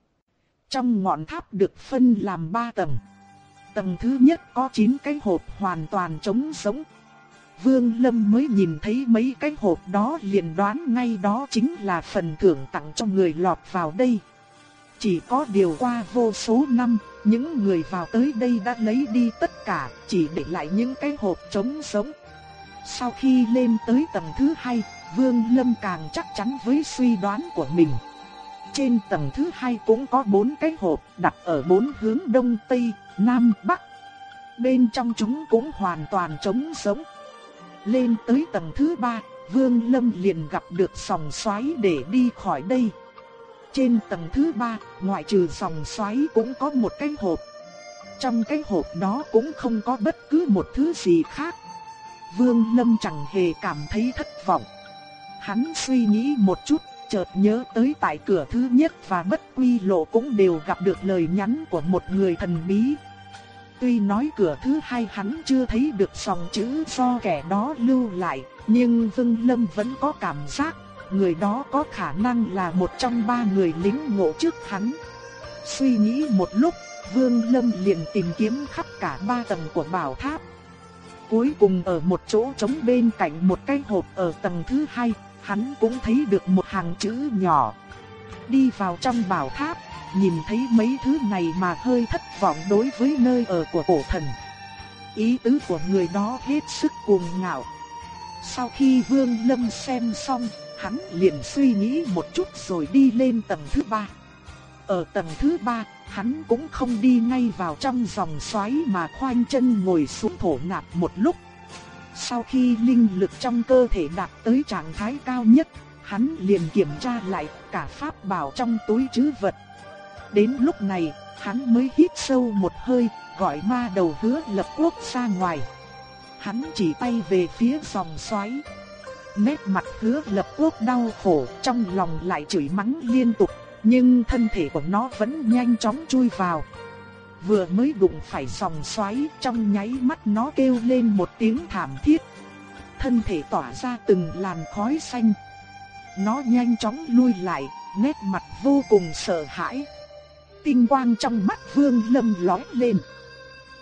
Trong ngọn tháp được phân làm ba tầng. Tầng thứ nhất có 9 cái hộp hoàn toàn trống sống. Vương Lâm mới nhìn thấy mấy cái hộp đó liền đoán ngay đó chính là phần thưởng tặng cho người lọt vào đây. Chỉ có điều qua vô số năm, những người vào tới đây đã lấy đi tất cả, chỉ để lại những cái hộp trống sống. Sau khi lên tới tầng thứ hai, Vương Lâm càng chắc chắn với suy đoán của mình. Trên tầng thứ hai cũng có bốn cái hộp đặt ở bốn hướng đông tây, nam bắc. Bên trong chúng cũng hoàn toàn trống sống. Lên tới tầng thứ ba, Vương Lâm liền gặp được sòng xoáy để đi khỏi đây. Trên tầng thứ ba, ngoại trừ sòng xoáy cũng có một cái hộp. Trong cái hộp đó cũng không có bất cứ một thứ gì khác. Vương Lâm chẳng hề cảm thấy thất vọng. Hắn suy nghĩ một chút, chợt nhớ tới tại cửa thứ nhất và bất quy lộ cũng đều gặp được lời nhắn của một người thần bí. Tuy nói cửa thứ hai hắn chưa thấy được dòng chữ do kẻ đó lưu lại, nhưng Vương Lâm vẫn có cảm giác người đó có khả năng là một trong ba người lính ngộ trước hắn. Suy nghĩ một lúc, Vương Lâm liền tìm kiếm khắp cả ba tầng của bảo tháp. Cuối cùng ở một chỗ trống bên cạnh một cái hộp ở tầng thứ hai, hắn cũng thấy được một hàng chữ nhỏ. Đi vào trong bảo tháp, nhìn thấy mấy thứ này mà hơi thất vọng đối với nơi ở của cổ thần. Ý tứ của người đó hết sức cuồng ngạo. Sau khi Vương Lâm xem xong, hắn liền suy nghĩ một chút rồi đi lên tầng thứ ba. Ở tầng thứ ba, hắn cũng không đi ngay vào trong dòng xoáy mà khoanh chân ngồi xuống thổ nạp một lúc. Sau khi linh lực trong cơ thể đạt tới trạng thái cao nhất, hắn liền kiểm tra lại cả pháp bảo trong túi trữ vật. Đến lúc này, hắn mới hít sâu một hơi, gọi ma đầu hứa lập quốc ra ngoài. Hắn chỉ tay về phía dòng xoáy. Nét mặt hứa lập quốc đau khổ, trong lòng lại chửi mắng liên tục, nhưng thân thể của nó vẫn nhanh chóng chui vào. Vừa mới đụng phải dòng xoáy, trong nháy mắt nó kêu lên một tiếng thảm thiết. Thân thể tỏa ra từng làn khói xanh. Nó nhanh chóng lui lại, nét mặt vô cùng sợ hãi. Tinh quang trong mắt Vương Lâm lóe lên.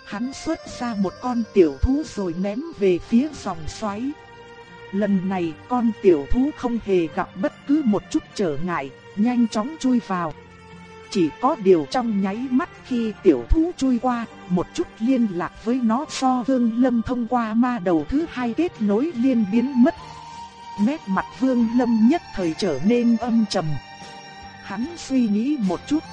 Hắn xuất ra một con tiểu thú rồi ném về phía dòng xoáy. Lần này con tiểu thú không hề gặp bất cứ một chút trở ngại, nhanh chóng chui vào. Chỉ có điều trong nháy mắt khi tiểu thú chui qua, một chút liên lạc với nó so Vương Lâm thông qua ma đầu thứ hai kết nối liên biến mất. Nét mặt Vương Lâm nhất thời trở nên âm trầm. Hắn suy nghĩ một chút,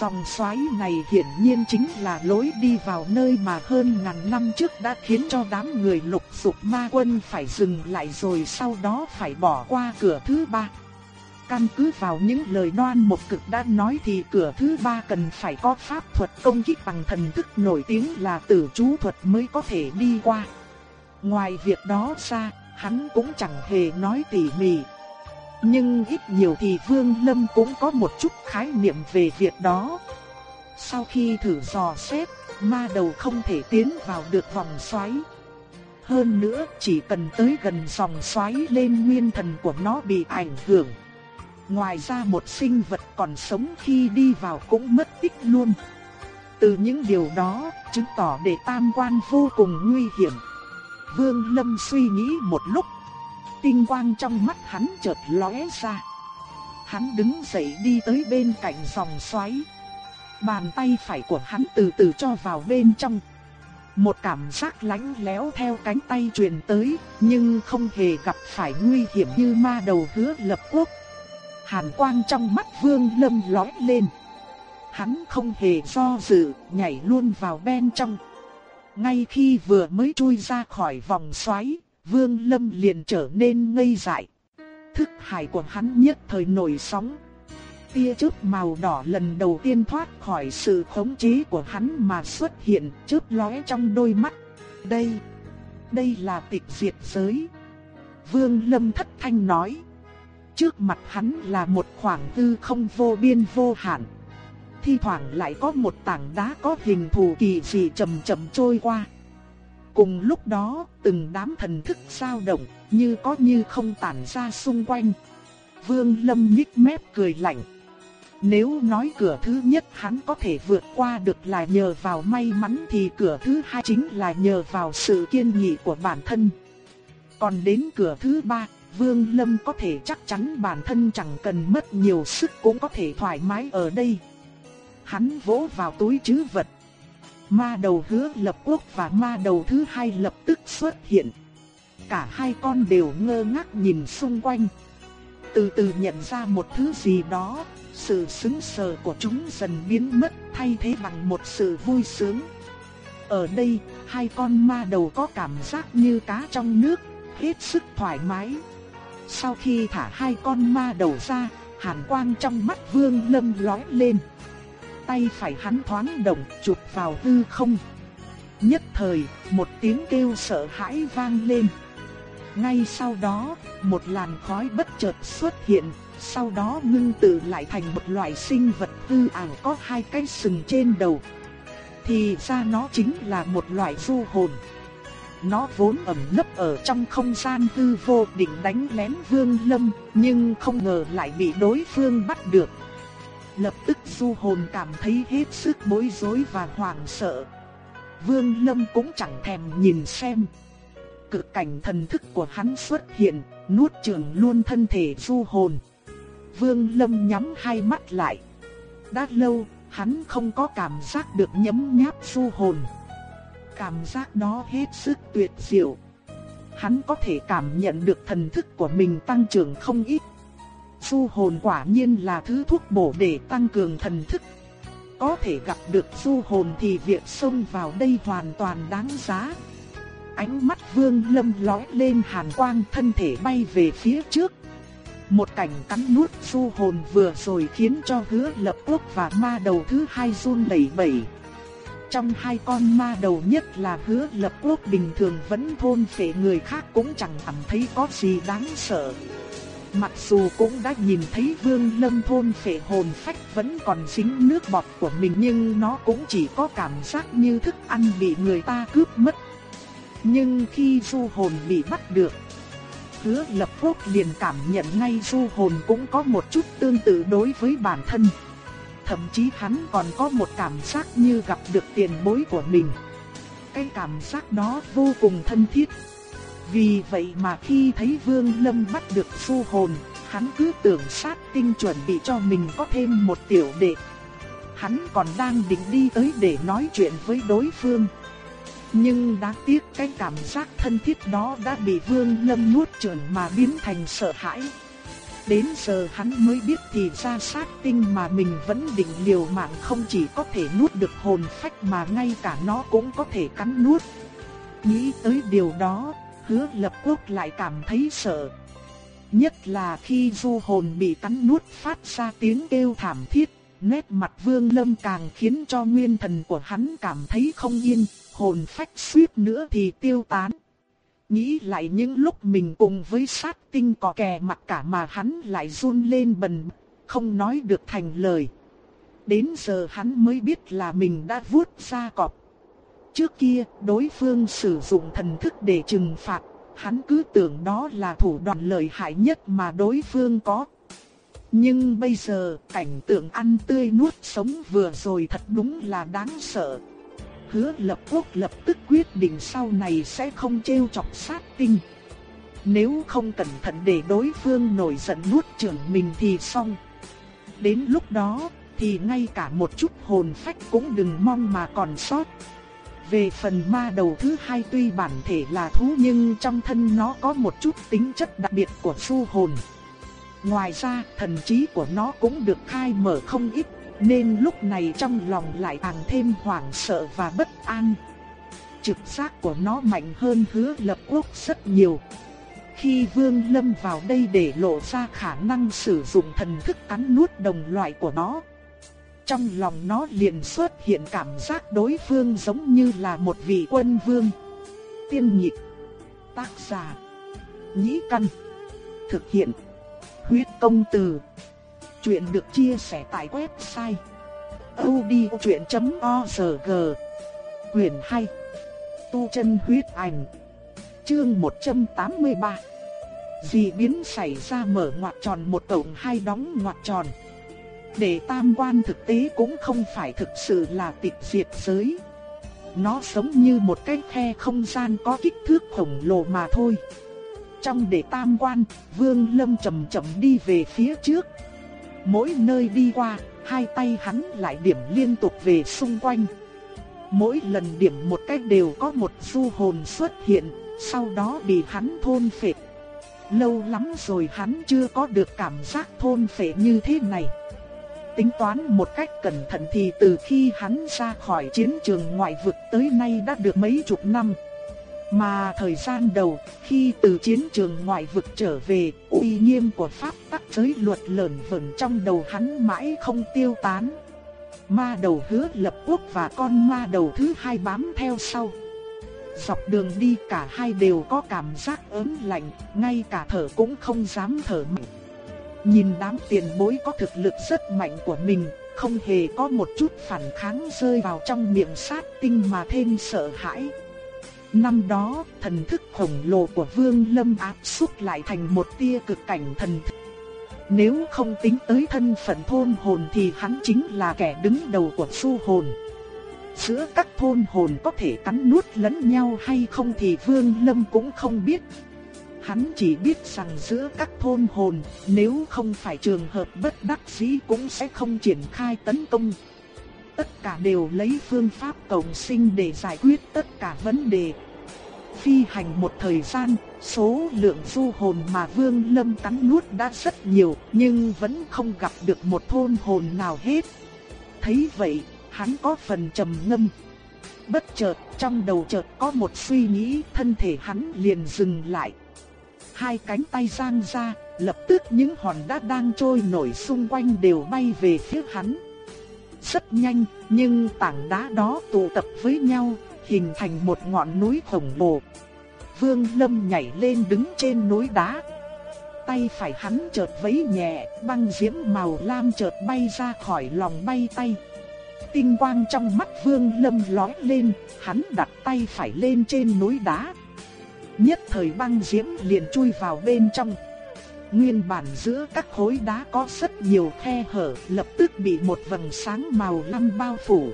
Dòng xoáy này hiển nhiên chính là lối đi vào nơi mà hơn ngàn năm trước đã khiến cho đám người lục dục ma quân phải dừng lại rồi sau đó phải bỏ qua cửa thứ ba. Căn cứ vào những lời đoan một cực đã nói thì cửa thứ ba cần phải có pháp thuật công kích bằng thần thức nổi tiếng là tử chú thuật mới có thể đi qua. Ngoài việc đó ra, hắn cũng chẳng hề nói tỉ mỉ, nhưng ít nhiều thì Vương Lâm cũng có một chút khái niệm về việc đó. Sau khi thử dò xét, ma đầu không thể tiến vào được vòng xoáy. Hơn nữa, chỉ cần tới gần dòng xoáy lên nguyên thần của nó bị ảnh hưởng. Ngoài ra một sinh vật còn sống khi đi vào cũng mất tích luôn. Từ những điều đó, chứng tỏ để tam quan vô cùng nguy hiểm. Vương Lâm suy nghĩ một lúc tinh quang trong mắt hắn chợt lóe ra. Hắn đứng dậy đi tới bên cạnh dòng xoáy. Bàn tay phải của hắn từ từ cho vào bên trong. Một cảm giác lạnh lẽo theo cánh tay truyền tới, nhưng không hề gặp phải nguy hiểm như ma đầu hứa lập quốc. Hàn quang trong mắt vương lâm lóe lên. Hắn không hề do dự, nhảy luôn vào bên trong. Ngay khi vừa mới chui ra khỏi vòng xoáy, Vương Lâm liền trở nên ngây dại. Thức hải của hắn nhất thời nổi sóng. Tia chớp màu đỏ lần đầu tiên thoát khỏi sự khống chế của hắn mà xuất hiện chớp lóe trong đôi mắt. Đây, đây là tịch diệt giới. Vương Lâm thất thanh nói. Trước mặt hắn là một khoảng tư không vô biên vô hạn. Thi thoảng lại có một tảng đá có hình thù kỳ dị chậm chậm trôi qua. Cùng lúc đó, từng đám thần thức sao động, như có như không tản ra xung quanh. Vương Lâm nhích mép cười lạnh. Nếu nói cửa thứ nhất hắn có thể vượt qua được là nhờ vào may mắn thì cửa thứ hai chính là nhờ vào sự kiên nghị của bản thân. Còn đến cửa thứ ba, Vương Lâm có thể chắc chắn bản thân chẳng cần mất nhiều sức cũng có thể thoải mái ở đây. Hắn vỗ vào túi trữ vật. Ma đầu hứa lập quốc và ma đầu thứ hai lập tức xuất hiện. Cả hai con đều ngơ ngác nhìn xung quanh. Từ từ nhận ra một thứ gì đó, sự sững sờ của chúng dần biến mất thay thế bằng một sự vui sướng. Ở đây, hai con ma đầu có cảm giác như cá trong nước, hết sức thoải mái. Sau khi thả hai con ma đầu ra, hàn quang trong mắt Vương Lâm lóe lên. Tay phải hắn thoáng động chụp vào hư không. Nhất thời, một tiếng kêu sợ hãi vang lên. Ngay sau đó, một làn khói bất chợt xuất hiện, sau đó ngưng tụ lại thành một loại sinh vật hư ảo có hai cái sừng trên đầu. Thì ra nó chính là một loại du hồn. Nó vốn ẩn nấp ở trong không gian hư vô định đánh lén Vương Lâm, nhưng không ngờ lại bị đối phương bắt được. Lập tức du hồn cảm thấy hết sức bối rối và hoảng sợ. Vương Lâm cũng chẳng thèm nhìn xem. Cực cảnh thần thức của hắn xuất hiện, nuốt chửng luôn thân thể du hồn. Vương Lâm nhắm hai mắt lại. Đã lâu, hắn không có cảm giác được nhấm nháp du hồn. Cảm giác đó hết sức tuyệt diệu. Hắn có thể cảm nhận được thần thức của mình tăng trưởng không ít. Du hồn quả nhiên là thứ thuốc bổ để tăng cường thần thức. Có thể gặp được du hồn thì việc xông vào đây hoàn toàn đáng giá. Ánh mắt vương lâm lóe lên hàn quang thân thể bay về phía trước. Một cảnh cắn nuốt du hồn vừa rồi khiến cho hứa lập quốc và ma đầu thứ hai run lẩy bẩy. Trong hai con ma đầu nhất là hứa lập quốc bình thường vẫn thôn phệ người khác cũng chẳng cảm thấy có gì đáng sợ. Mặc dù cũng đã nhìn thấy vương lâm thôn phệ hồn phách vẫn còn dính nước bọt của mình nhưng nó cũng chỉ có cảm giác như thức ăn bị người ta cướp mất. Nhưng khi du hồn bị bắt được, hứa lập quốc liền cảm nhận ngay du hồn cũng có một chút tương tự đối với bản thân. Thậm chí hắn còn có một cảm giác như gặp được tiền bối của mình. Cái cảm giác đó vô cùng thân thiết. Vì vậy mà khi thấy Vương Lâm bắt được Phu hồn, hắn cứ tưởng sát tinh chuẩn bị cho mình có thêm một tiểu đệ. Hắn còn đang định đi tới để nói chuyện với đối phương. Nhưng đáng tiếc cái cảm giác thân thiết đó đã bị Vương Lâm nuốt chửng mà biến thành sợ hãi. Đến giờ hắn mới biết thì ra sát tinh mà mình vẫn định liều mạng không chỉ có thể nuốt được hồn phách mà ngay cả nó cũng có thể cắn nuốt. Nghĩ tới điều đó, hứa lập quốc lại cảm thấy sợ. Nhất là khi du hồn bị cắn nuốt phát ra tiếng kêu thảm thiết, nét mặt vương lâm càng khiến cho nguyên thần của hắn cảm thấy không yên, hồn phách suýt nữa thì tiêu tán. Nghĩ lại những lúc mình cùng với sát tinh có kè mặt cả mà hắn lại run lên bần, không nói được thành lời. Đến giờ hắn mới biết là mình đã vuốt ra cọp. Trước kia, đối phương sử dụng thần thức để trừng phạt, hắn cứ tưởng đó là thủ đoạn lợi hại nhất mà đối phương có. Nhưng bây giờ, cảnh tượng ăn tươi nuốt sống vừa rồi thật đúng là đáng sợ hứa lập quốc lập tức quyết định sau này sẽ không trêu chọc sát tinh. Nếu không cẩn thận để đối phương nổi giận nuốt chửng mình thì xong. Đến lúc đó, thì ngay cả một chút hồn phách cũng đừng mong mà còn sót. Về phần ma đầu thứ hai tuy bản thể là thú nhưng trong thân nó có một chút tính chất đặc biệt của su hồn. Ngoài ra, thần trí của nó cũng được khai mở không ít nên lúc này trong lòng lại càng thêm hoảng sợ và bất an. Trực giác của nó mạnh hơn hứa lập quốc rất nhiều. Khi Vương Lâm vào đây để lộ ra khả năng sử dụng thần thức cắn nuốt đồng loại của nó. Trong lòng nó liền xuất hiện cảm giác đối phương giống như là một vị quân vương. Tiên nhịp, tác giả, nhĩ căn, thực hiện, huyết công từ. Chuyện được chia sẻ tại website odchuyện.org Quyền 2 Tu chân huyết ảnh. Chương 183 Dị biến xảy ra mở ngoặc tròn một tổng hai đóng ngoặc tròn. Để tam quan thực tế cũng không phải thực sự là tịch diệt giới. Nó giống như một cái khe không gian có kích thước khổng lồ mà thôi. Trong Đề tam quan, Vương Lâm chậm chậm đi về phía trước. Mỗi nơi đi qua, hai tay hắn lại điểm liên tục về xung quanh. Mỗi lần điểm một cách đều có một du hồn xuất hiện, sau đó bị hắn thôn phệ. Lâu lắm rồi hắn chưa có được cảm giác thôn phệ như thế này. Tính toán một cách cẩn thận thì từ khi hắn ra khỏi chiến trường ngoại vực tới nay đã được mấy chục năm. Mà thời gian đầu, khi từ chiến trường ngoại vực trở về, uy nghiêm của pháp tắc giới luật lởn vởn trong đầu hắn mãi không tiêu tán. Ma đầu hứa lập quốc và con ma đầu thứ hai bám theo sau. Dọc đường đi cả hai đều có cảm giác ớn lạnh, ngay cả thở cũng không dám thở mạnh. Nhìn đám tiền bối có thực lực rất mạnh của mình, không hề có một chút phản kháng rơi vào trong miệng sát tinh mà thêm sợ hãi. Năm đó, thần thức khổng lồ của Vương Lâm áp xúc lại thành một tia cực cảnh thần thức. Nếu không tính tới thân phận thôn hồn thì hắn chính là kẻ đứng đầu của su hồn. Giữa các thôn hồn có thể cắn nuốt lẫn nhau hay không thì Vương Lâm cũng không biết. Hắn chỉ biết rằng giữa các thôn hồn, nếu không phải trường hợp bất đắc dĩ cũng sẽ không triển khai tấn công. Tất cả đều lấy phương pháp cộng sinh để giải quyết tất cả vấn đề. Phi hành một thời gian, số lượng du hồn mà Vương Lâm cắn nuốt đã rất nhiều, nhưng vẫn không gặp được một thôn hồn nào hết. Thấy vậy, hắn có phần trầm ngâm. Bất chợt, trong đầu chợt có một suy nghĩ, thân thể hắn liền dừng lại. Hai cánh tay giang ra, lập tức những hòn đá đang trôi nổi xung quanh đều bay về phía hắn. Rất nhanh, nhưng tảng đá đó tụ tập với nhau, hình thành một ngọn núi khổng lồ. Vương Lâm nhảy lên đứng trên núi đá. Tay phải hắn chợt vẫy nhẹ, băng diễm màu lam chợt bay ra khỏi lòng bay tay. Tinh quang trong mắt Vương Lâm lóe lên, hắn đặt tay phải lên trên núi đá. Nhất thời băng diễm liền chui vào bên trong. Nguyên bản giữa các khối đá có rất nhiều khe hở, lập tức bị một vầng sáng màu lam bao phủ.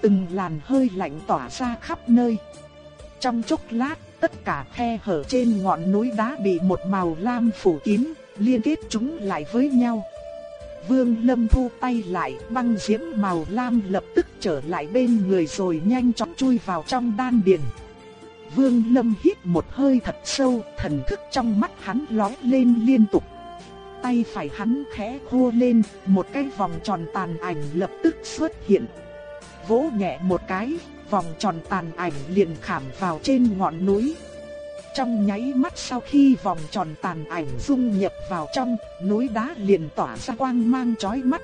Từng làn hơi lạnh tỏa ra khắp nơi. Trong chốc lát, tất cả khe hở trên ngọn núi đá bị một màu lam phủ kín, liên kết chúng lại với nhau. Vương Lâm thu tay lại, băng diễm màu lam lập tức trở lại bên người rồi nhanh chóng chui vào trong đan điền. Vương Lâm hít một hơi thật sâu, thần thức trong mắt hắn lóe lên liên tục. Tay phải hắn khẽ khua lên, một cái vòng tròn tàn ảnh lập tức xuất hiện. Vỗ nhẹ một cái, vòng tròn tàn ảnh liền khảm vào trên ngọn núi. Trong nháy mắt sau khi vòng tròn tàn ảnh dung nhập vào trong, núi đá liền tỏa ra quang mang chói mắt.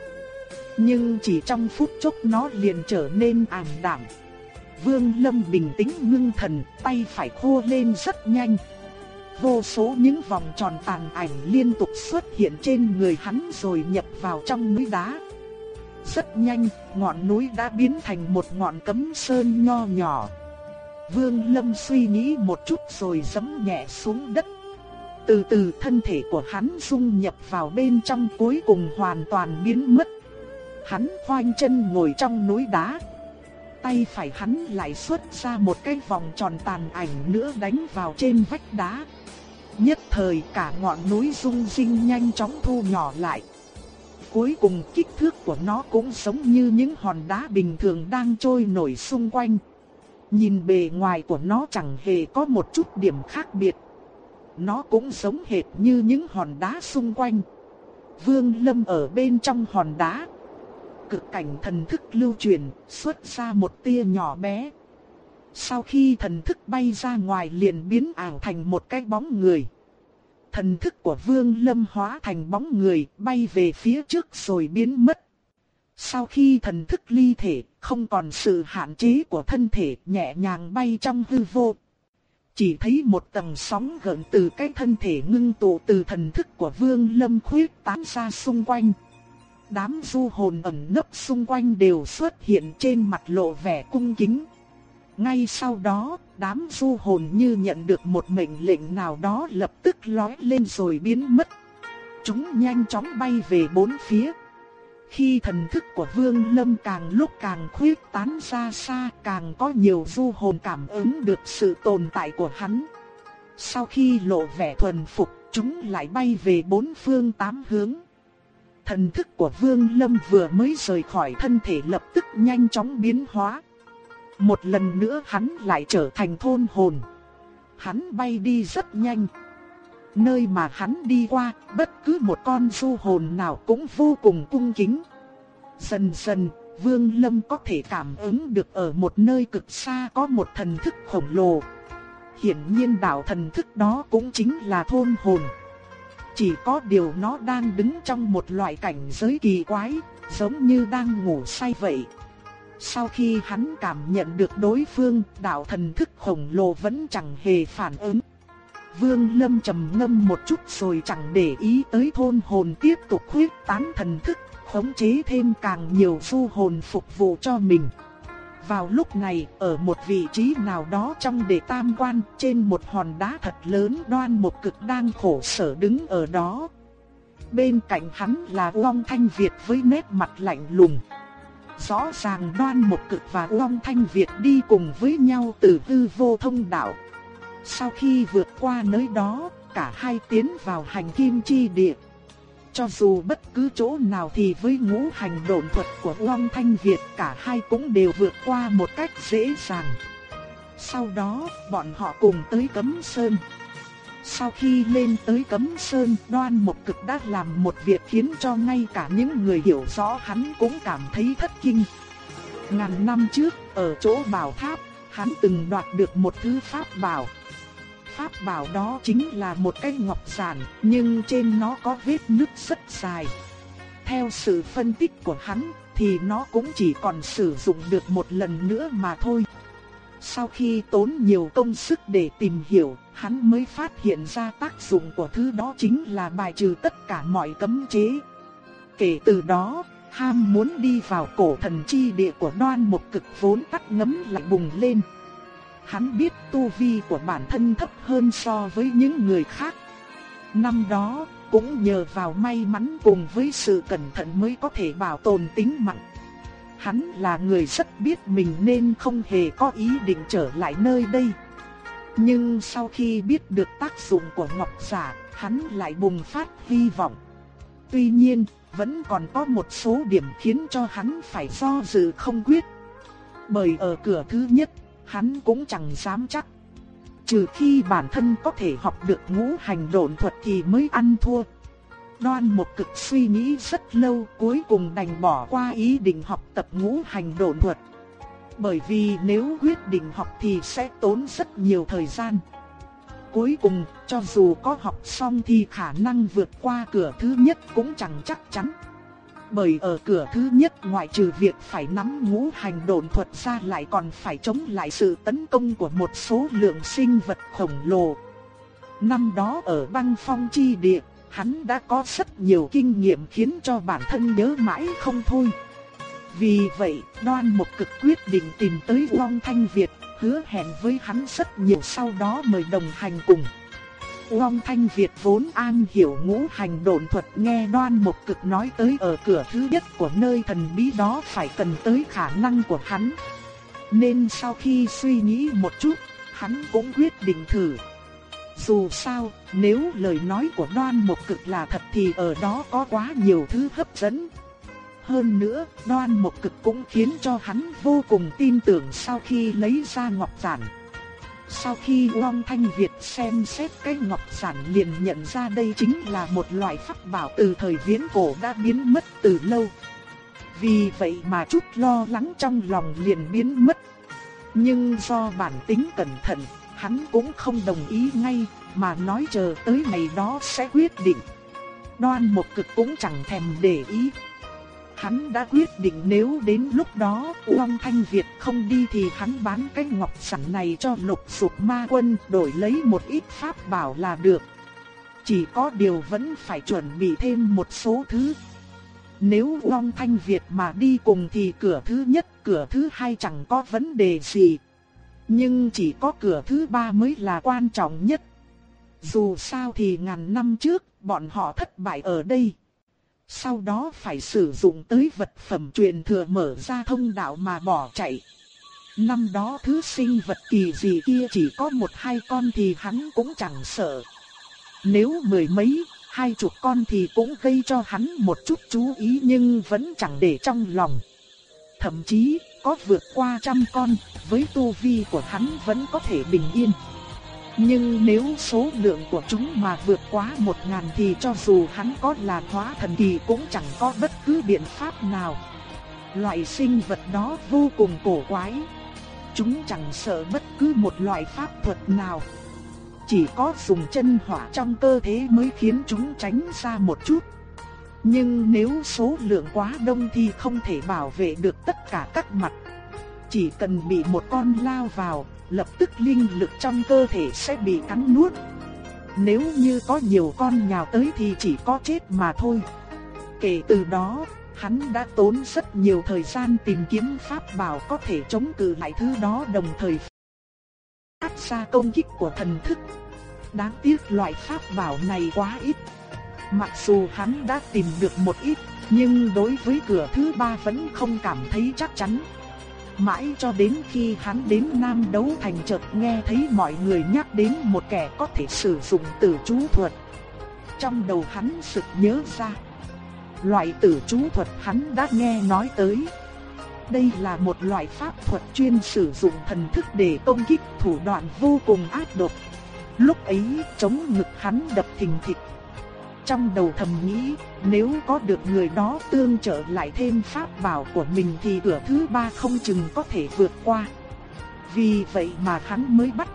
Nhưng chỉ trong phút chốc nó liền trở nên ảm đạm. Vương Lâm bình tĩnh ngưng thần, tay phải khô lên rất nhanh. Vô số những vòng tròn tàn ảnh liên tục xuất hiện trên người hắn rồi nhập vào trong núi đá. Rất nhanh, ngọn núi đã biến thành một ngọn cấm sơn nho nhỏ. Vương Lâm suy nghĩ một chút rồi giẫm nhẹ xuống đất. Từ từ thân thể của hắn dung nhập vào bên trong cuối cùng hoàn toàn biến mất. Hắn khoanh chân ngồi trong núi đá. Tay phải hắn lại xuất ra một cái vòng tròn tàn ảnh nữa đánh vào trên vách đá. Nhất thời cả ngọn núi rung rinh nhanh chóng thu nhỏ lại. Cuối cùng kích thước của nó cũng giống như những hòn đá bình thường đang trôi nổi xung quanh. Nhìn bề ngoài của nó chẳng hề có một chút điểm khác biệt. Nó cũng giống hệt như những hòn đá xung quanh. Vương Lâm ở bên trong hòn đá. Cực cảnh thần thức lưu truyền, xuất ra một tia nhỏ bé. Sau khi thần thức bay ra ngoài liền biến ảo thành một cái bóng người. Thần thức của Vương Lâm hóa thành bóng người, bay về phía trước rồi biến mất. Sau khi thần thức ly thể, không còn sự hạn chế của thân thể nhẹ nhàng bay trong hư vô. Chỉ thấy một tầng sóng gợn từ cái thân thể ngưng tụ từ thần thức của Vương Lâm khuyết tán ra xung quanh. Đám du hồn ẩn nấp xung quanh đều xuất hiện trên mặt lộ vẻ cung kính. Ngay sau đó, đám du hồn như nhận được một mệnh lệnh nào đó lập tức lói lên rồi biến mất. Chúng nhanh chóng bay về bốn phía. Khi thần thức của Vương Lâm càng lúc càng khuyết tán ra xa, càng có nhiều du hồn cảm ứng được sự tồn tại của hắn. Sau khi lộ vẻ thuần phục, chúng lại bay về bốn phương tám hướng. Thần thức của Vương Lâm vừa mới rời khỏi thân thể lập tức nhanh chóng biến hóa. Một lần nữa hắn lại trở thành thôn hồn. Hắn bay đi rất nhanh. Nơi mà hắn đi qua, bất cứ một con du hồn nào cũng vô cùng cung kính. Dần dần, Vương Lâm có thể cảm ứng được ở một nơi cực xa có một thần thức khổng lồ. Hiển nhiên đạo thần thức đó cũng chính là thôn hồn. Chỉ có điều nó đang đứng trong một loại cảnh giới kỳ quái, giống như đang ngủ say vậy. Sau khi hắn cảm nhận được đối phương, đạo thần thức khổng lồ vẫn chẳng hề phản ứng. Vương Lâm trầm ngâm một chút rồi chẳng để ý tới thôn hồn tiếp tục huyết tán thần thức, khống chế thêm càng nhiều du hồn phục vụ cho mình. Vào lúc này, ở một vị trí nào đó trong đề tam quan, trên một hòn đá thật lớn đoan một cực đang khổ sở đứng ở đó. Bên cạnh hắn là Long Thanh Việt với nét mặt lạnh lùng. Rõ ràng đoan một cực và Long Thanh Việt đi cùng với nhau từ tư vô thông đạo. Sau khi vượt qua nơi đó, cả hai tiến vào hành kim chi địa. Cho dù bất cứ chỗ nào thì với ngũ hành độn thuật của Long Thanh Việt cả hai cũng đều vượt qua một cách dễ dàng. Sau đó, bọn họ cùng tới Cấm Sơn. Sau khi lên tới Cấm Sơn, đoan một cực đã làm một việc khiến cho ngay cả những người hiểu rõ hắn cũng cảm thấy thất kinh. Ngàn năm trước, ở chỗ bảo tháp, hắn từng đoạt được một thứ pháp bảo. Pháp bảo đó chính là một cái ngọc giản, nhưng trên nó có vết nứt rất dài. Theo sự phân tích của hắn, thì nó cũng chỉ còn sử dụng được một lần nữa mà thôi. Sau khi tốn nhiều công sức để tìm hiểu, hắn mới phát hiện ra tác dụng của thứ đó chính là bài trừ tất cả mọi cấm chế. Kể từ đó, ham muốn đi vào cổ thần chi địa của đoan một cực vốn tắt ngấm lại bùng lên. Hắn biết tu vi của bản thân thấp hơn so với những người khác. Năm đó, cũng nhờ vào may mắn cùng với sự cẩn thận mới có thể bảo tồn tính mạng. Hắn là người rất biết mình nên không hề có ý định trở lại nơi đây. Nhưng sau khi biết được tác dụng của Ngọc Giả, hắn lại bùng phát hy vọng. Tuy nhiên, vẫn còn có một số điểm khiến cho hắn phải do dự không quyết. Bởi ở cửa thứ nhất, hắn cũng chẳng dám chắc. Trừ khi bản thân có thể học được ngũ hành độn thuật thì mới ăn thua. Đoan một cực suy nghĩ rất lâu cuối cùng đành bỏ qua ý định học tập ngũ hành độn thuật. Bởi vì nếu quyết định học thì sẽ tốn rất nhiều thời gian. Cuối cùng, cho dù có học xong thì khả năng vượt qua cửa thứ nhất cũng chẳng chắc chắn bởi ở cửa thứ nhất ngoại trừ việc phải nắm ngũ hành độn thuật ra lại còn phải chống lại sự tấn công của một số lượng sinh vật khổng lồ. Năm đó ở băng phong chi địa, hắn đã có rất nhiều kinh nghiệm khiến cho bản thân nhớ mãi không thôi. Vì vậy, đoan một cực quyết định tìm tới Long Thanh Việt, hứa hẹn với hắn rất nhiều sau đó mời đồng hành cùng. Long Thanh Việt vốn an hiểu ngũ hành độn thuật nghe đoan một cực nói tới ở cửa thứ nhất của nơi thần bí đó phải cần tới khả năng của hắn. Nên sau khi suy nghĩ một chút, hắn cũng quyết định thử. Dù sao, nếu lời nói của đoan một cực là thật thì ở đó có quá nhiều thứ hấp dẫn. Hơn nữa, đoan một cực cũng khiến cho hắn vô cùng tin tưởng sau khi lấy ra ngọc giản. Sau khi Long Thanh Việt xem xét cái ngọc giản liền nhận ra đây chính là một loại pháp bảo từ thời viễn cổ đã biến mất từ lâu. Vì vậy mà chút lo lắng trong lòng liền biến mất. Nhưng do bản tính cẩn thận, hắn cũng không đồng ý ngay, mà nói chờ tới ngày đó sẽ quyết định. Đoan một cực cũng chẳng thèm để ý, Hắn đã quyết định nếu đến lúc đó Long Thanh Việt không đi thì hắn bán cái ngọc sản này cho lục sụp ma quân đổi lấy một ít pháp bảo là được. Chỉ có điều vẫn phải chuẩn bị thêm một số thứ. Nếu Long Thanh Việt mà đi cùng thì cửa thứ nhất, cửa thứ hai chẳng có vấn đề gì. Nhưng chỉ có cửa thứ ba mới là quan trọng nhất. Dù sao thì ngàn năm trước, bọn họ thất bại ở đây. Sau đó phải sử dụng tới vật phẩm truyền thừa mở ra thông đạo mà bỏ chạy. Năm đó thứ sinh vật kỳ gì kia chỉ có một hai con thì hắn cũng chẳng sợ. Nếu mười mấy, hai chục con thì cũng gây cho hắn một chút chú ý nhưng vẫn chẳng để trong lòng. Thậm chí, có vượt qua trăm con, với tu vi của hắn vẫn có thể bình yên. Nhưng nếu số lượng của chúng mà vượt quá một ngàn thì cho dù hắn có là hóa thần kỳ cũng chẳng có bất cứ biện pháp nào. Loại sinh vật đó vô cùng cổ quái. Chúng chẳng sợ bất cứ một loại pháp thuật nào. Chỉ có dùng chân hỏa trong cơ thể mới khiến chúng tránh ra một chút. Nhưng nếu số lượng quá đông thì không thể bảo vệ được tất cả các mặt. Chỉ cần bị một con lao vào, lập tức linh lực trong cơ thể sẽ bị cắn nuốt. Nếu như có nhiều con nhào tới thì chỉ có chết mà thôi. Kể từ đó, hắn đã tốn rất nhiều thời gian tìm kiếm pháp bảo có thể chống cự lại thứ đó đồng thời phát ra công kích của thần thức. Đáng tiếc loại pháp bảo này quá ít. Mặc dù hắn đã tìm được một ít, nhưng đối với cửa thứ ba vẫn không cảm thấy chắc chắn. Mãi cho đến khi hắn đến Nam Đấu Thành chợt nghe thấy mọi người nhắc đến một kẻ có thể sử dụng tử chú thuật. Trong đầu hắn sực nhớ ra. Loại tử chú thuật hắn đã nghe nói tới. Đây là một loại pháp thuật chuyên sử dụng thần thức để công kích thủ đoạn vô cùng ác độc. Lúc ấy, chống ngực hắn đập thình thịch trong đầu thầm nghĩ, nếu có được người đó tương trợ lại thêm pháp bảo của mình thì cửa thứ ba không chừng có thể vượt qua. Vì vậy mà hắn mới bắt